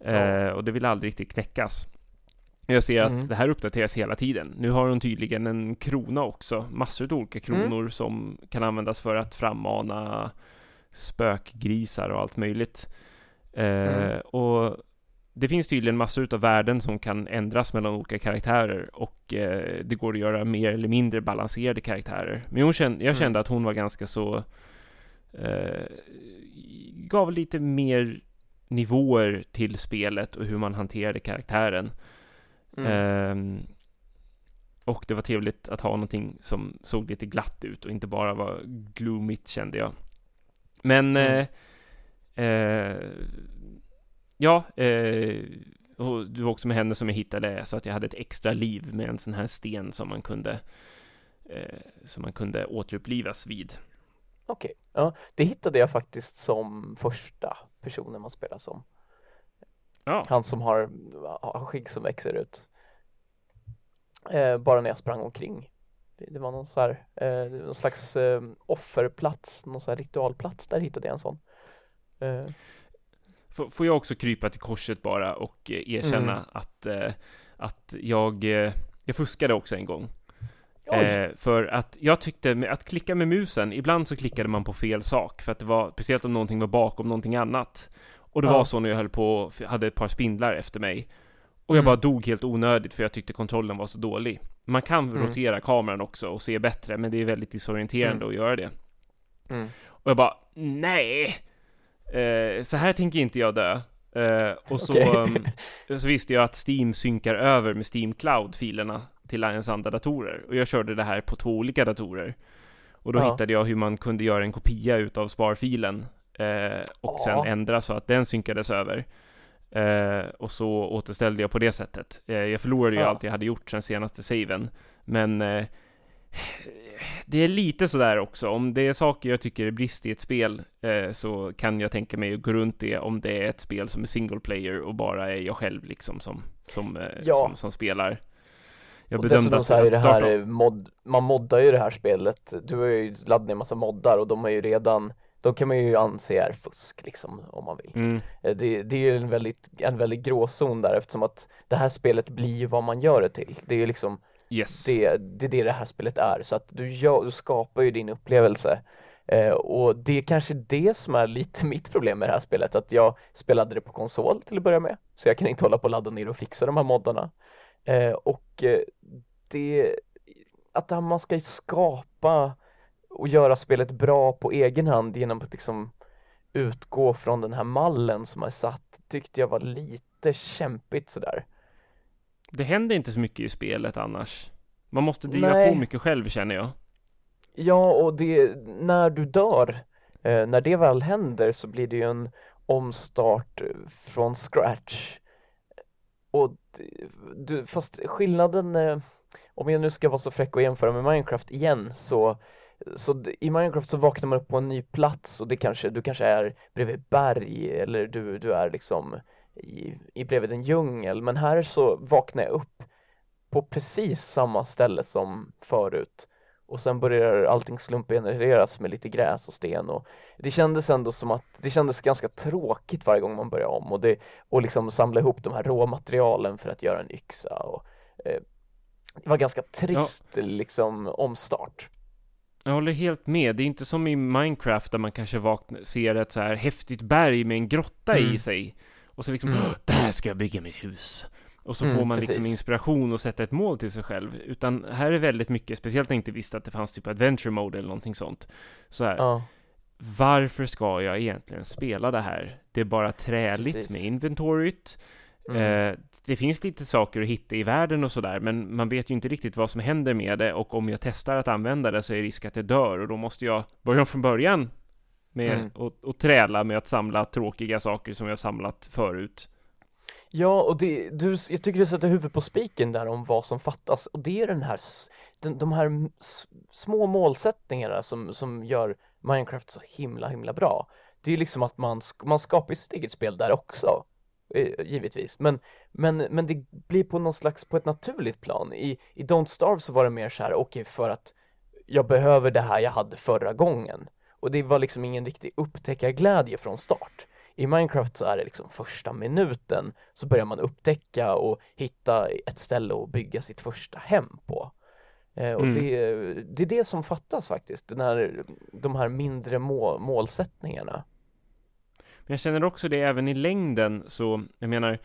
Eh, och det ville aldrig riktigt knäckas. Jag ser att Mm. det här uppdateras hela tiden. Nu har hon tydligen en krona också, massor av olika Mm. kronor som kan användas för att frammana spökgrisar och allt möjligt. Eh, Mm. Och det finns tydligen massor av värden som kan ändras mellan olika karaktärer och eh, det går att göra mer eller mindre balanserade karaktärer. Men hon kände, jag Mm. kände att hon var ganska så eh, gav lite mer nivåer till spelet och hur man hanterade karaktären. Mm. Ehm, och det var trevligt att ha någonting som såg lite glatt ut och inte bara var gloomigt kände jag. Men Mm. eh, eh, ja, eh, och det var också med henne som jag hittade så att jag hade ett extra liv med en sån här sten som man kunde eh, som man kunde återupplivas vid. Okej, ja, det hittade jag faktiskt som första personen man spelar som. Ja, Han som har, har skägg som växer ut. Eh, bara när jag sprang omkring. Det, det var någon så här, eh, någon slags eh, offerplats, någon så här ritualplats, där hittade jag en sån. Eh, F- får jag också krypa till korset bara och eh, erkänna Mm. att, eh, att jag, jag fuskade också en gång. Eh, för att jag tyckte med att klicka med musen, ibland så klickade man på fel sak för att det var, speciellt om någonting var bakom någonting annat. Och det ja. var så när jag höll på, hade ett par spindlar efter mig. Och jag mm. bara dog helt onödigt för jag tyckte kontrollen var så dålig. Man kan mm. rotera kameran också och se bättre, men det är väldigt disorienterande mm. att göra det. Mm. Och jag bara, nej! Eh, så här tänker inte jag dö. Eh, och så, okay. um, så visste jag att Steam synkar över med Steam Cloud-filerna till ens andra datorer. Och jag körde det här på två olika datorer. Och då ja. hittade jag hur man kunde göra en kopia utav sparfilen eh, och ja. sen ändra så att den synkades över. Eh, och så återställde jag på det sättet. Eh, jag förlorade ju ja. allt jag hade gjort sen senaste saven. Men eh, det är lite sådär också, om det är saker jag tycker är brist i ett spel eh, så kan jag tänka mig att gå runt det om det är ett spel som är single player och bara är jag själv liksom som, som, eh, ja. som, som, spelar. Jag och dessutom så är det här mod, man moddar ju det här spelet, du har ju laddat ner massa moddar och de är ju redan de kan man ju anse är fusk liksom om man vill. Mm. Eh, det, det, är ju en väldigt, en väldigt gråzon där eftersom att det här spelet blir vad man gör det till. Det är ju liksom yes. det, det är det det här spelet är så att du, gör, du skapar ju din upplevelse eh, och det är kanske det som är lite (laughs) mitt problem med det här spelet att jag spelade det på konsol till att börja med så jag kan inte hålla på och ladda ner och fixa de här moddarna eh, och eh, det att man ska skapa och göra spelet bra på egen hand genom att liksom utgå från den här mallen som är satt tyckte jag var lite kämpigt sådär. Det händer inte så mycket i spelet annars. Man måste driva Nej. på mycket själv känner jag. Ja, och det, när du dör, eh, när det väl händer så blir det ju en omstart från scratch. Och du, fast skillnaden, eh, om jag nu ska vara så fräck och jämföra med Minecraft igen så så i Minecraft så vaknar man upp på en ny plats och det kanske, du kanske är bredvid berg eller du, du är liksom i, i bredvid en djungel men här så vaknar jag upp på precis samma ställe som förut och sen börjar allting slumpgenereras med lite gräs och sten och det kändes ändå som att det kändes ganska tråkigt varje gång man började om och det och liksom samla ihop de här råmaterialen för att göra en yxa och eh, det var ganska trist ja. liksom omstart. Jag håller helt med. Det är inte som i Minecraft där man kanske vaknar, ser ett så här häftigt berg med en grotta mm. i sig. Och så liksom, mm. där ska jag bygga mitt hus. Och så mm, får man liksom precis. liksom inspiration och sätta ett mål till sig själv. Utan här är väldigt mycket, speciellt när jag inte visste att det fanns typ adventure mode eller någonting sånt. Så här, ja. varför ska jag egentligen spela det här? Det är bara träligt precis. med inventoriet. Mm. Eh, det finns lite saker att hitta i världen och sådär, men man vet ju inte riktigt vad som händer med det och om jag testar att använda det så är risk att jag dör och då måste jag börja från början med mm. och, och träla med att samla tråkiga saker som jag samlat förut. Ja, och det, du, jag tycker du sätter huvudet på spiken där om vad som fattas och det är den här, den, de här små målsättningarna som, som gör Minecraft så himla himla bra. Det är liksom att man, man skapar sitt eget spel där också givetvis, men, men, men det blir på någon slags, på ett naturligt plan. I, i Don't Starve så var det mer så här, okej okay, för att jag behöver det här jag hade förra gången. Och det var liksom ingen riktig upptäckarglädje från start. I Minecraft så är det liksom första minuten så börjar man upptäcka och hitta ett ställe att bygga sitt första hem på. Eh, och mm. det, det är det som fattas faktiskt, den här, de här mindre mål, målsättningarna. Men jag känner också det även i längden, så jag menar,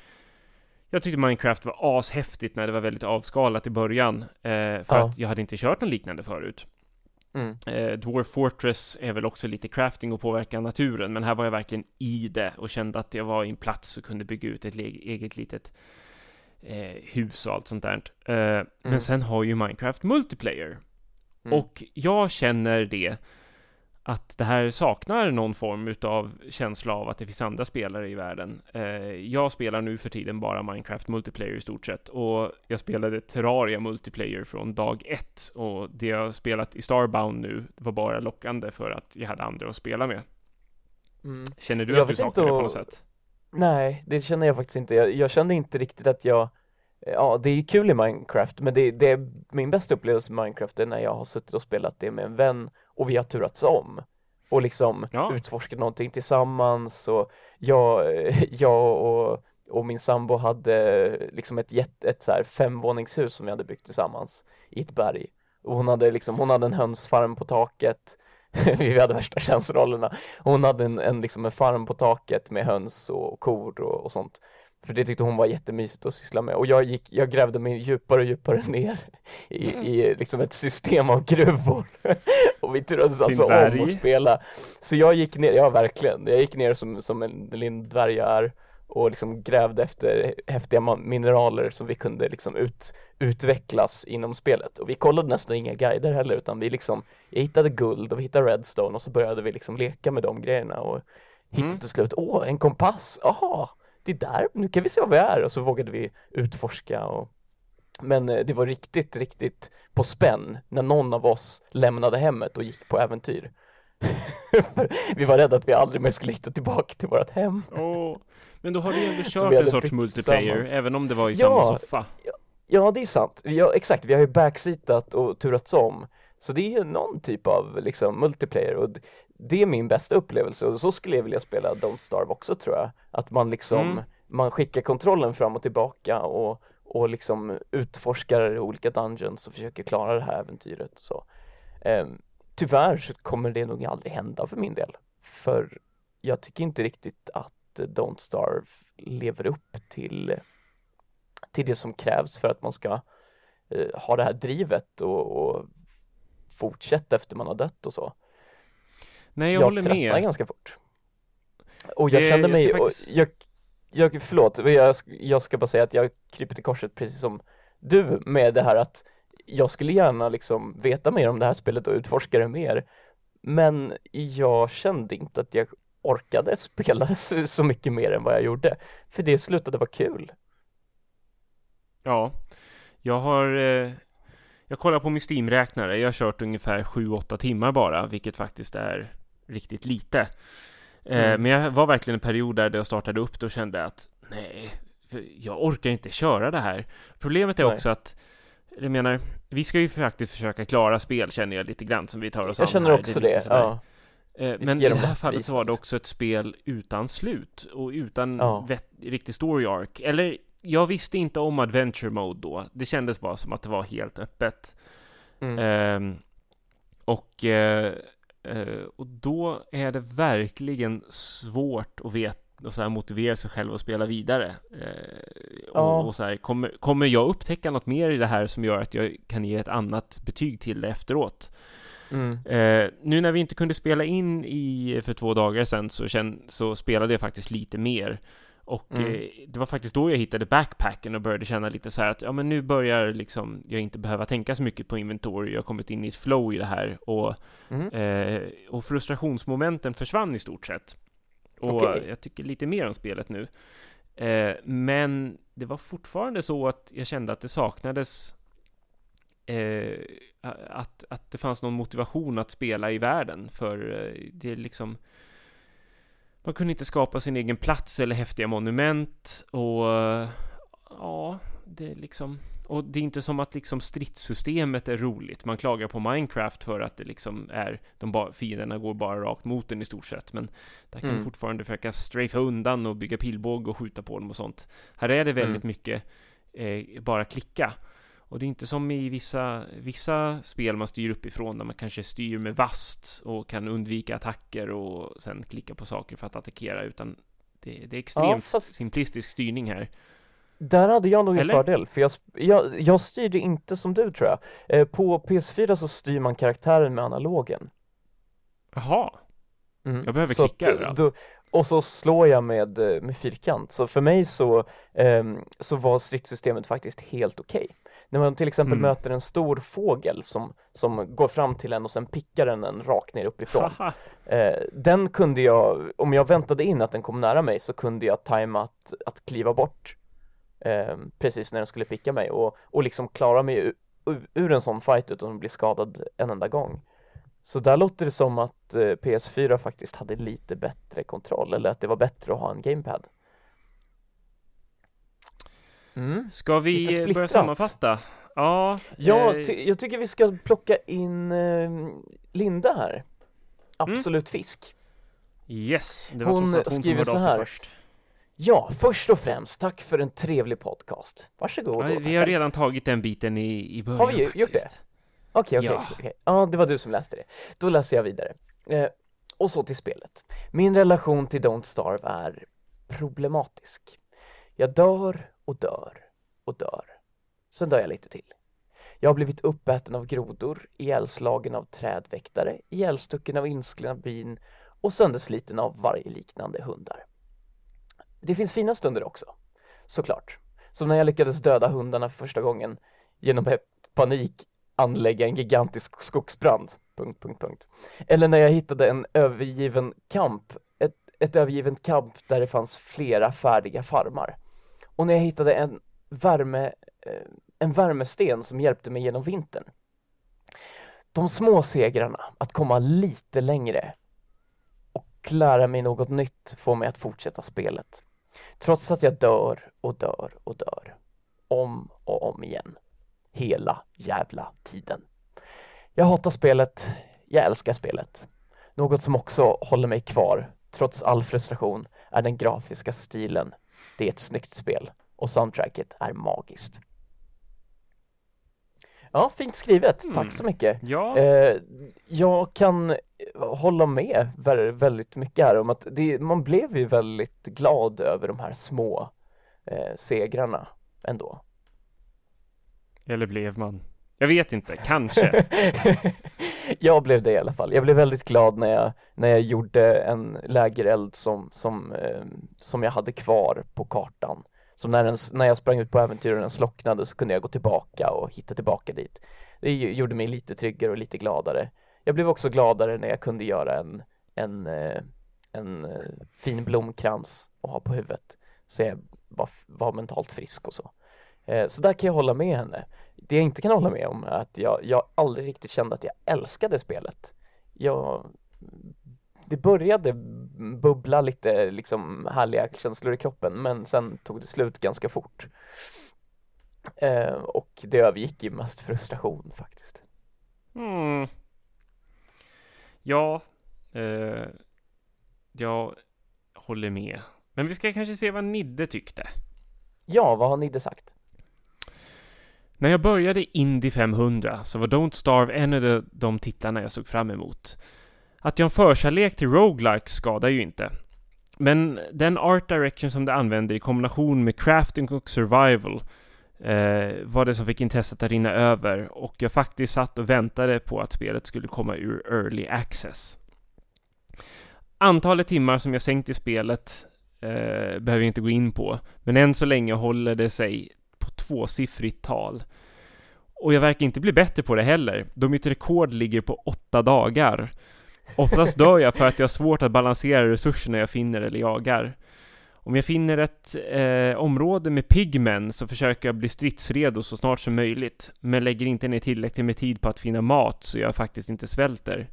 jag tyckte Minecraft var ashäftigt när det var väldigt avskalat i början, eh, för ja. att jag hade inte kört något liknande förut. Mm. Eh, Dwarf Fortress är väl också lite crafting och påverka naturen, men här var jag verkligen i det och kände att jag var i en plats och kunde bygga ut ett eget litet eh, hus och allt sånt där. Eh, mm. Men sen har ju Minecraft multiplayer. Mm. Och jag känner det att det här saknar någon form utav känsla av att det finns andra spelare i världen. Eh, jag spelar nu för tiden bara Minecraft multiplayer i stort sett och jag spelade Terraria multiplayer från dag ett och det jag spelat i Starbound nu var bara lockande för att jag hade andra att spela med. Mm. Känner du jag att du saknar det på något sätt? Nej, det känner jag faktiskt inte. Jag, jag kände inte riktigt att jag Ja, det är kul i Minecraft, men det, det är min bästa upplevelse med Minecraft är när jag har suttit och spelat det med en vän och vi har turats om. Och liksom ja. utforskat någonting tillsammans och jag, (laughs) jag och, och min sambo hade liksom ett, ett så här femvåningshus som vi hade byggt tillsammans i ett berg. Och hon hade liksom, hon hade en hönsfarm på taket. (laughs) Vi hade värsta könsrollerna. Hon hade en, en, liksom en farm på taket med höns och kor och, och sånt för det tyckte hon var jättemysigt att syssla med. Och jag gick, jag grävde mig djupare och djupare ner i, i liksom ett system av gruvor. (laughs) Och vi turades alltså om att spela. Så jag gick ner, ja verkligen, jag gick ner som, som en liten dvärg jag är och liksom grävde efter häftiga mineraler som vi kunde liksom ut, utvecklas inom spelet. Och vi kollade nästan inga guider heller utan vi liksom, jag hittade guld och vi hittade redstone och så började vi liksom leka med de grejerna och hittade mm. till slut, åh en kompass, aha det är där, nu kan vi se vad vi är och så vågade vi utforska och men eh, det var riktigt, riktigt på spänn när någon av oss lämnade hemmet och gick på äventyr. (laughs) vi var rädda att vi aldrig mer skulle hitta tillbaka till vårt hem. Oh, men då har du ändå (laughs) kört en sorts multiplayer, även om det var i ja, samma soffa. Ja, ja, det är sant. Ja, exakt, vi har ju backseatat och turats om. Så det är ju någon typ av liksom multiplayer och det är min bästa upplevelse och så skulle jag vilja spela Don't Starve också tror jag. Att man liksom, mm. man skickar kontrollen fram och tillbaka och, och liksom utforskar olika dungeons och försöker klara det här äventyret och så. Um, tyvärr så kommer det nog aldrig hända för min del. För jag tycker inte riktigt att Don't Starve lever upp till, till det som krävs för att man ska uh, ha det här drivet och, och fortsätta efter man har dött och så. Nej, jag, jag håller med. Jag tröttnade ganska fort. Och jag det, kände mig, jag, faktiskt... jag, jag, förlåt, jag, jag ska bara säga att jag kryper till korset precis som du med det här att jag skulle gärna liksom veta mer om det här spelet och utforska det mer. Men jag kände inte att jag orkade spela så, så mycket mer än vad jag gjorde. För det slutade vara kul. Ja, jag har eh, jag kollar på min Steam-räknare. Jag har kört ungefär 7-8 timmar bara, vilket faktiskt är riktigt lite. Eh, mm. Men jag var verkligen en period där jag startade upp det och kände att nej, jag orkar inte köra det här. Problemet är nej. också att jag menar, vi ska ju faktiskt försöka klara spel känner jag lite grann som vi tar oss jag an Jag känner också det, det ja. Eh, men i det här fallet så var det också ett spel utan slut och utan ja. riktig story arc. Eller jag visste inte om adventure mode då. Det kändes bara som att det var helt öppet. Mm. Eh, och, eh, eh, och då är det verkligen svårt att veta och så här motivera sig själv att spela vidare. Eh, ja. och, och, så här, kommer, kommer jag upptäcka något mer i det här som gör att jag kan ge ett annat betyg till det efteråt? Mm. Eh, nu när vi inte kunde spela in i för två dagar sedan så, känn, så spelade jag faktiskt lite mer. Och mm. eh, det var faktiskt då jag hittade backpacken och började känna lite så här att ja men nu börjar liksom jag inte behöva tänka så mycket på inventory, jag har kommit in i ett flow i det här och, mm. eh, och frustrationsmomenten försvann i stort sett. Och okay. jag tycker lite mer om spelet nu. Eh, men det var fortfarande så att jag kände att det saknades eh, att, att det fanns någon motivation att spela i världen för eh, det är liksom man kunde inte skapa sin egen plats eller häftiga monument och ja, det är liksom och det är inte som att liksom stridssystemet är roligt. Man klagar på Minecraft för att det liksom är de ba, fienderna går bara rakt mot den i stort sett. Men där kan mm. man fortfarande försöka strafa undan och bygga pilbåge och skjuta på dem och sånt. Här är det väldigt mm. mycket eh, bara klicka. Och det är inte som i vissa, vissa spel man styr uppifrån där man kanske styr med vast och kan undvika attacker och sen klicka på saker för att attackera utan det, det är extremt ja, simplistisk styrning här. Där hade jag nog en Eller? fördel, för jag, jag, jag styrde inte som du tror jag. Eh, på PS4 så styr man karaktären med analogen. Jaha. Mm. Jag behöver så klicka överallt. Då, och så slår jag med, eh, med fyrkant, så för mig så, eh, så var stridssystemet faktiskt helt okej. Okay när man till exempel mm. möter en stor fågel som, som går fram till en och sen pickar den en rakt ner uppifrån. (laughs) eh, den kunde jag, om jag väntade in att den kom nära mig så kunde jag tajma att, att kliva bort eh, precis när den skulle picka mig och, och liksom klara mig ur, ur en sån fight utan att bli skadad en enda gång. Så där låter det som att eh, PS4 faktiskt hade lite bättre kontroll eller att det var bättre att ha en gamepad. Mm. Ska vi börja sammanfatta? Ja, ja eh... jag tycker vi ska plocka in eh, Linda här. Absolut mm. Fisk. Yes, det var hon, hon skriver så här. Först. Ja, först och främst, tack för en trevlig podcast. Varsågod. Ja, vi har redan tagit den biten i, i början. Har vi gjort det? Okej, okej, Ja. okej. Ja, det var du som läste det. Då läser jag vidare. Eh, och så till spelet. Min relation till Don't Starve är problematisk. Jag dör och dör och dör. Sen dör jag lite till. Jag har blivit uppäten av grodor, ihjälslagen av trädväktare, ihjälstucken av insklena bin och söndersliten av vargliknande hundar. Det finns fina stunder också, såklart. Som när jag lyckades döda hundarna för första gången genom ett panik anlägga en gigantisk skogsbrand. Punkt, punkt, punkt. Eller när jag hittade en övergiven kamp, ett, ett övergivet kamp där det fanns flera färdiga farmar. Och när jag hittade en värme, eh, en värmesten som hjälpte mig genom vintern. De små segrarna, att komma lite längre och lära mig något nytt får mig att fortsätta spelet. Trots att jag dör och dör och dör. Om och om igen. Hela jävla tiden. Jag hatar spelet, jag älskar spelet. Något som också håller mig kvar, trots all frustration, är den grafiska stilen. Det är ett snyggt spel och soundtracket är magiskt. Ja, fint skrivet. Mm. Tack så mycket. Ja, Eh, jag kan hålla med vä- väldigt mycket här om att det, man blev ju väldigt glad över de här små eh, segrarna ändå. eller blev man? Jag vet inte, kanske. (laughs) jag blev det i alla fall. Jag blev väldigt glad när jag, när jag gjorde en lägereld som, som, eh, som jag hade kvar på kartan. Som när, den, när jag sprang ut på äventyr och den slocknade så kunde jag gå tillbaka och hitta tillbaka dit. Det gjorde mig lite tryggare och lite gladare. Jag blev också gladare när jag kunde göra en, en, eh, en eh, fin blomkrans och ha på huvudet. Så jag var, var mentalt frisk och så. Eh, så där kan jag hålla med henne. Det jag inte kan hålla med om är att jag, jag aldrig riktigt kände att jag älskade spelet. Jag, det började bubbla lite liksom härliga känslor i kroppen men sen tog det slut ganska fort. Eh, och det övergick i mest frustration faktiskt. Mm. Ja, eh, jag håller med. Men vi ska kanske se vad Nidde tyckte. Ja, vad har Nidde sagt? När jag började Indy 500 så var Don't Starve en av de- titlarna jag såg fram emot. Att jag har en förkärlek till roguelikes skadar ju inte. Men den art direction som det använder i kombination med crafting och survival eh, var det som fick intresset att rinna över och jag faktiskt satt och väntade på att spelet skulle komma ur early access. Antalet timmar som jag sänkt i spelet eh, behöver jag inte gå in på, men än så länge håller det sig på tvåsiffrigt tal. Och jag verkar inte bli bättre på det heller, då mitt rekord ligger på åtta dagar. Oftast dör jag för att jag har svårt att balansera resurserna jag finner eller jagar. Om jag finner ett eh, område med pigmen så försöker jag bli stridsredo så snart som möjligt, men lägger inte ner tillräckligt med tid på att finna mat så jag faktiskt inte svälter.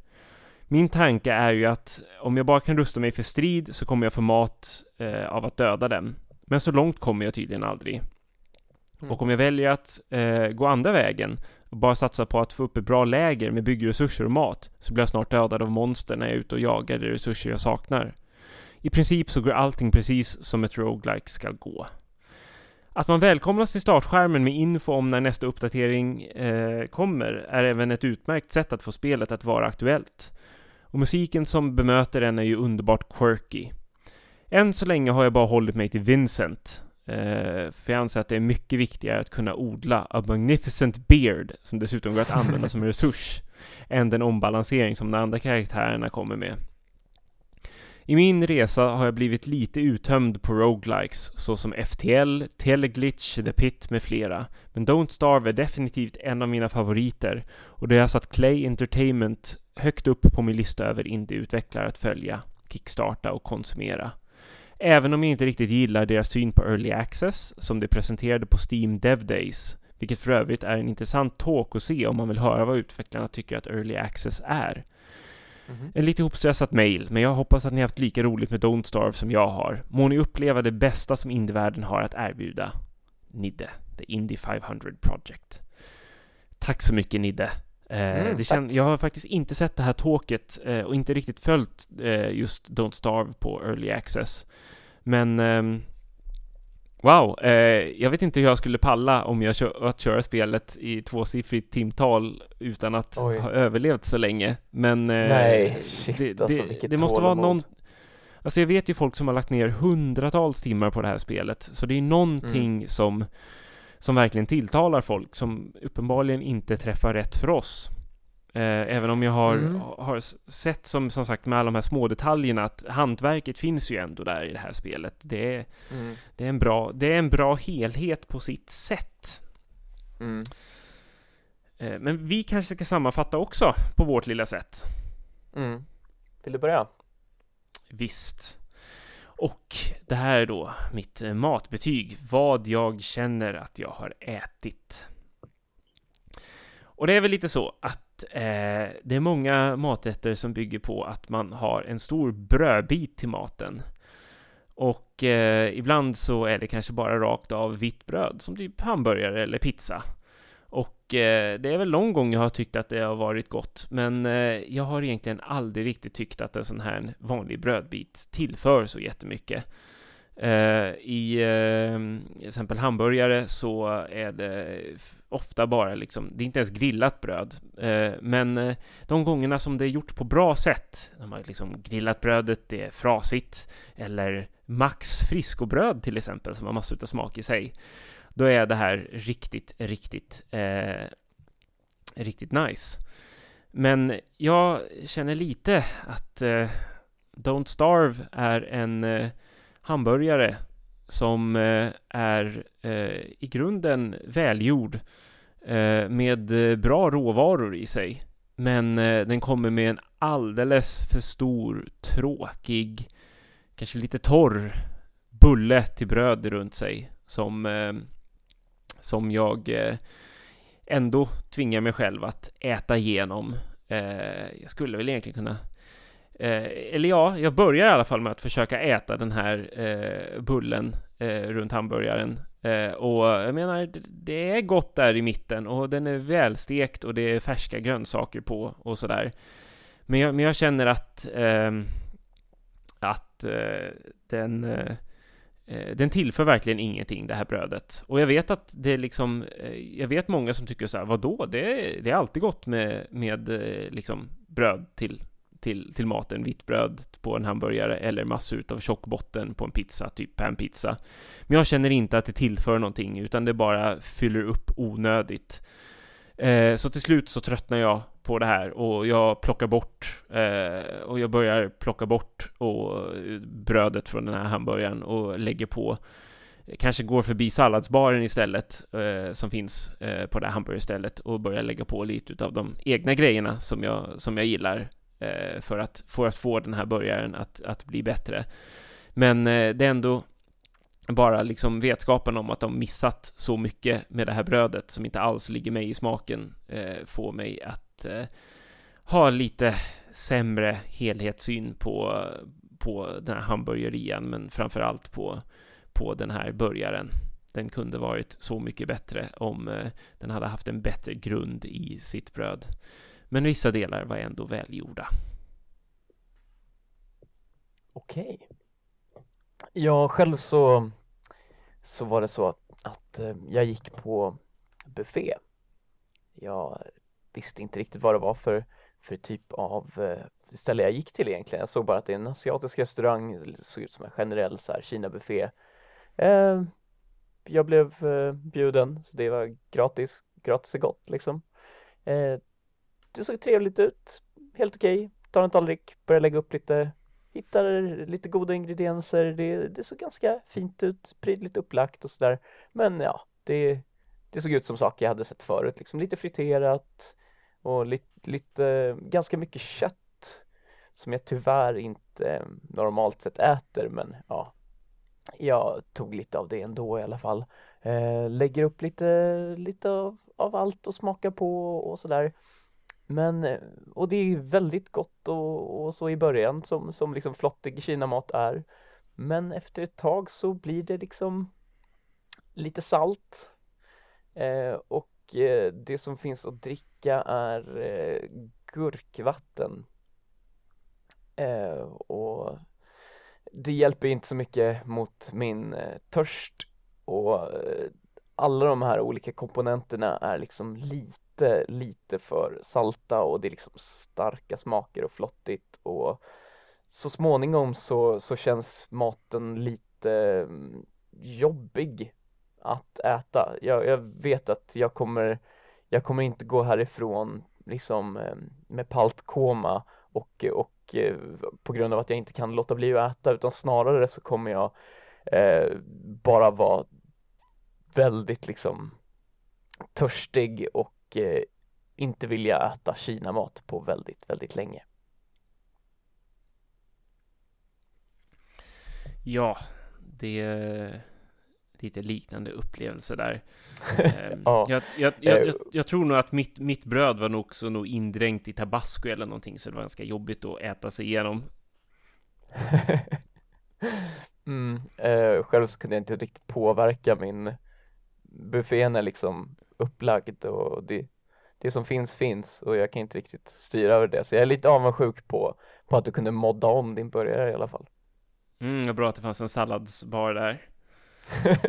Min tanke är ju att om jag bara kan rusta mig för strid så kommer jag få mat eh, av att döda den. Men så långt kommer jag tydligen aldrig. Mm. Och om jag väljer att eh, gå andra vägen och bara satsa på att få upp ett bra läger med byggresurser och mat så blir jag snart dödad av monster när jag är ute och jagar de resurser jag saknar. I princip så går allting precis som ett roguelike ska gå. Att man välkomnas till startskärmen med info om när nästa uppdatering eh, kommer är även ett utmärkt sätt att få spelet att vara aktuellt. Och musiken som bemöter den är ju underbart quirky. Än så länge har jag bara hållit mig till Vincent, eh, för jag anser att det är mycket viktigare att kunna odla a magnificent beard, som dessutom går att använda som (laughs) resurs, än den ombalansering som de andra karaktärerna kommer med. I min resa har jag blivit lite uttömd på roguelikes såsom FTL, Teleglitch, The Pit med flera. Men Don't Starve är definitivt en av mina favoriter och det har satt Clay Entertainment högt upp på min lista över indieutvecklare att följa, kickstarta och konsumera. Även om jag inte riktigt gillar deras syn på Early Access, som de presenterade på Steam Dev Days, vilket för övrigt är en intressant talk att se om man vill höra vad utvecklarna tycker att Early Access är. Mhm. En lite ihopstressat mail, men jag hoppas att ni haft lika roligt med Don't Starve som jag har. Må ni uppleva det bästa som indievärlden har att erbjuda. Nidde, The Indie 500 Project. Tack så mycket Nidde. Eh, Mm, det kän- tack. jag har faktiskt inte sett det här talket eh, och inte riktigt följt eh, just Don't Starve på Early Access. Men ehm, Wow, eh, jag vet inte hur jag skulle palla om jag kör, att köra spelet i tvåsiffrigt timtal utan att Oj. ha överlevt så länge. Men eh, Nej, shit det, alltså, det, det måste vara någon Alltså jag vet ju folk som har lagt ner hundratals timmar på det här spelet, så det är någonting mm. som som verkligen tilltalar folk, som uppenbarligen inte träffar rätt för oss. Eh, även om jag har, mm. har sett som, som sagt med alla de här små detaljerna att hantverket finns ju ändå där i det här spelet. Det är, mm. det är, en, bra, det är en bra helhet på sitt sätt. Mm. Eh, men vi kanske ska sammanfatta också på vårt lilla sätt. Mm. Vill du börja? Visst. Och det här är då mitt eh, matbetyg, vad jag känner att jag har ätit. Och det är väl lite så att eh, det är många maträtter som bygger på att man har en stor brödbit till maten. Och eh, ibland så är det kanske bara rakt av vitt bröd, som typ hamburgare eller pizza. Och eh, det är väl någon gång jag har tyckt att det har varit gott, men eh, jag har egentligen aldrig riktigt tyckt att en sån här vanlig brödbit tillför så jättemycket. Eh, I eh, till exempel hamburgare så är det ofta bara liksom, det är inte ens grillat bröd, eh, men eh, de gångerna som det är gjort på bra sätt, när man liksom grillat brödet, det är frasigt, eller Max friskobröd till exempel, som har massor av smak i sig, då är det här riktigt, riktigt, eh, riktigt nice. Men jag känner lite att eh, Don't Starve är en eh, hamburgare som eh, är eh, i grunden välgjord eh, med eh, bra råvaror i sig. Men eh, den kommer med en alldeles för stor, tråkig, kanske lite torr bulle till bröd runt sig som eh, som jag eh, ändå tvingar mig själv att äta igenom. Eh, jag skulle väl egentligen kunna Eh, eller ja, jag börjar i alla fall med att försöka äta den här eh, bullen eh, runt hamburgaren. Eh, och jag menar, det är gott där i mitten och den är välstekt och det är färska grönsaker på och sådär. Men jag, men jag känner att ehm, att eh, den eh, eh, den tillför verkligen ingenting, det här brödet. Och jag vet att det är liksom, eh, jag vet många som tycker så här, vadå, det är, det är alltid gott med, med eh, liksom bröd till, till, till maten, vitt bröd på en hamburgare eller massor av tjockbotten på en pizza, typ panpizza. Men jag känner inte att det tillför någonting, utan det bara fyller upp onödigt. Eh, så till slut så tröttnar jag på det här och jag plockar bort eh, och jag börjar plocka bort och, eh, brödet från den här hamburgaren och lägger på kanske går förbi salladsbaren istället eh, som finns eh, på det här hamburgerstället och börjar lägga på lite av de egna grejerna som jag, som jag gillar Eh, för, att, för att få den här burgaren att, att bli bättre. Men eh, det är ändå bara liksom vetskapen om att de missat så mycket med det här brödet som inte alls ligger mig i smaken eh, får mig att eh, ha lite sämre helhetssyn på, på den här hamburgerian, men framför allt på, på den här burgaren. Den kunde varit så mycket bättre om eh, den hade haft en bättre grund i sitt bröd. Men vissa delar var ändå välgjorda. Okej. Jag själv så så var det så att att eh, jag gick på buffé. Jag visste inte riktigt vad det var för, för typ av eh, ställe jag gick till egentligen. Jag såg bara att det är en asiatisk restaurang, det såg ut som en generell så här Kina-buffé. Eh, jag blev eh, bjuden, så det var gratis, gratis är gott liksom det såg trevligt ut, helt okej. Okay. Tar en tallrik, börjar lägga upp lite hittar lite goda ingredienser, det, det såg ganska fint ut, prydligt upplagt och sådär. Men ja, det, det såg ut som saker jag hade sett förut, liksom lite friterat och lite, lite ganska mycket kött som jag tyvärr inte eh, normalt sett äter, men ja, jag tog lite av det ändå i alla fall. Eh, lägger upp lite, lite av, av allt och smakar på och sådär. Men, och det är väldigt gott och, och så i början som, som liksom flottig kinamat är. Men efter ett tag så blir det liksom lite salt. Eh, och eh, det som finns att dricka är eh, gurkvatten. Eh, och det hjälper inte så mycket mot min eh, törst och eh, alla de här olika komponenterna är liksom lite, lite för salta och det är liksom starka smaker och flottigt och så småningom så, så känns maten lite mm, jobbig att äta. Jag, jag vet att jag kommer, jag kommer inte gå härifrån liksom mm, med paltkoma och, och eh, på grund av att jag inte kan låta bli att äta utan snarare så kommer jag eh, bara vara väldigt liksom törstig och eh, inte vilja äta kinamat på väldigt, väldigt länge. Ja, det är lite liknande upplevelse där. (laughs) Ehm, ja. jag, jag, jag, eh. jag, tror nog att mitt, mitt bröd var nog också nog indränkt i tabasco eller någonting, så det var ganska jobbigt att äta sig igenom. (laughs) mm, eh, själv så kunde jag inte riktigt påverka min buffén är liksom upplagd och det, det som finns finns och jag kan inte riktigt styra över det så jag är lite avundsjuk på, på att du kunde modda om din burgare i alla fall Mm, vad bra att det fanns en salladsbar där (laughs)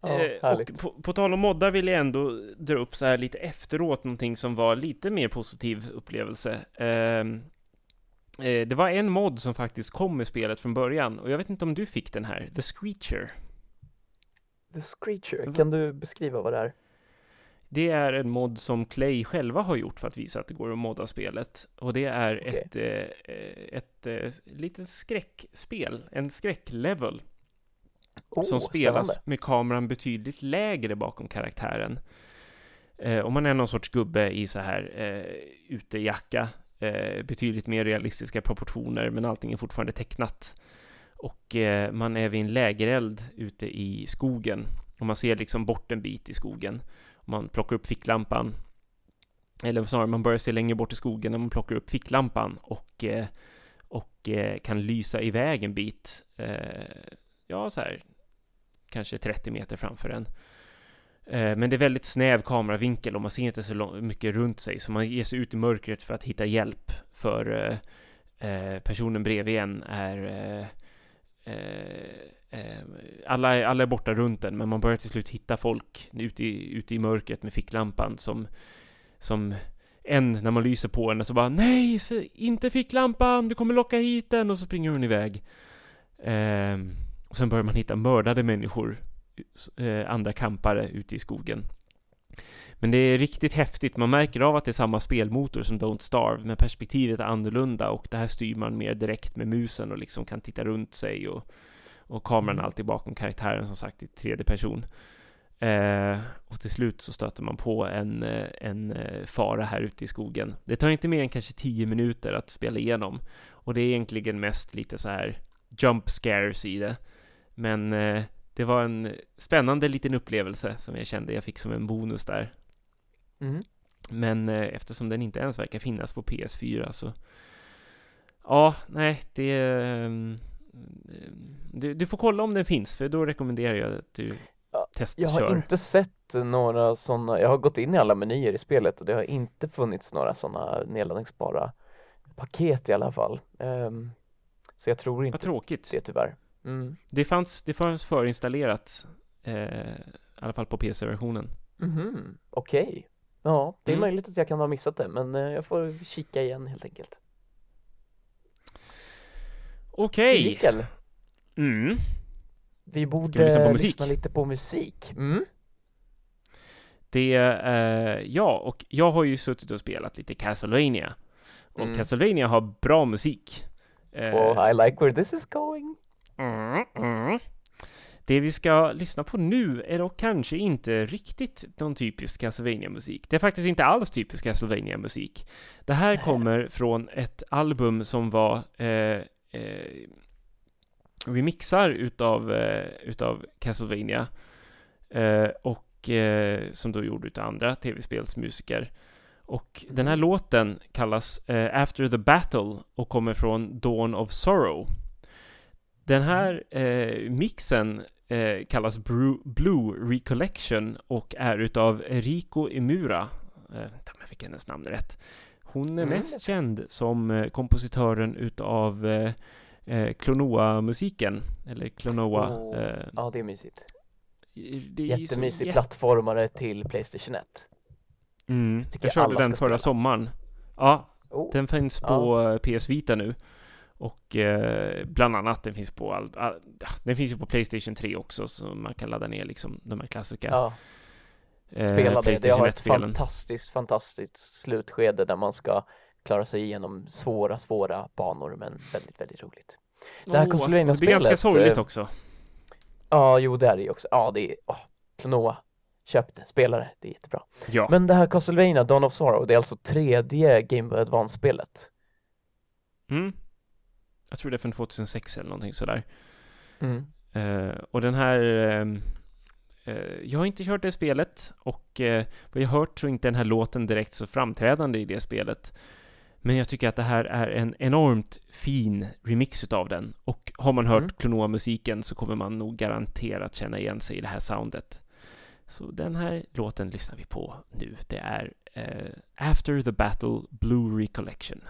ja, eh, på, på, tal om moddar vill jag ändå dra upp så här lite efteråt någonting som var lite mer positiv upplevelse. Ehm, eh, det var en mod som faktiskt kom med spelet från början och jag vet inte om du fick den här, The Screecher. The Screecher, kan du beskriva vad det är? Det är en mod som Clay själva har gjort för att visa att det går att modda spelet. Och det är okay. ett, eh, ett, ett, ett litet skräckspel, en skräcklevel. Oh, som spelas spännande. med kameran betydligt lägre bakom karaktären. Eh, om man är någon sorts gubbe i så här eh, utejacka, eh, betydligt mer realistiska proportioner, men allting är fortfarande tecknat. Och eh, man är vid en lägereld ute i skogen och man ser liksom bort en bit i skogen. Man plockar upp ficklampan, eller snarare man börjar se längre bort i skogen när man plockar upp ficklampan och, eh, och eh, kan lysa iväg en bit. Eh, ja, så här kanske 30 meter framför en. Eh, men det är väldigt snäv kameravinkel och man ser inte så mycket runt sig, så man ger sig ut i mörkret för att hitta hjälp. För eh, personen bredvid en är eh, Eh, eh, alla, är, alla är borta runt den, men man börjar till slut hitta folk ute i, ute i mörkret med ficklampan som, som en, när man lyser på henne, så bara Nej, inte ficklampan, du kommer locka hit den, och så springer hon iväg. Eh, och sen börjar man hitta mördade människor, eh, andra kampare ute i skogen. Men det är riktigt häftigt, man märker av att det är samma spelmotor som Don't Starve, men perspektivet är annorlunda och det här styr man mer direkt med musen och liksom kan titta runt sig och, och kameran mm. alltid bakom karaktären som sagt i tredje person. Eh, och till slut så stöter man på en, eh, en eh, fara här ute i skogen. Det tar inte mer än kanske tio minuter att spela igenom och det är egentligen mest lite så här jump scares i det. Men eh, det var en spännande liten upplevelse som jag kände jag fick som en bonus där. Mm. Men eh, eftersom den inte ens verkar finnas på PS4 så Ja, nej, det um, du, du, får kolla om den finns, för då rekommenderar jag att du ja, testkör. Jag har inte sett några sådana, jag har gått in i alla menyer i spelet och det har inte funnits några sådana nedladdningsbara paket i alla fall. Um, så jag tror inte Vad tråkigt. det tyvärr. Mm. Det, fanns, det fanns förinstallerat, eh, i alla fall på PC-versionen. Mhm, okej. Okay. Ja, det är mm. möjligt att jag kan ha missat det, men eh, jag får kika igen helt enkelt. Okej. Okay. Mikael. Mm. Vi borde lyssna, lyssna, lite på musik. Mm. Det, eh, ja, och jag har ju suttit och spelat lite Castlevania. Och mm. Castlevania har bra musik. Oh, I like where this is going. Mm, mm. Det vi ska lyssna på nu är dock kanske inte riktigt någon typisk castlevania musik Det är faktiskt inte alls typisk castlevania musik Det här kommer från ett album som var eh, eh, remixar utav, eh, utav Castlevania eh, och eh, som då gjord utav andra tv-spelsmusiker. Och mm. den här låten kallas eh, After the Battle och kommer från Dawn of Sorrow. Den här eh, mixen eh, kallas Blue Recollection och är utav Eriko Imura. Eh, jag fick hennes namn rätt. Hon är mm. mest känd som eh, kompositören utav eh, eh, Klonoa-musiken, eller Klonoa. Åh, eh, Ja, det är mysigt. det är så Jättemysig jä- plattformare till Playstation 1. Mm, tycker jag körde den förra spela. sommaren. Ja, Oh, den finns på eh, PS Vita nu. Och eh, bland annat den finns på all, all, den finns ju på Playstation 3 också så man kan ladda ner liksom de här klassiska ja, eh, spela det. Det Playstation har ett 1-spelen. fantastiskt, fantastiskt slutskede där man ska klara sig igenom svåra, svåra banor men väldigt, väldigt roligt. Det här Åh, Castlevania-spelet, Det blir ganska sorgligt eh, också. Ja, jo det är det ju också. Ja, det är, åh, Klonoa. Köp det, spela det, det är jättebra. Ja. Men det här Castlevania Dawn of Sorrow, det är alltså tredje Game Boy Advance-spelet. Mm. Jag tror det är från 2006 eller någonting sådär. Mm. Eh, och den här... ehm, eh, jag har inte kört det spelet och eh, vad jag har hört så är inte den här låten direkt så framträdande i det spelet. Men jag tycker att det här är en enormt fin remix utav den. Och har man hört Mm. Klonoa-musiken så kommer man nog garanterat känna igen sig i det här soundet. Så den här låten lyssnar vi på nu. Det är After the Battle Blue Recollection.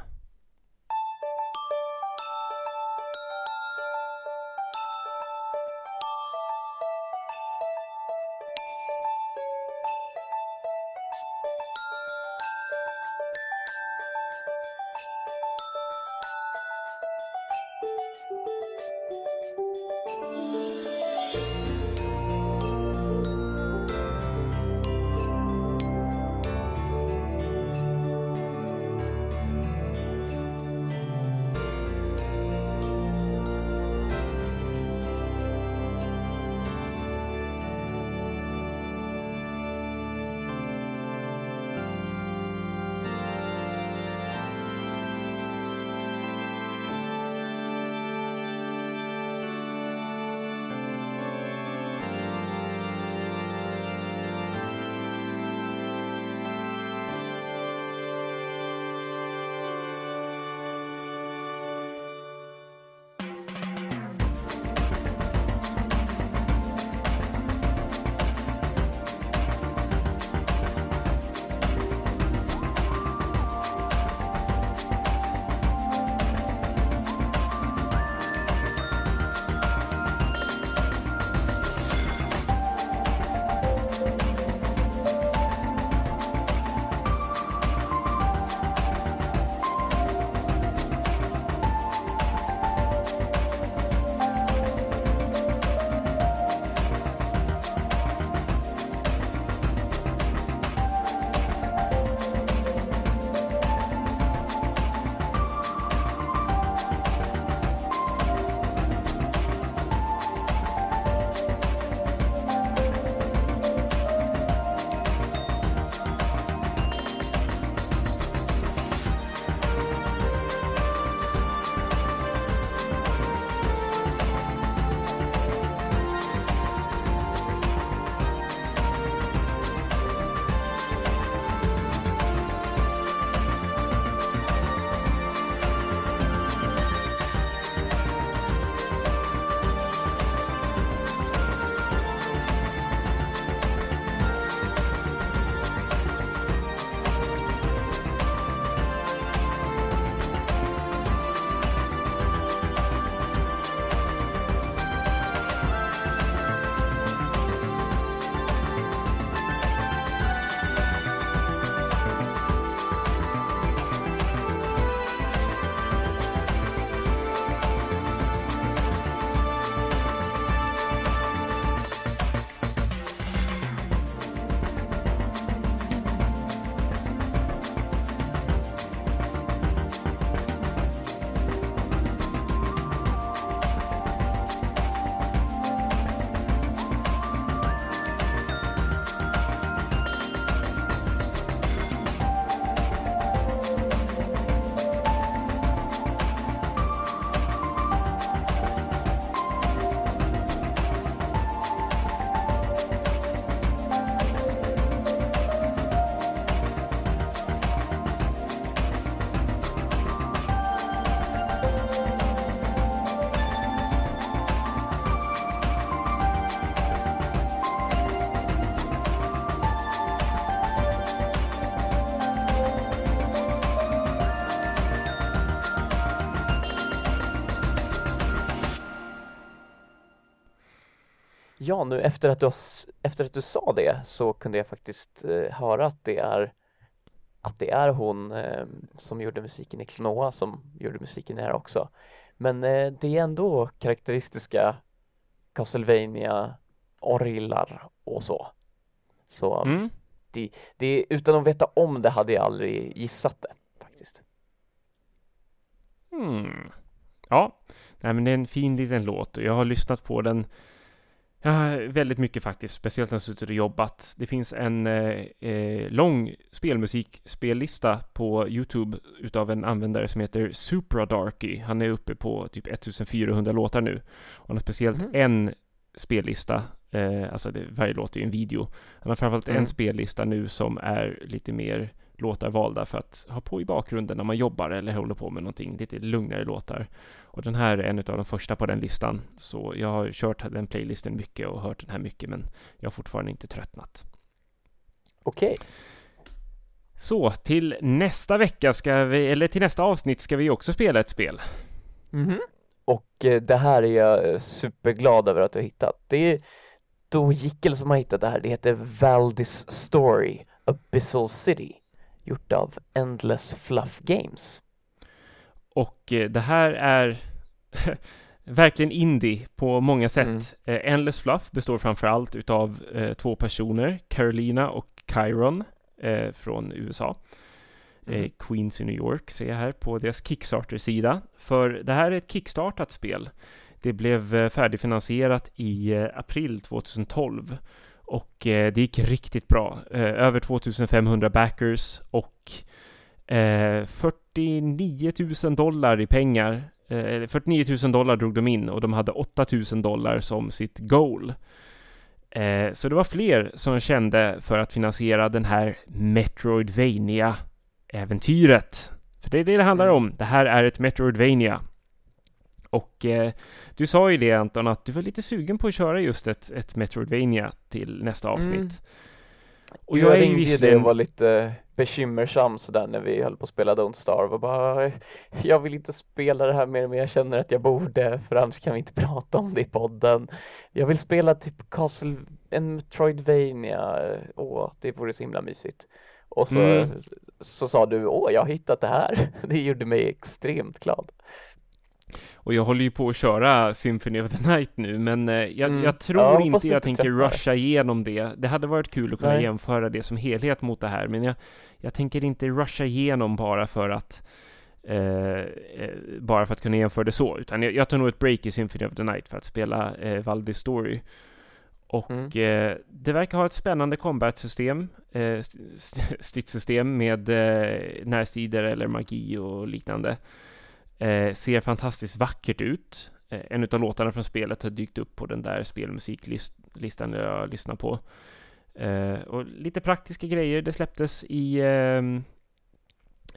Ja, nu efter att, du har, efter att du sa det så kunde jag faktiskt eh, höra att det är att det är hon eh, som gjorde musiken i Klonoa som gjorde musiken här också. Men eh, det är ändå karaktäristiska Castlevania orglar och så. Så mm. det, det, utan att veta om det hade jag aldrig gissat det faktiskt. Hmm. Ja, Nej, men det är en fin liten låt och jag har lyssnat på den Ja, väldigt mycket faktiskt, speciellt när jag suttit och jobbat. Det finns en eh, eh, lång spelmusikspellista på Youtube utav en användare som heter Supradarky. Han är uppe på typ 1400 låtar nu. Och han har speciellt mm. en spellista, eh, alltså det, varje låt är ju en video. Han har framförallt mm. en spellista nu som är lite mer låtar valda för att ha på i bakgrunden när man jobbar eller håller på med någonting, lite lugnare låtar. Och den här är en av de första på den listan, så jag har kört den playlisten mycket och hört den här mycket, men jag har fortfarande inte tröttnat. Okej. Okay. Så till nästa vecka ska vi, eller till nästa avsnitt ska vi också spela ett spel. Mm -hmm. Och eh, det här är jag superglad över att du har hittat. Det är Då Jickel som har hittat det här. Det heter Valdis Story, Abyssal City gjort av Endless Fluff Games. Och eh, det här är (laughs) verkligen indie på många sätt. Mm. Eh, Endless Fluff består framförallt utav eh, två personer, Carolina och Chiron eh, från USA. Mm. Queens i New York ser jag här på deras Kickstarter-sida. För det här är ett kickstartat spel. Det blev färdigfinansierat i april 2012 och det gick riktigt bra. Över 2500 backers och eh, 49 000 dollar i pengar. Eh, 49 000 dollar drog de in och de hade 8 000 dollar som sitt goal. Eh, så det var fler som kände för att finansiera den här Metroidvania äventyret. För det är det det handlar mm. om. Det här är ett Metroidvania. Och eh, du sa ju det Anton, att du var lite sugen på att köra just ett, ett Metroidvania till nästa avsnitt. Mm. Och jag, jag ringde visserligen... det och var lite bekymmersam sådär när vi höll på att spela Don't Starve och bara Jag vill inte spela det här mer men jag känner att jag borde för annars kan vi inte (laughs) prata om det i podden Jag vill spela typ Castle, en Metroidvania, åh det vore så himla mysigt Och så, mm. så sa du, åh jag har hittat det här, (laughs) det gjorde mig extremt glad och jag håller ju på att köra Symphony of the Night nu, men eh, jag, mm. jag, tror ja, inte jag tänker tröttare. rusha igenom det. Det hade varit kul att kunna Nej. jämföra det som helhet mot det här, men jag, jag tänker inte rusha igenom bara för att eh, eh, bara för att kunna jämföra det så, utan jag, jag tar nog ett break i Symphony of the Night för att spela eh, Valdis Story. Och mm. eh, det verkar ha ett spännande combat-system, eh, stridssystem med eh, närsidor eller magi och liknande. Eh, ser fantastiskt vackert ut. Eh, en av låtarna från spelet har dykt upp på den där spelmusiklistan jag lyssnar på. Eh, och lite praktiska grejer. Det släpptes i ehm,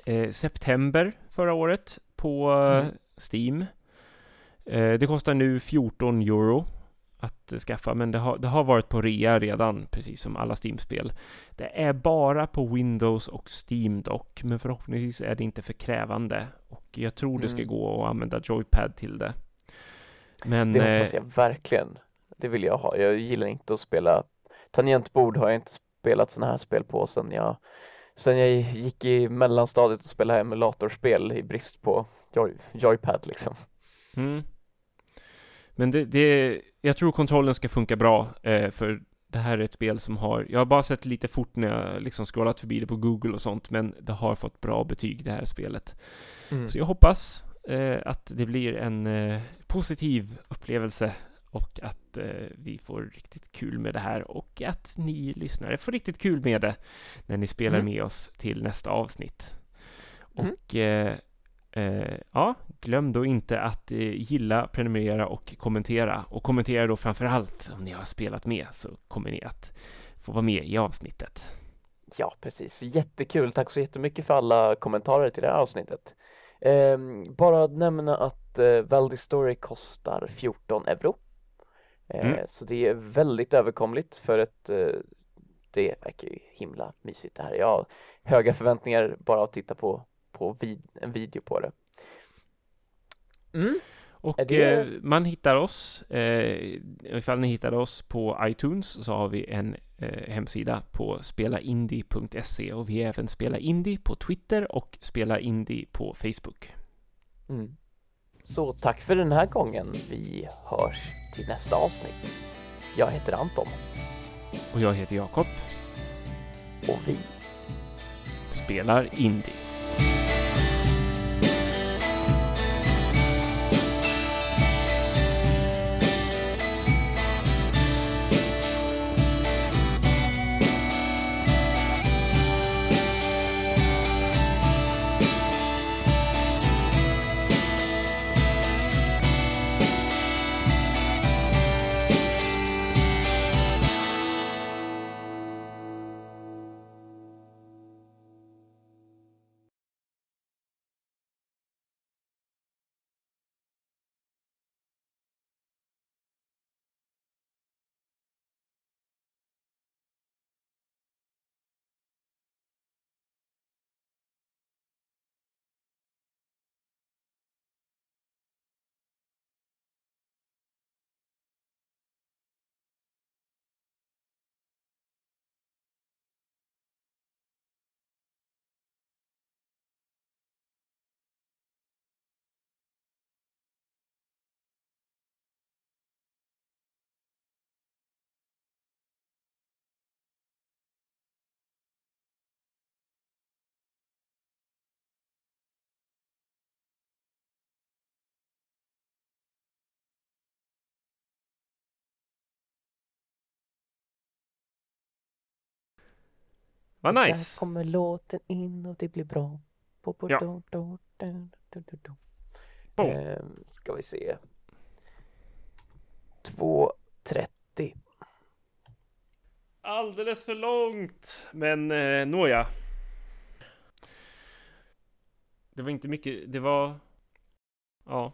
eh, september förra året på mm. Steam. Eh, det kostar nu 14 euro att skaffa, men det har, det har varit på rea redan, precis som alla Steam-spel. Det är bara på Windows och Steam dock, men förhoppningsvis är det inte för krävande. Och jag tror mm. det ska mm. gå att använda Joypad till det. Men, det hoppas jag eh, verkligen. Det vill jag ha. Jag gillar inte att spela tangentbord har jag inte spelat sådana här spel på sen jag sen jag gick i mellanstadiet och spelade emulatorspel i brist på joy, joypad liksom. Mm. Men det, det, jag tror kontrollen ska funka bra, eh, för det här är ett spel som har, jag har bara sett lite fort när jag liksom scrollat förbi det på Google och sånt, men det har fått bra betyg det här spelet. Mm. Så jag hoppas eh, att det blir en eh, positiv upplevelse och att eh, vi får riktigt kul med det här och att ni lyssnare får riktigt kul med det när ni spelar mm. med oss till nästa avsnitt. Mm. Och eh, Eh, ja, glöm då inte att eh, gilla, prenumerera och kommentera. Och kommentera då framför allt om ni har spelat med så kommer ni att få vara med i avsnittet. Ja, precis. Jättekul. Tack så jättemycket för alla kommentarer till det här avsnittet. Eh, bara att nämna att eh, Valdi Story kostar 14 euro. Eh, mm. Så det är väldigt överkomligt för ett eh, det verkar ju himla mysigt det här. Jag har höga förväntningar bara att titta på på vid en video på det. Mm. Och det- eh, man hittar oss, eh, ifall ni hittar oss på iTunes så har vi en eh, hemsida på spelaindie.se och vi är även Spela Indie på Twitter och Spela Indie på Facebook. Mm. Så tack för den här gången. Vi hörs till nästa avsnitt. Jag heter Anton Och jag heter Jakob, och vi spelar Indie. Vad Där nice! kommer låten in och det blir bra. Bo, bo, Ja. do, do, do, do, do, do. Boom. Eh, ska vi se. 2.30. Alldeles för långt! Men eh, nåja. Det var inte mycket, det var... Ja.